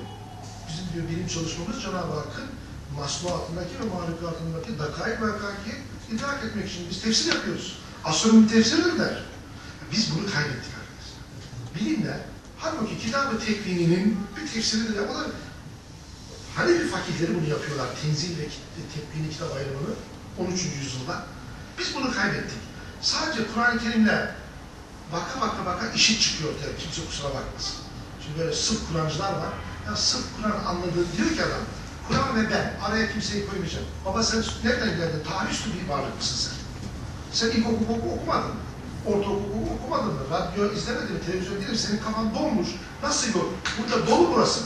Bizim diyor bilim çalışmamız Cenab-ı Hakk'ın masnuatındaki ve mahlukatındaki dakayık ve hakiki idrak etmek için biz tefsir yapıyoruz. Astronomi tefsiridir der. Biz bunu kaybettik arkadaşlar. Bilimler, halbuki kitab-ı tekvininin bir tefsiridir. O da Hanefi fakihleri bunu yapıyorlar. Tenzil ve tekvini kitap ayrımını 13. yüzyılda. Biz bunu kaybettik. Sadece Kur'an-ı Kerim'le baka baka baka işit çıkıyor ortaya. Kimse kusura bakmasın. Şimdi böyle sırf Kur'ancılar var. Ya sırf Kur'an anladığı diyor ki adam, Kur'an ve ben araya kimseyi koymayacağım. Baba sen nereden geldin? Tarih üstü bir varlık mısın sen? Sen ilkokul oku, okumadın mı? Ortaokul okumadın mı? Radyo izlemedin mi? Televizyon değil mi? Senin kafan dolmuş. Nasıl yok? Burada dolu burası.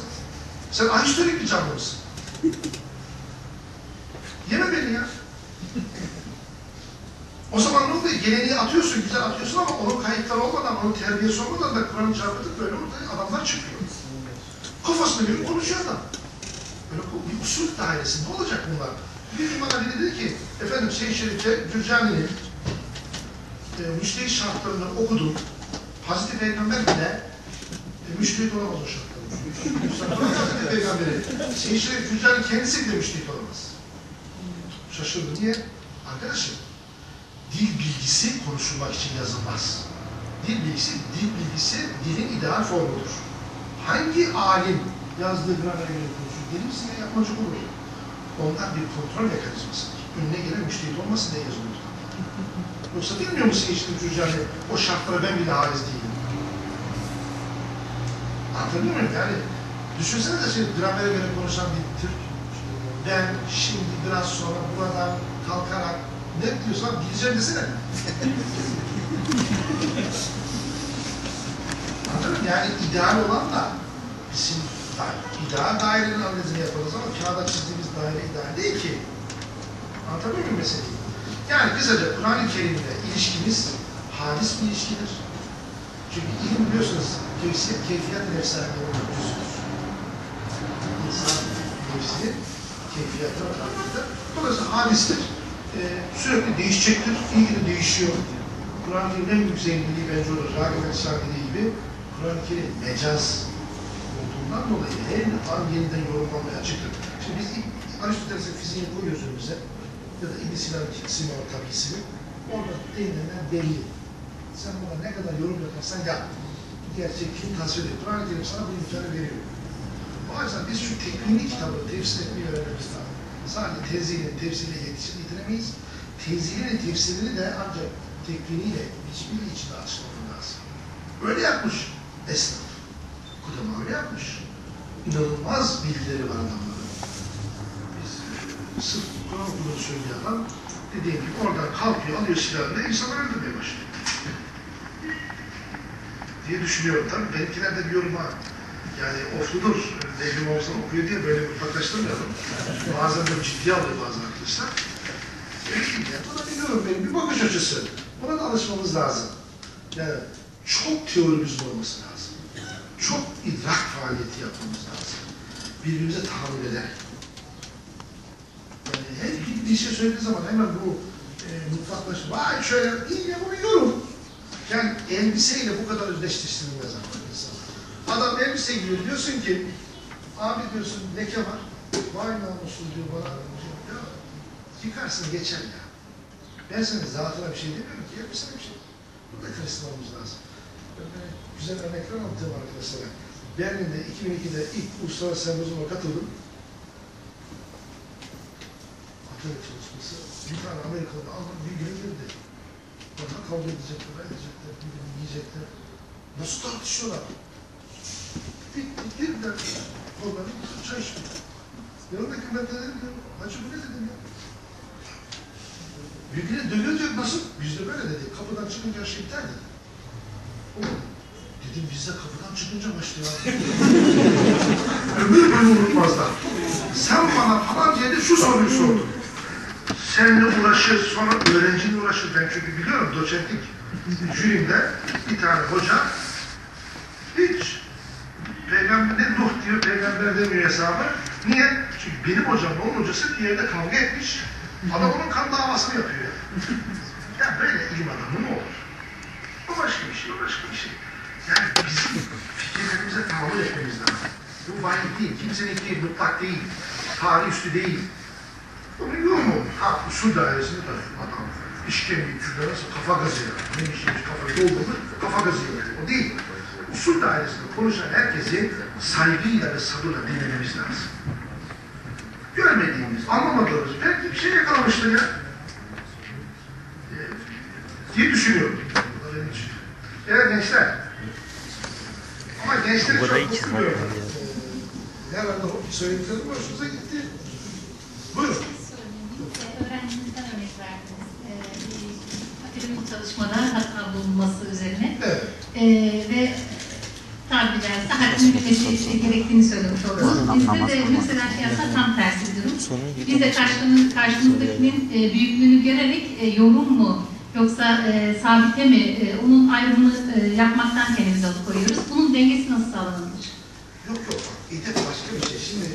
Sen ahistorik bir canlı mısın? [LAUGHS] Yeme beni ya. O zaman ne oluyor? Geleneği atıyorsun, güzel atıyorsun ama onun kayıtları olmadan, onun terbiyesi olmadan da Kur'an'ı çarpıtıp böyle ortaya adamlar çıkıyor. Kafasına göre konuşuyor adam. Bir usul dairesinde olacak bunlar. Bir bana biri dedi ki, efendim Seyyid Şerif'te Gürcani'nin e, müşteri şartlarını okudum. Hazreti Peygamber bile e, müşteri olamaz o şartları. Hazreti Peygamber'i. Seyyid Şerif Gürcani kendisi bile müşteri olamaz. Şaşırdım. Niye? Arkadaşım, dil bilgisi konuşulmak için yazılmaz. Dil bilgisi, dil bilgisi dilin ideal formudur. Hangi alim yazdığı gramere? Deli misin ya yapmacık olur. Onlar bir kontrol mekanizmasıdır. Önüne gelen müştehit olmasın diye yazılır. Yoksa bilmiyor musun işte Cürcani, o şartlara ben bile haiz değilim. Anlatabiliyor muyum? Yani düşünsene de şimdi gramere göre konuşan bir Türk, ben şimdi biraz sonra buradan kalkarak ne diyorsan bileceğim desene. Anladın mı? Yani ideal olan da bizim da- ideal dairenin analizini yaparız ama kağıda çizdiğimiz daire ideal değil ki. Anlatabiliyor muyum meseleyi? Yani kısaca Kur'an-ı Kerim'le ilişkimiz hadis bir ilişkidir. Çünkü ilim biliyorsunuz keyfiyet, keyfiyet nefsani olmak cüzdür. İnsan nefsinin keyfiyatı önemlidir. Dolayısıyla hadistir. Ee, sürekli değişecektir. İyi de değişiyor. Kur'an-ı Kerim'in en zenginliği bence olur. El dediği gibi Kur'an-ı Kerim mecaz olduğundan dolayı her an yeniden yorumlanmaya açıktır. Şimdi biz Aristoteles'in fiziğini koyuyoruz önümüze ya da İbn Sina'nın Sina tabisini orada değinilen belli. Sen buna ne kadar yorum yaparsan yap. Gerçekliğini tasvir ediyor. Kur'an-ı Kerim sana bu imkanı veriyor. O yüzden biz şu tekniğini kitabı tefsir etmeyi öğrenmemiz lazım. Sadece tezinin, tefsiriyle yetişir yitiremeyiz. Tezinin, tefsirini de ancak tekniğiyle hiçbir içinde açıklamamız lazım. Öyle yapmış esnaf. Kudama öyle yapmış. İnanılmaz bilgileri var adamların. Biz sırf Kur'an okuduğunu söyleyen adam dediğim gibi oradan kalkıyor, alıyor silahını, insanları öldürmeye başlıyor. diye düşünüyorum. Tabii benimkiler de bir yoruma yani ofludur. Devrim olsan okuyor diye böyle mutlaklaştırmayalım. Bazen de ciddiye alıyor bazı arkadaşlar. Öyle değil yani. Bu da bir yorum benim, bir bakış açısı. Buna da alışmamız lazım. Yani çok teorimizin olması lazım. Çok idrak faaliyeti yapmamız lazım. Birbirimize tahammül eder. Yani her bir şey söylediği zaman hemen bu e, mutlaklaşma, vay şöyle, iyi ya bu bir yorum. Yani elbiseyle bu kadar özdeşleştirilmez ama insan. Adam elbise giyiyor, diyorsun ki, abi diyorsun leke var, vay namussuz diyor bana, ya yıkarsın geçer ya. Ben senin zatına bir şey demiyorum ki, elbisene bir şey. Burada karıştırmamız lazım. Güzel örnekler anlattım arkadaşlara. Berlin'de 2002'de ilk uluslararası sempozuma katıldım. Atölye çalışması. Bir tane Amerikalı aldım bir gün girdi. Bana kavga edecekler, edecekler, birbirini yiyecekler. Nasıl tartışıyorlar? Bitti, girdiler. Onların çay içmiyor. Yanındaki ben de dedim ki, hacı bu ne dedim ya? Birbirine dövüyor nasıl? Biz de böyle dedik. Kapıdan çıkınca her şey biter dedi. Dedim biz de kapıdan çıkınca başlıyor. Ömür boyu unutmazlar. Sen bana falan yerde şu soruyu sordun. Seninle uğraşır, sonra öğrenciyle uğraşır. Ben çünkü biliyorum doçentlik jürimde bir tane hoca hiç peygamber ne Nuh diyor, peygamber demiyor hesabı. Niye? Çünkü benim hocam, onun hocası bir yerde kavga etmiş. Adam onun kan davasını yapıyor. Ya böyle ilim adamı mı olur? O başka bir şey, başka bir şey. Yani bizim fikirlerimize tahammül etmemiz lazım. Bu vahiy değil, kimseninki mutlak değil, tarih üstü değil. Onun yorumu, ha usul dairesinde de adam işkembeyi küfre nasıl kafa gazıyor. Ne işiymiş kafayı doldurdu, kafa gazıyor. O değil. Usul dairesinde konuşan herkesi saygıyla ve sabırla dinlememiz lazım. Görmediğimiz, anlamadığımız, belki bir şey yakalamıştır ya. Ee, diye düşünüyorum. Evet gençler. Ama gençleri Bu da çok. Ee, herhalde söylediklerim hoşunuza gitti. Buyurun. Öğrencimizden örnek verdiniz. Ee, akademik çalışmada hata bulunması üzerine. Evet. Ee, ve tabiri caizse haddini bilmesi gerektiğini söylemiş oldunuz. Bizde de mesela şey aslında tam tersi bir durum. Biz de karşımız, karşımızdakinin e, büyüklüğünü görerek e, yorum mu yoksa e, sabite mi e, onun ayrımını e, yapmaktan kendimizi alıkoyuyoruz. Bunun dengesi nasıl sağlanabilir? Yok yok. İdep başka bir şey. Şimdi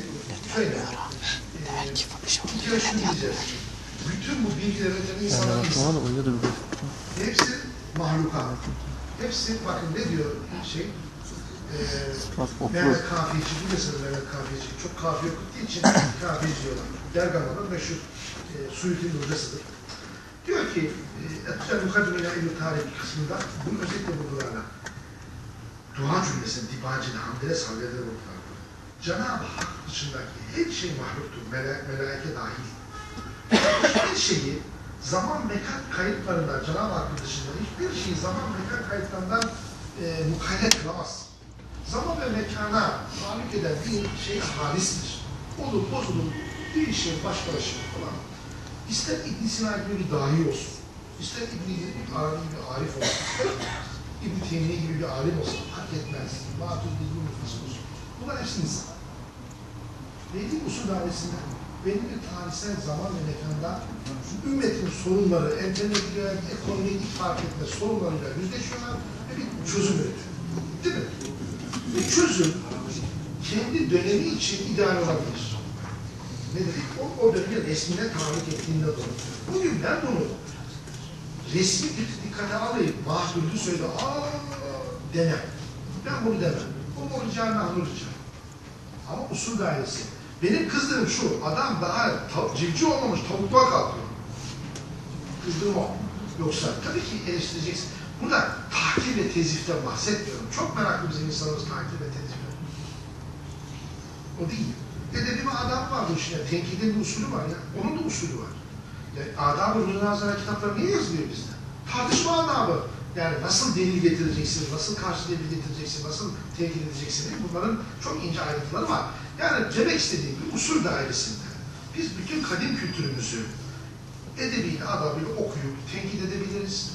şöyle. Belki bir kere şunu diyeceğiz. Bütün bu bilgileri üreten insanlar Hepsi mahlukat. Hepsi bakın ne diyor şey. Ee, Mehmet Kafici, bilirsiniz Mehmet Kafici. Çok kafi okuttuğu için [COUGHS] Kafici diyorlar. Dergama'nın meşhur e, Suyuti'nin hocasıdır. Diyor ki, e, Etüzel Mukadime ile İlmi Tarih kısmında bunu özellikle vurgularlar. Dua cümlesini dibacıyla hamdele savrede vurgularlar. Cenab-ı Hak dışındaki her şey mahluktur, mela melaike dahil. Hiçbir şeyi zaman mekan kayıtlarından, Cenab-ı Hakk'ın dışında hiçbir şeyi zaman mekan kayıtlarından e, mukayyet kılamaz. Zaman ve mekana tahrik eden bir şey halistir. Olur, bozulur, değişir, başkalaşır falan. İster İbn Sina gibi bir dahi olsun, ister İbn-i Arabi gibi arif olsun, ister İbn-i Teymiye gibi bir alim olsun, fark etmez. Matur bir nüfus olsun. Bunlar hepsi insan. Belli usul dairesinde belli bir tarihsel zaman ve mekanda ümmetin sorunları, entelektüel, ekonomik fark etmez sorunlarıyla yüzleşiyorlar ve bir çözüm üretiyor. Değil mi? Ve çözüm kendi dönemi için ideal olabilir. Ne dedik? O, o dönemi resmine tahrik ettiğinde doğru. Bugün ben bunu resmi dik- dikkate alayım, mahkuldü söyle, aa demem. Ben bunu demem. Bu olacağını anlayacağım. Ama usul dairesi. Benim kızdığım şu, adam daha tav- civciv olmamış, tavukluğa kalkıyor. Kızdığım o. Yoksa tabii ki eleştireceksin. Burada tahkir ve teziften bahsetmiyorum. Çok meraklı bizim insanımız tahkir ve teziften. O değil. Edebi bir adam var bu işin. Yani tenkidin bir usulü var ya. Onun da usulü var. Yani adab-ı münazara kitapları niye yazılıyor bizde? Tartışma adabı. Yani nasıl delil getireceksin, nasıl karşı delil getireceksin, nasıl tenkit edeceksin. Bunların çok ince ayrıntıları var. Yani demek istediğim bir usul dairesinde biz bütün kadim kültürümüzü edebiyle, adabıyla okuyup tenkit edebiliriz,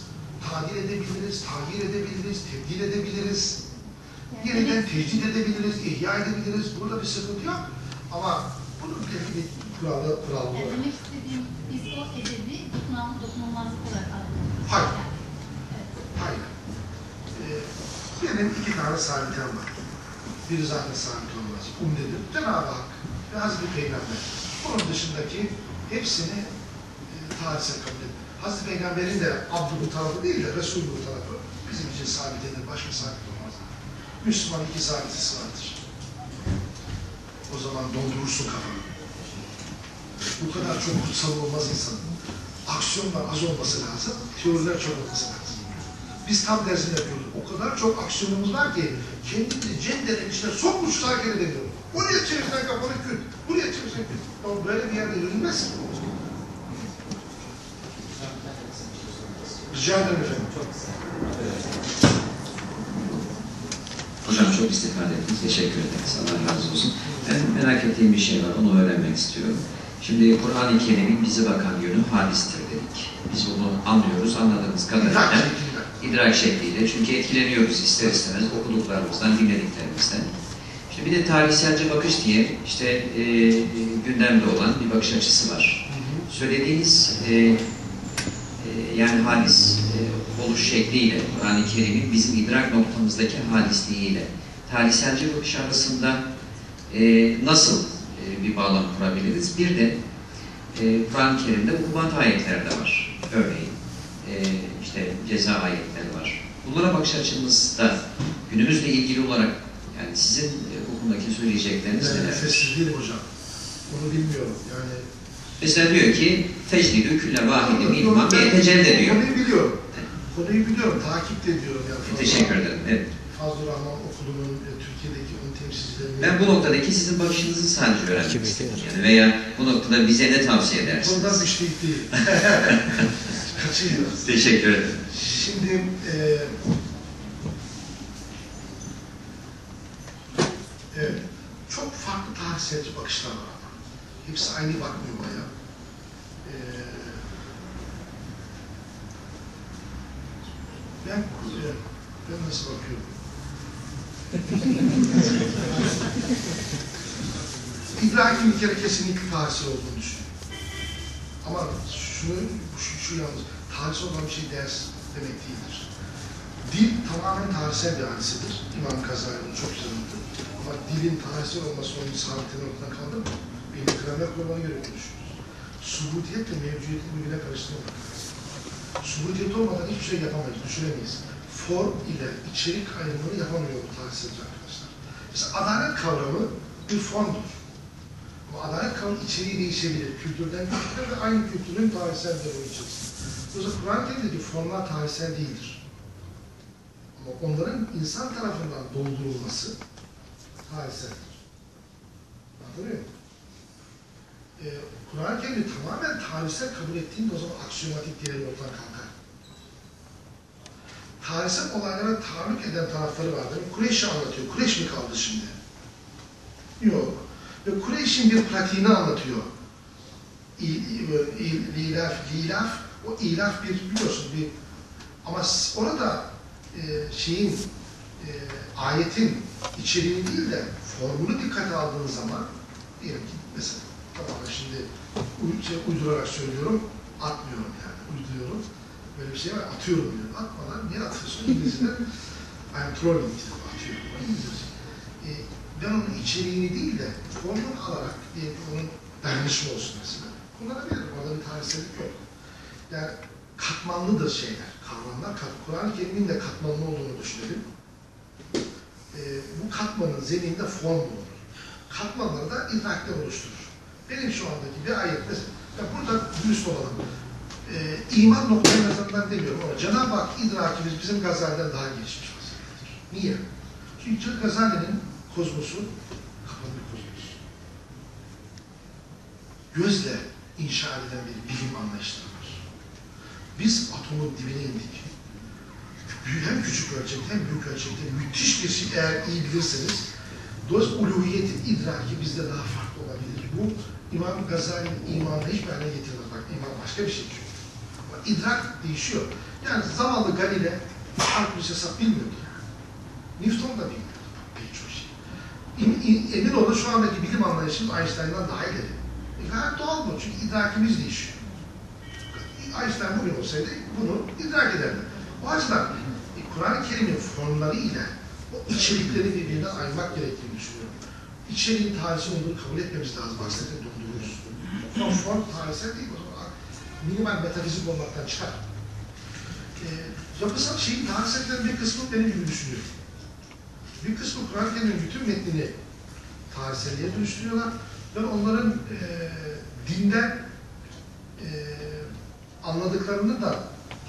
tadil edebiliriz, tahir edebiliriz, tebdil edebiliriz. Yeniden tecdid edebiliriz, ihya edebiliriz. Burada bir sıkıntı yok. Ama bunun bir kuralı, kuralı Yani var. demek istediğim biz o edebi dokunan, dokunulmazlık olarak algılıyoruz. Hayır. Yani, evet. Hayır. Ee, benim iki tane sabitem var. Biri zaten sabit olmaz. Umdedir. Cenab-ı Hak ve Hazreti Peygamber. Bunun dışındaki hepsini e, tarihsel kabul edilir. Hazreti Peygamber'in de abdü bu tarafı değil de Resul bu tarafı bizim için sabit edilir. Başka sabit olmaz. Müslüman iki sabitisi vardır. O zaman dondurursun kafanı. Bu kadar çok kutsal olmaz insan. Aksiyonlar az olması lazım, teoriler çok olması lazım. Biz tam tersini yapıyoruz. O kadar çok aksiyonumuz var ki kendimizi cendetin içine sokmuşuz hareket edemiyoruz. Buraya çevirsen kafanı küt, buraya çevirsen küt. Ama böyle bir yerde yürünmez ki. Rica ederim efendim. Hocam çok istifade ettiniz. Teşekkür ederiz. Allah razı olsun. Ben merak ettiğim bir şey var. Onu öğrenmek istiyorum. Şimdi Kur'an-ı Kerim'in bizi bakan yönü hadistir dedik. Biz bunu anlıyoruz. Anladığımız kadarıyla idrak şekliyle. Çünkü etkileniyoruz ister istemez okuduklarımızdan, dinlediklerimizden. İşte bir de tarihselce bakış diye işte e, gündemde olan bir bakış açısı var. Söylediğiniz e, e, yani hadis oluş şekliyle, Kur'an-ı Kerim'in bizim idrak noktamızdaki hadisliğiyle tarihselce bakış arasında e, nasıl e, bir bağlam kurabiliriz? Bir de e, Kur'an-ı Kerim'de hukumat ayetler de var. Örneğin e, işte ceza ayetleri var. Bunlara bakış açımızda günümüzle ilgili olarak yani sizin e, bu konudaki söyleyecekleriniz Ben neler? nefessiz değilim hocam. Onu bilmiyorum. Yani Mesela diyor ki tecdidü külle vahidi minhuma bir etecelde diyor. Konuyu biliyorum. Konuyu biliyorum. Takip de ediyorum. Yani Fazıl- Teşekkür ederim. Evet. Fazıl Rahman Okulu'nun e, Türkiye'deki onun temsilcilerini... Ben bu noktadaki sizin bakışınızı sadece öğrenmek istedim. Yani veya bu noktada bize ne tavsiye edersiniz? müştehit değil. [LAUGHS] Kaçıyoruz. Teşekkür ederim. Şimdi e, evet, çok farklı tarihselci bakışlar var ama. Hepsi aynı bakmıyor bana. E, ben, e, ben nasıl bakıyorum? İdrakin bir kere kesinlikle tarihsel olduğunu düşünüyorum. Ama şunu, şu, şu yalnız, tarihsel olan bir şey ders demek değildir. Dil tamamen tarihsel bir hadisedir. İmam Gazali bunu çok güzel anlattı. Ama dilin tarihsel olması onun sabitini ortadan kaldırır mı? Benim gramer kuralına göre konuşuyoruz. Subutiyetle mevcudiyeti birbirine karıştırmak lazım. Subutiyet olmadan hiçbir şey yapamayız, düşünemeyiz. Form ile içerik ayrımını yapamıyor bu tarihselci arkadaşlar. Mesela adalet kavramı bir formdur. Ama adalet kavramı içeriği değişebilir. Kültürden kültüre ve aynı kültürün tarihsel durumu içerisinde. Dolayısıyla Kur'an-ı Kerim'deki formlar tarihsel değildir. Ama onların insan tarafından doldurulması tarihseldir. Anladın mı? Ee, Kur'an-ı Kerim'i tamamen tarihsel kabul ettiğinde o zaman aksiyomatik değeri ortadan kalkar. Tarihsel olaylara tahallük eden tarafları vardır. Kureyş'i anlatıyor. Kureyş mi kaldı şimdi? Yok. Ve Kureyş'in bir pratiğini anlatıyor. İ- İ- İ- Lilaf, lilaf O ilaf bir biliyorsun bir ama orada e, şeyin e, ayetin içeriğini değil de formunu dikkate aldığın zaman diyelim ki mesela tamamen şimdi şey, uydurarak söylüyorum atmıyorum yani uyduruyorum böyle bir şey var atıyorum diyorum atmadan niye atıyorsun İngilizce'de [LAUGHS] I'm trolling diyor atıyorum İngilizce e, ben onun içeriğini değil de formunu alarak diyelim onun dayanışma olsun mesela kullanabilirim orada bir tarihsellik yok yani katmanlıdır şeyler, kavramlar. Kat- Kur'an-ı Kerim'in de katmanlı olduğunu düşünelim. Ee, bu katmanın zemininde form olur. Katmanları da idrakler oluşturur. Benim şu andaki bir ayet mesela, burada dürüst olalım. Ee, iman noktayı nazarından demiyorum ama Cenab-ı Hak idrakimiz bizim Gazali'den daha gelişmiş vaziyettedir. Niye? Çünkü Gazali'nin kozmosu kapalı bir kozmos. Gözle inşa edilen bir bilim anlayışları var. Biz atomun dibine indik. Hem küçük ölçekte hem büyük ölçekte müthiş bir şey eğer iyi bilirseniz dolayısıyla uluhiyetin idraki bizde daha farklı olabilir. Bu İmam Gazali'nin imanını hiçbir hale getirmez. Bak iman başka bir şey çünkü. Ama idrak değişiyor. Yani zavallı Galile kalkmış hesap bilmiyordu yani. Newton da bilmiyordu pek çok şey. İn- in- Emin olun şu andaki bilim anlayışımız Einstein'dan daha ileri. E gayet doğal bu çünkü idrakimiz değişiyor. Einstein bugün olsaydı bunu idrak ederdi. O açıdan e, Kur'an-ı Kerim'in formları ile o içerikleri birbirinden ayırmak gerektiğini düşünüyorum. İçeriğin tarihsel olduğunu kabul etmemiz lazım. Aksine Ama form tarihsel değil o zaman minimal metafizik olmaktan çıkar. E, yapısal şeyin tarihselden bir kısmı benim gibi düşünüyor. Bir kısmı Kerim'in bütün metnini tarihselliğe dönüştürüyorlar. Ben onların e, dinden e, anladıklarını da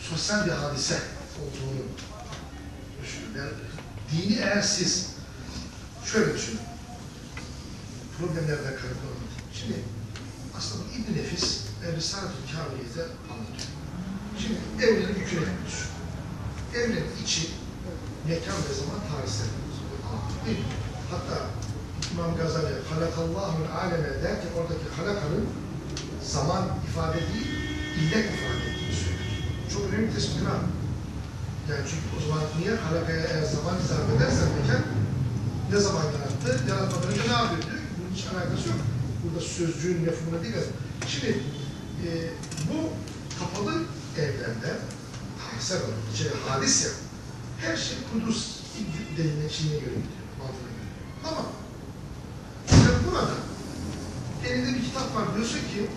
sosyal bir hadise olduğunu düşünüyorum. Yani dini eğer siz şöyle düşünün. Problemlerden kaynaklanıyor. Şimdi aslında İbn Nefis ve Risale-i Kâmiye'de anlatıyor. Şimdi evrenin yükünü düşün. Evrenin içi mekan ve zaman tarihsel. Değil mi? Hatta İmam Gazali halakallahul aleme derken oradaki halakanın zaman ifade değil, illet ifade ettiğini söylüyor. Çok önemli tespit ha. Yani çünkü o zaman niye halakaya eğer zaman izah edersen mekan ne zaman yarattı, yaratmadan önce ne yapıyor diyor. Bunun hiç alakası yok. Burada sözcüğün mefhumuna değil. Şimdi e, bu kapalı evrende tarihsel olarak içeri hadis ya her şey Kudüs denilen şeyine göre gidiyor. Mantığına göre. Ama sen burada elinde bir kitap var diyorsun ki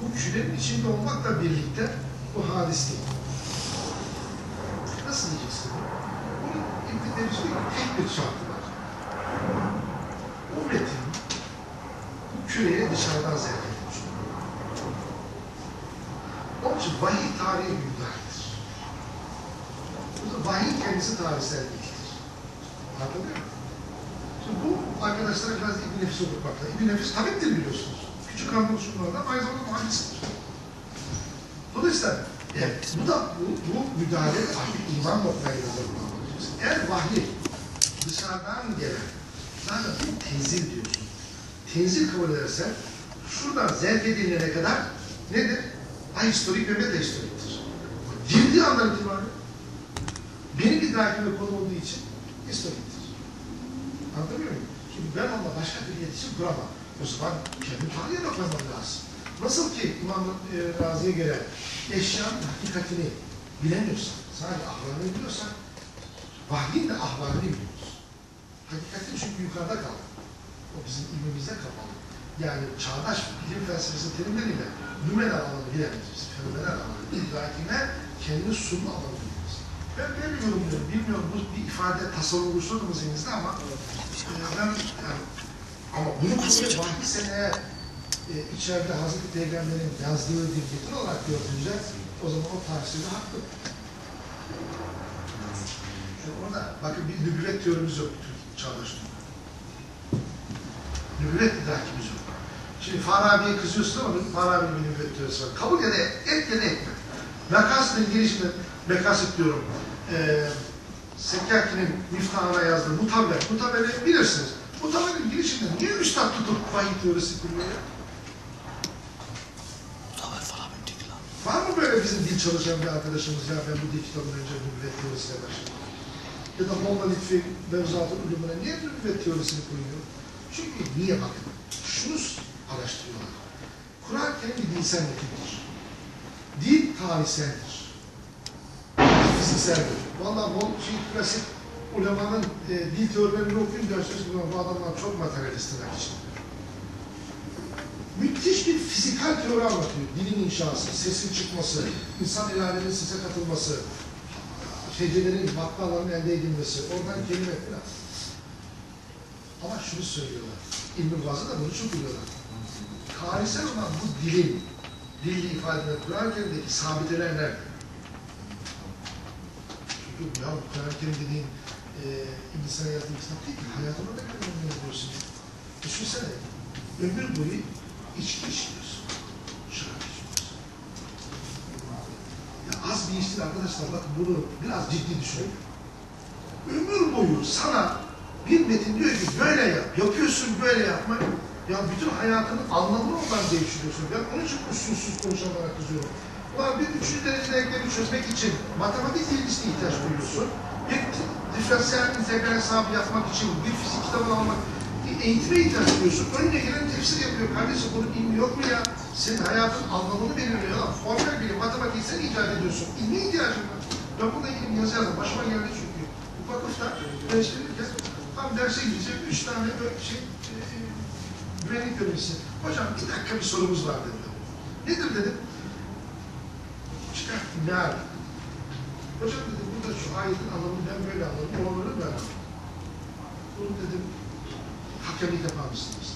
bu kürenin içinde olmakla birlikte bu hadis değil. Nasıl diyeceksin? Bunun İbn Tevzi tek bir şartı var. O metin bu küreye dışarıdan zerk edilmiş. Onun için vahiy tarihi bir. Burada vahiy kendisi tarihsel değildir. Anladın mı? Şimdi bu arkadaşlara biraz İbn Nefis'i okutmakla. İbn Nefis tabiptir biliyorsunuz. Küçük hamle usullarından aynı zamanda mühendistir. Dolayısıyla evet, bu da bu, bu müdahale artık iman noktaya yazılmalıdır. Eğer vahiy dışarıdan gelen zaten tenzil diyorsun. Tenzil kabul edersen şuradan zerk edilene kadar nedir? Ahistorik ve metahistoriktir. Girdiği andan itibaren benim idrakimde konu olduğu için historiktir. Anlatabiliyor muyum? Şimdi ben onunla başka bir iletişim kuramam. O zaman kendi tarihe bakmam lazım. Nasıl ki İmam e, Razi'ye göre eşyanın hakikatini bilemiyorsan, sadece ahvalini biliyorsan, vahyin de ahvalini biliyoruz. Hakikati çünkü yukarıda kaldı. O bizim ilmimizde kapalı. Yani çağdaş bilim felsefesi terimleriyle nümenal alanı bilemeyiz. Fenomenal alanı, idrakine kendini sunma alanı biliriz. Ben böyle yorumluyorum. Bilmiyorum bu bir ifade tasavvur oluşturdu mu zihninizde ama e, ben yani, ama bunu böyle vahyi seneye e, içeride Hazreti Peygamber'in yazdığı bir metin olarak gördüğünde o zaman o tavsiyede haklı. Yani orada bakın bir nübüvvet teorimiz yok Türk çağdaş. Nübüvvet idrakimiz yok. Şimdi Farabi'ye kızıyorsun ama Farabi'nin bir nübüvvet teorisi var. Kabul ya da et ya da etme. Mekasının girişinde, mekasit diyorum, e, Sekkaki'nin miftahına yazdığı mutabber, mutabber'i bilirsiniz. Mutabber'in girişinde niye üstad tutup vahiy teorisi lan? Var mı böyle bizim dil çalışan bir arkadaşımız ya ben bu dil kitabını önce nübüvvet teorisiyle başladım. Ya da Molla Lütfi Mevzuatı Ulumuna niye nübüvvet teorisini koyuyor? Çünkü niye bakın? Şunu araştırıyorlar. Kur'an-ı dinsel metindir. Dil tarihseldir. Fizikseldir. Valla bu şey, klasik ulemanın e, dil teorilerini okuyun derseniz bu adamlar çok materyalist içinde müthiş bir fizikal teori anlatıyor. Dilin inşası, sesin çıkması, insan iradenin sese katılması, şecelerin, bakkaların elde edilmesi, oradan kelime falan. Ama şunu söylüyorlar, İlmi Bazı da bunu çok biliyorlar. Tarihsel olan bu dilin, dilli ifade eden Kur'an-ı Kerim'deki sabiteler nerede? Çünkü ya Kur'an-ı Kerim dediğin e, insan yarattığı kitap değil ki, hayatına ne kadar önemli ediyorsun. Düşünsene, ömür boyu içki içiyorsun. Şarap içiyorsun. Ya az bir iş değil arkadaşlar. Bak bunu biraz ciddi düşünün. Ömür boyu sana bir metin diyor ki böyle yap. Yapıyorsun böyle yapma. Ya bütün hayatının anlamını oradan değiştiriyorsun. Ben onun için usulsüz konuşanlara kızıyorum. Ulan bir üçüncü derece denklemi çözmek için matematik bilgisine ihtiyaç duyuyorsun. Bir diferansiyel integral hesabı yapmak için bir fizik kitabını almak bir eğitime ihtiyaç duyuyorsun. Önüne gelen tefsir yapıyor. Kardeşim bunun ilmi yok mu ya? Senin hayatın anlamını belirliyor. Lan formel bilim, matematik sen icat ediyorsun. İlmi ihtiyacın var. Ben bununla ilgili yazı yazdım. Başıma geldi çünkü. Bu vakıfta değiştirirken tam derse gidecek üç tane şey e, güvenlik görevlisi. Hocam bir dakika bir sorumuz var dedi. Nedir dedim. Çıkarttım meal. Hocam dedi burada şu ayetin anlamını ben böyle anladım. Onları ben anladım. Bunu dedim hakemlik yapar mısınız?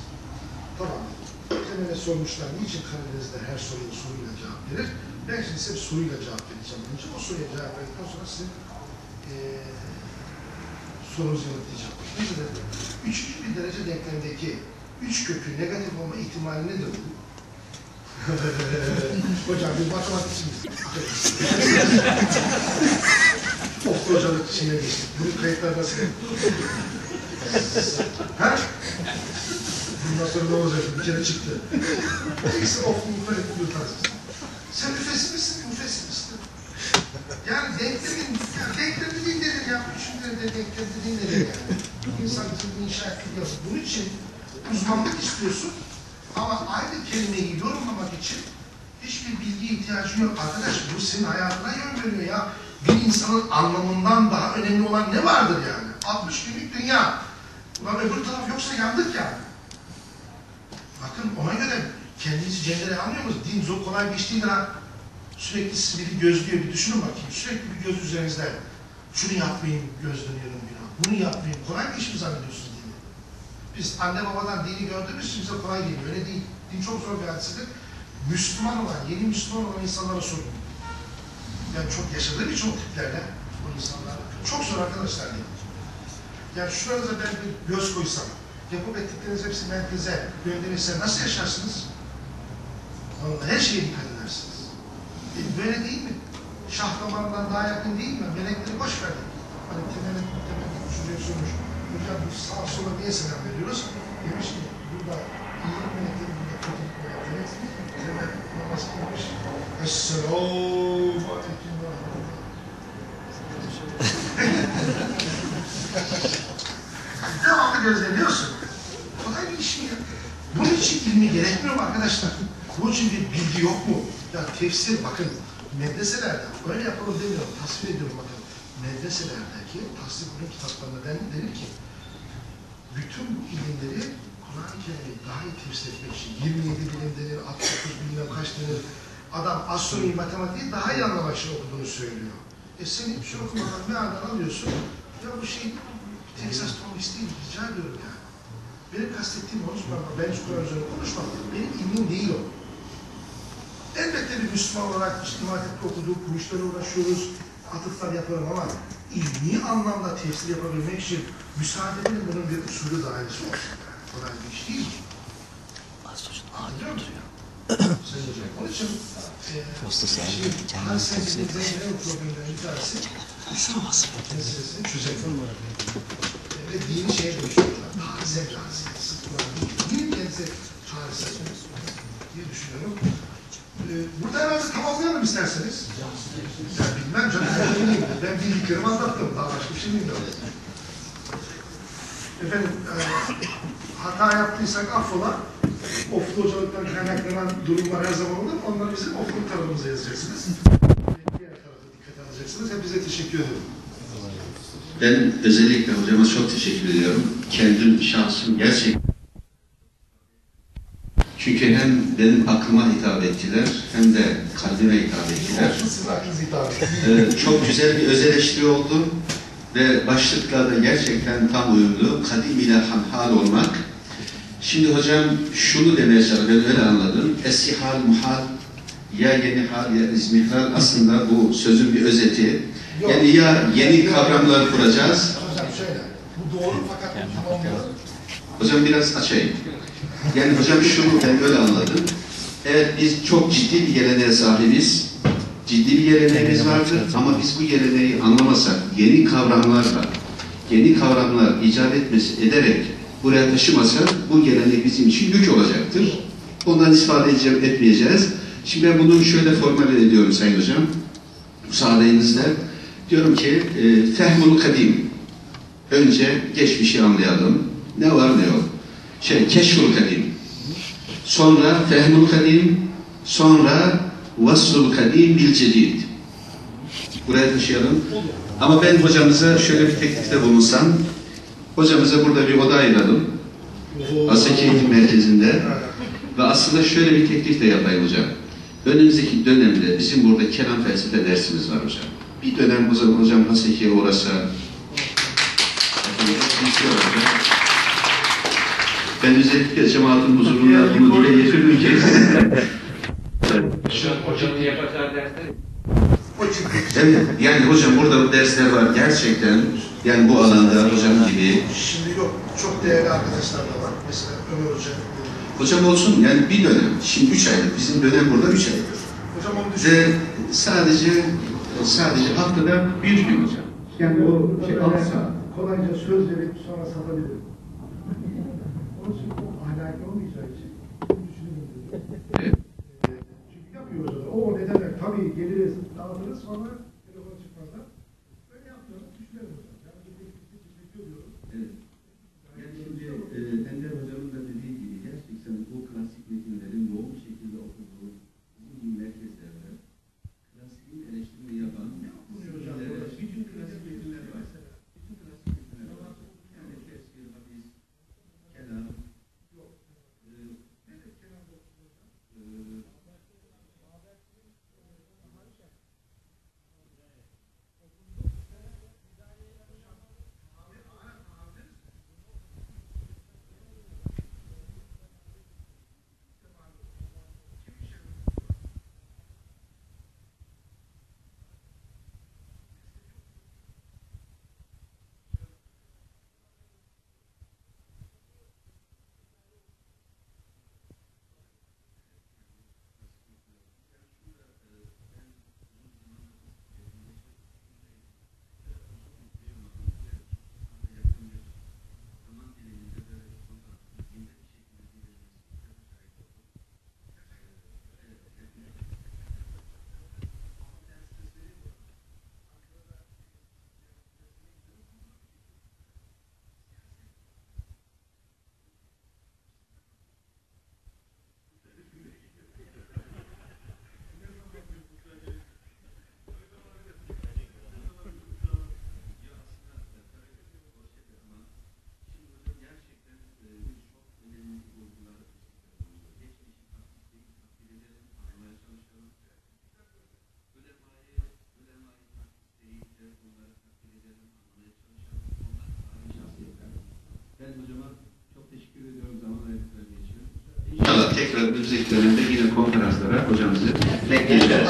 Tamam. Hakemine sormuşlar, niçin Karadeniz'de her soruya soruyla cevap verir? Ben şimdi size soruyla cevap vereceğim. Önce o soruya cevap verdikten sonra sizin eee sorunuzu yanıtlayacağım. Ne dedi? Üçüncü bir derece denklemdeki üç kökü negatif olma ihtimali nedir? [LAUGHS] Hocam bir matematikçimiz. [LAUGHS] Of hocalık içine geçtik. Bunu kayıtlarda silin. Ha? Bundan sonra ne olacak? Bir kere çıktı. Neyse of böyle yutarsın. Sen müfessis misin? Müfessis misin? Yani denklemin, denklem dediğin nedir ya? Üçüncü de denklem dediğin nedir yani? İnsan için inşa yapı. Bunun için uzmanlık istiyorsun ama aynı kelimeyi yorumlamak için hiçbir bilgi ihtiyacın yok. Arkadaş bu senin hayatına yön veriyor ya. Bir insanın anlamından daha önemli olan ne vardır yani? 60 günlük dünya. Ulan öbür taraf yoksa yandık yani. Bakın ona göre kendinizi cendereye almıyor musunuz? Din zor kolay bir iş değil ha. Sürekli sizi biri gözlüyor, bir düşünün bakayım. Sürekli bir göz üzerinizde. Şunu yapmayayım, göz dönüyorum günah. Bunu yapmayayım. Kolay bir iş mi zannediyorsunuz dini? Biz anne babadan dini gördüğümüz için bize kolay geliyor. Öyle değil. Din çok zor bir hadisedir. Müslüman olan, yeni Müslüman olan insanlara sorun. Yani çok yaşadığım o tiplerle, o insanlar. Çok zor arkadaşlar değil. Yani şuranıza ben bir göz koysam, yapıp ettikleriniz hepsi merkeze gönderirse nasıl yaşarsınız? Vallahi her şeye dikkat edersiniz. Böyle değil mi? Şah damarından daha yakın değil mi? Melekleri boş verdik. Hani temel temel şuraya sormuş. Hocam biz sağa sola niye selam veriyoruz? Demiş ki burada iyilik melekleri, burada kötülük melekleri. Temel namaz kılmış. Esselamu aleyküm ve [LAUGHS] Devamlı gözlemliyorsun. Kolay bir iş mi ya? Bunun için ilmi gerekmiyor mu arkadaşlar? Bunun için bir bilgi yok mu? Ya tefsir bakın medreselerde öyle yapalım demiyorum. Tasvir ediyorum bakın. Medreselerdeki tasvir bunun kitaplarında den, denir ki bütün ilimleri Kur'an-ı Kerim'i daha iyi tefsir etmek için 27 bilim denir, 69 bilmem kaç denir. Adam astronomi, matematiği daha iyi anlamak için okuduğunu söylüyor. E sen hiçbir şey okumadan mealden alıyorsun. Ya bu şey Texas Tomix değil, rica ediyorum yani. Benim kastettiğim sorma, ben hiç Kur'an üzerine konuşmam. Benim ilmim değil o. Elbette bir Müslüman olarak işte imatette okuduk, bu uğraşıyoruz, atıflar yaparım ama ilmi anlamda tefsir yapabilmek için müsaade edin bunun bir usulü dahilisi olsun. Kolay bir iş değil. Musun? Sayın Hocam, onun için e, Usta sahibi kendini tefsir bir tanesi meselesini çözelim. Ve dini şeye dönüştürüyorlar. Tarihsel rahsiyet. Sıkılar değil. Dinin kendisi tarihsel diye düşünüyorum. Ee, burada herhalde tamamlayalım isterseniz. Ben bilmem canım. Ben, bildiklerimi anlattım. Daha başka bir şey bilmiyorum. Efendim, e, hata yaptıysak affola. Oflu hocalıktan kaynaklanan durumlar her zaman olur. Onları bizim oflu tarafımıza yazacaksınız. Diğer tarafa dikkat alacaksınız. Hepinize teşekkür ederim. Ben özellikle hocama çok teşekkür ediyorum. Kendim şahsım gerçekten çünkü hem benim aklıma hitap ettiler hem de kalbime hitap ettiler. Ee, çok güzel bir öz eleştiri oldu ve başlıkla da gerçekten tam uyumlu. Kadim ile hal olmak. Şimdi hocam şunu demeye çalışıyorum, ben öyle anladım. Esihal, muhal, ya yeni hal ya izmihal aslında bu sözün bir özeti. Yok. Yani ya yeni kavramlar kuracağız, Hocam şöyle, bu doğru fakat tamamlayalım. Hocam biraz açayım. Yani hocam şunu ben böyle anladım. Evet biz çok ciddi bir geleneğe sahibiz. Ciddi bir geleneğimiz vardır ama biz bu geleneği anlamasak, yeni kavramlarla, yeni kavramlar icat etmesi, ederek buraya taşımasak bu gelenek bizim için yük olacaktır. Ondan istifade edeceğim, etmeyeceğiz. Şimdi ben bunu şöyle formüle ediyorum Sayın Hocam. Müsaadenizle. Diyorum ki, e, fehmul kadim. Önce geçmişi anlayalım. Ne var ne yok. Şey, keşful kadim. Sonra fehmul kadim. Sonra vasful kadim bil cedid. Buraya taşıyalım. Ama ben hocamıza şöyle bir teklifte bulunsam. Hocamıza burada bir oda ayıralım. Aseki Eğitim Merkezi'nde. Ve aslında şöyle bir teklif de yapayım hocam. Önümüzdeki dönemde bizim burada kelam felsefe dersimiz var hocam. Bir dönem o zaman hocam Haseki'ye uğrasa, istiyor hocam. Ben özellikle cemaatin huzurunda bunu dile getirdim ki. evet, yani hocam burada dersler var gerçekten. Yani bu alanda hocam gibi. Şimdi yok, çok değerli arkadaşlar da var. Mesela Ömer Hoca. Hocam olsun yani bir dönem. Şimdi üç aylık. Bizim dönem burada üç aylık. Hocam onu Ve düşünün. sadece sadece haftada bir gün hocam. Yani o şey altı saat. Kolayca söz verip sonra satabilirim. Onun için bu ahlaki olmayacağı için Çünkü yapıyor hocalar. O nedenle tabii geliriz, dağıtırız sonra telefona çıkmadan. Böyle yapmıyoruz, düşünelim hocam. Yani teşekkür ediyorum. Evet. Yani şimdi e, Ender Hocam'ın tekrar önümüzdeki dönemde yine konferanslara hocamızı bekleyeceğiz.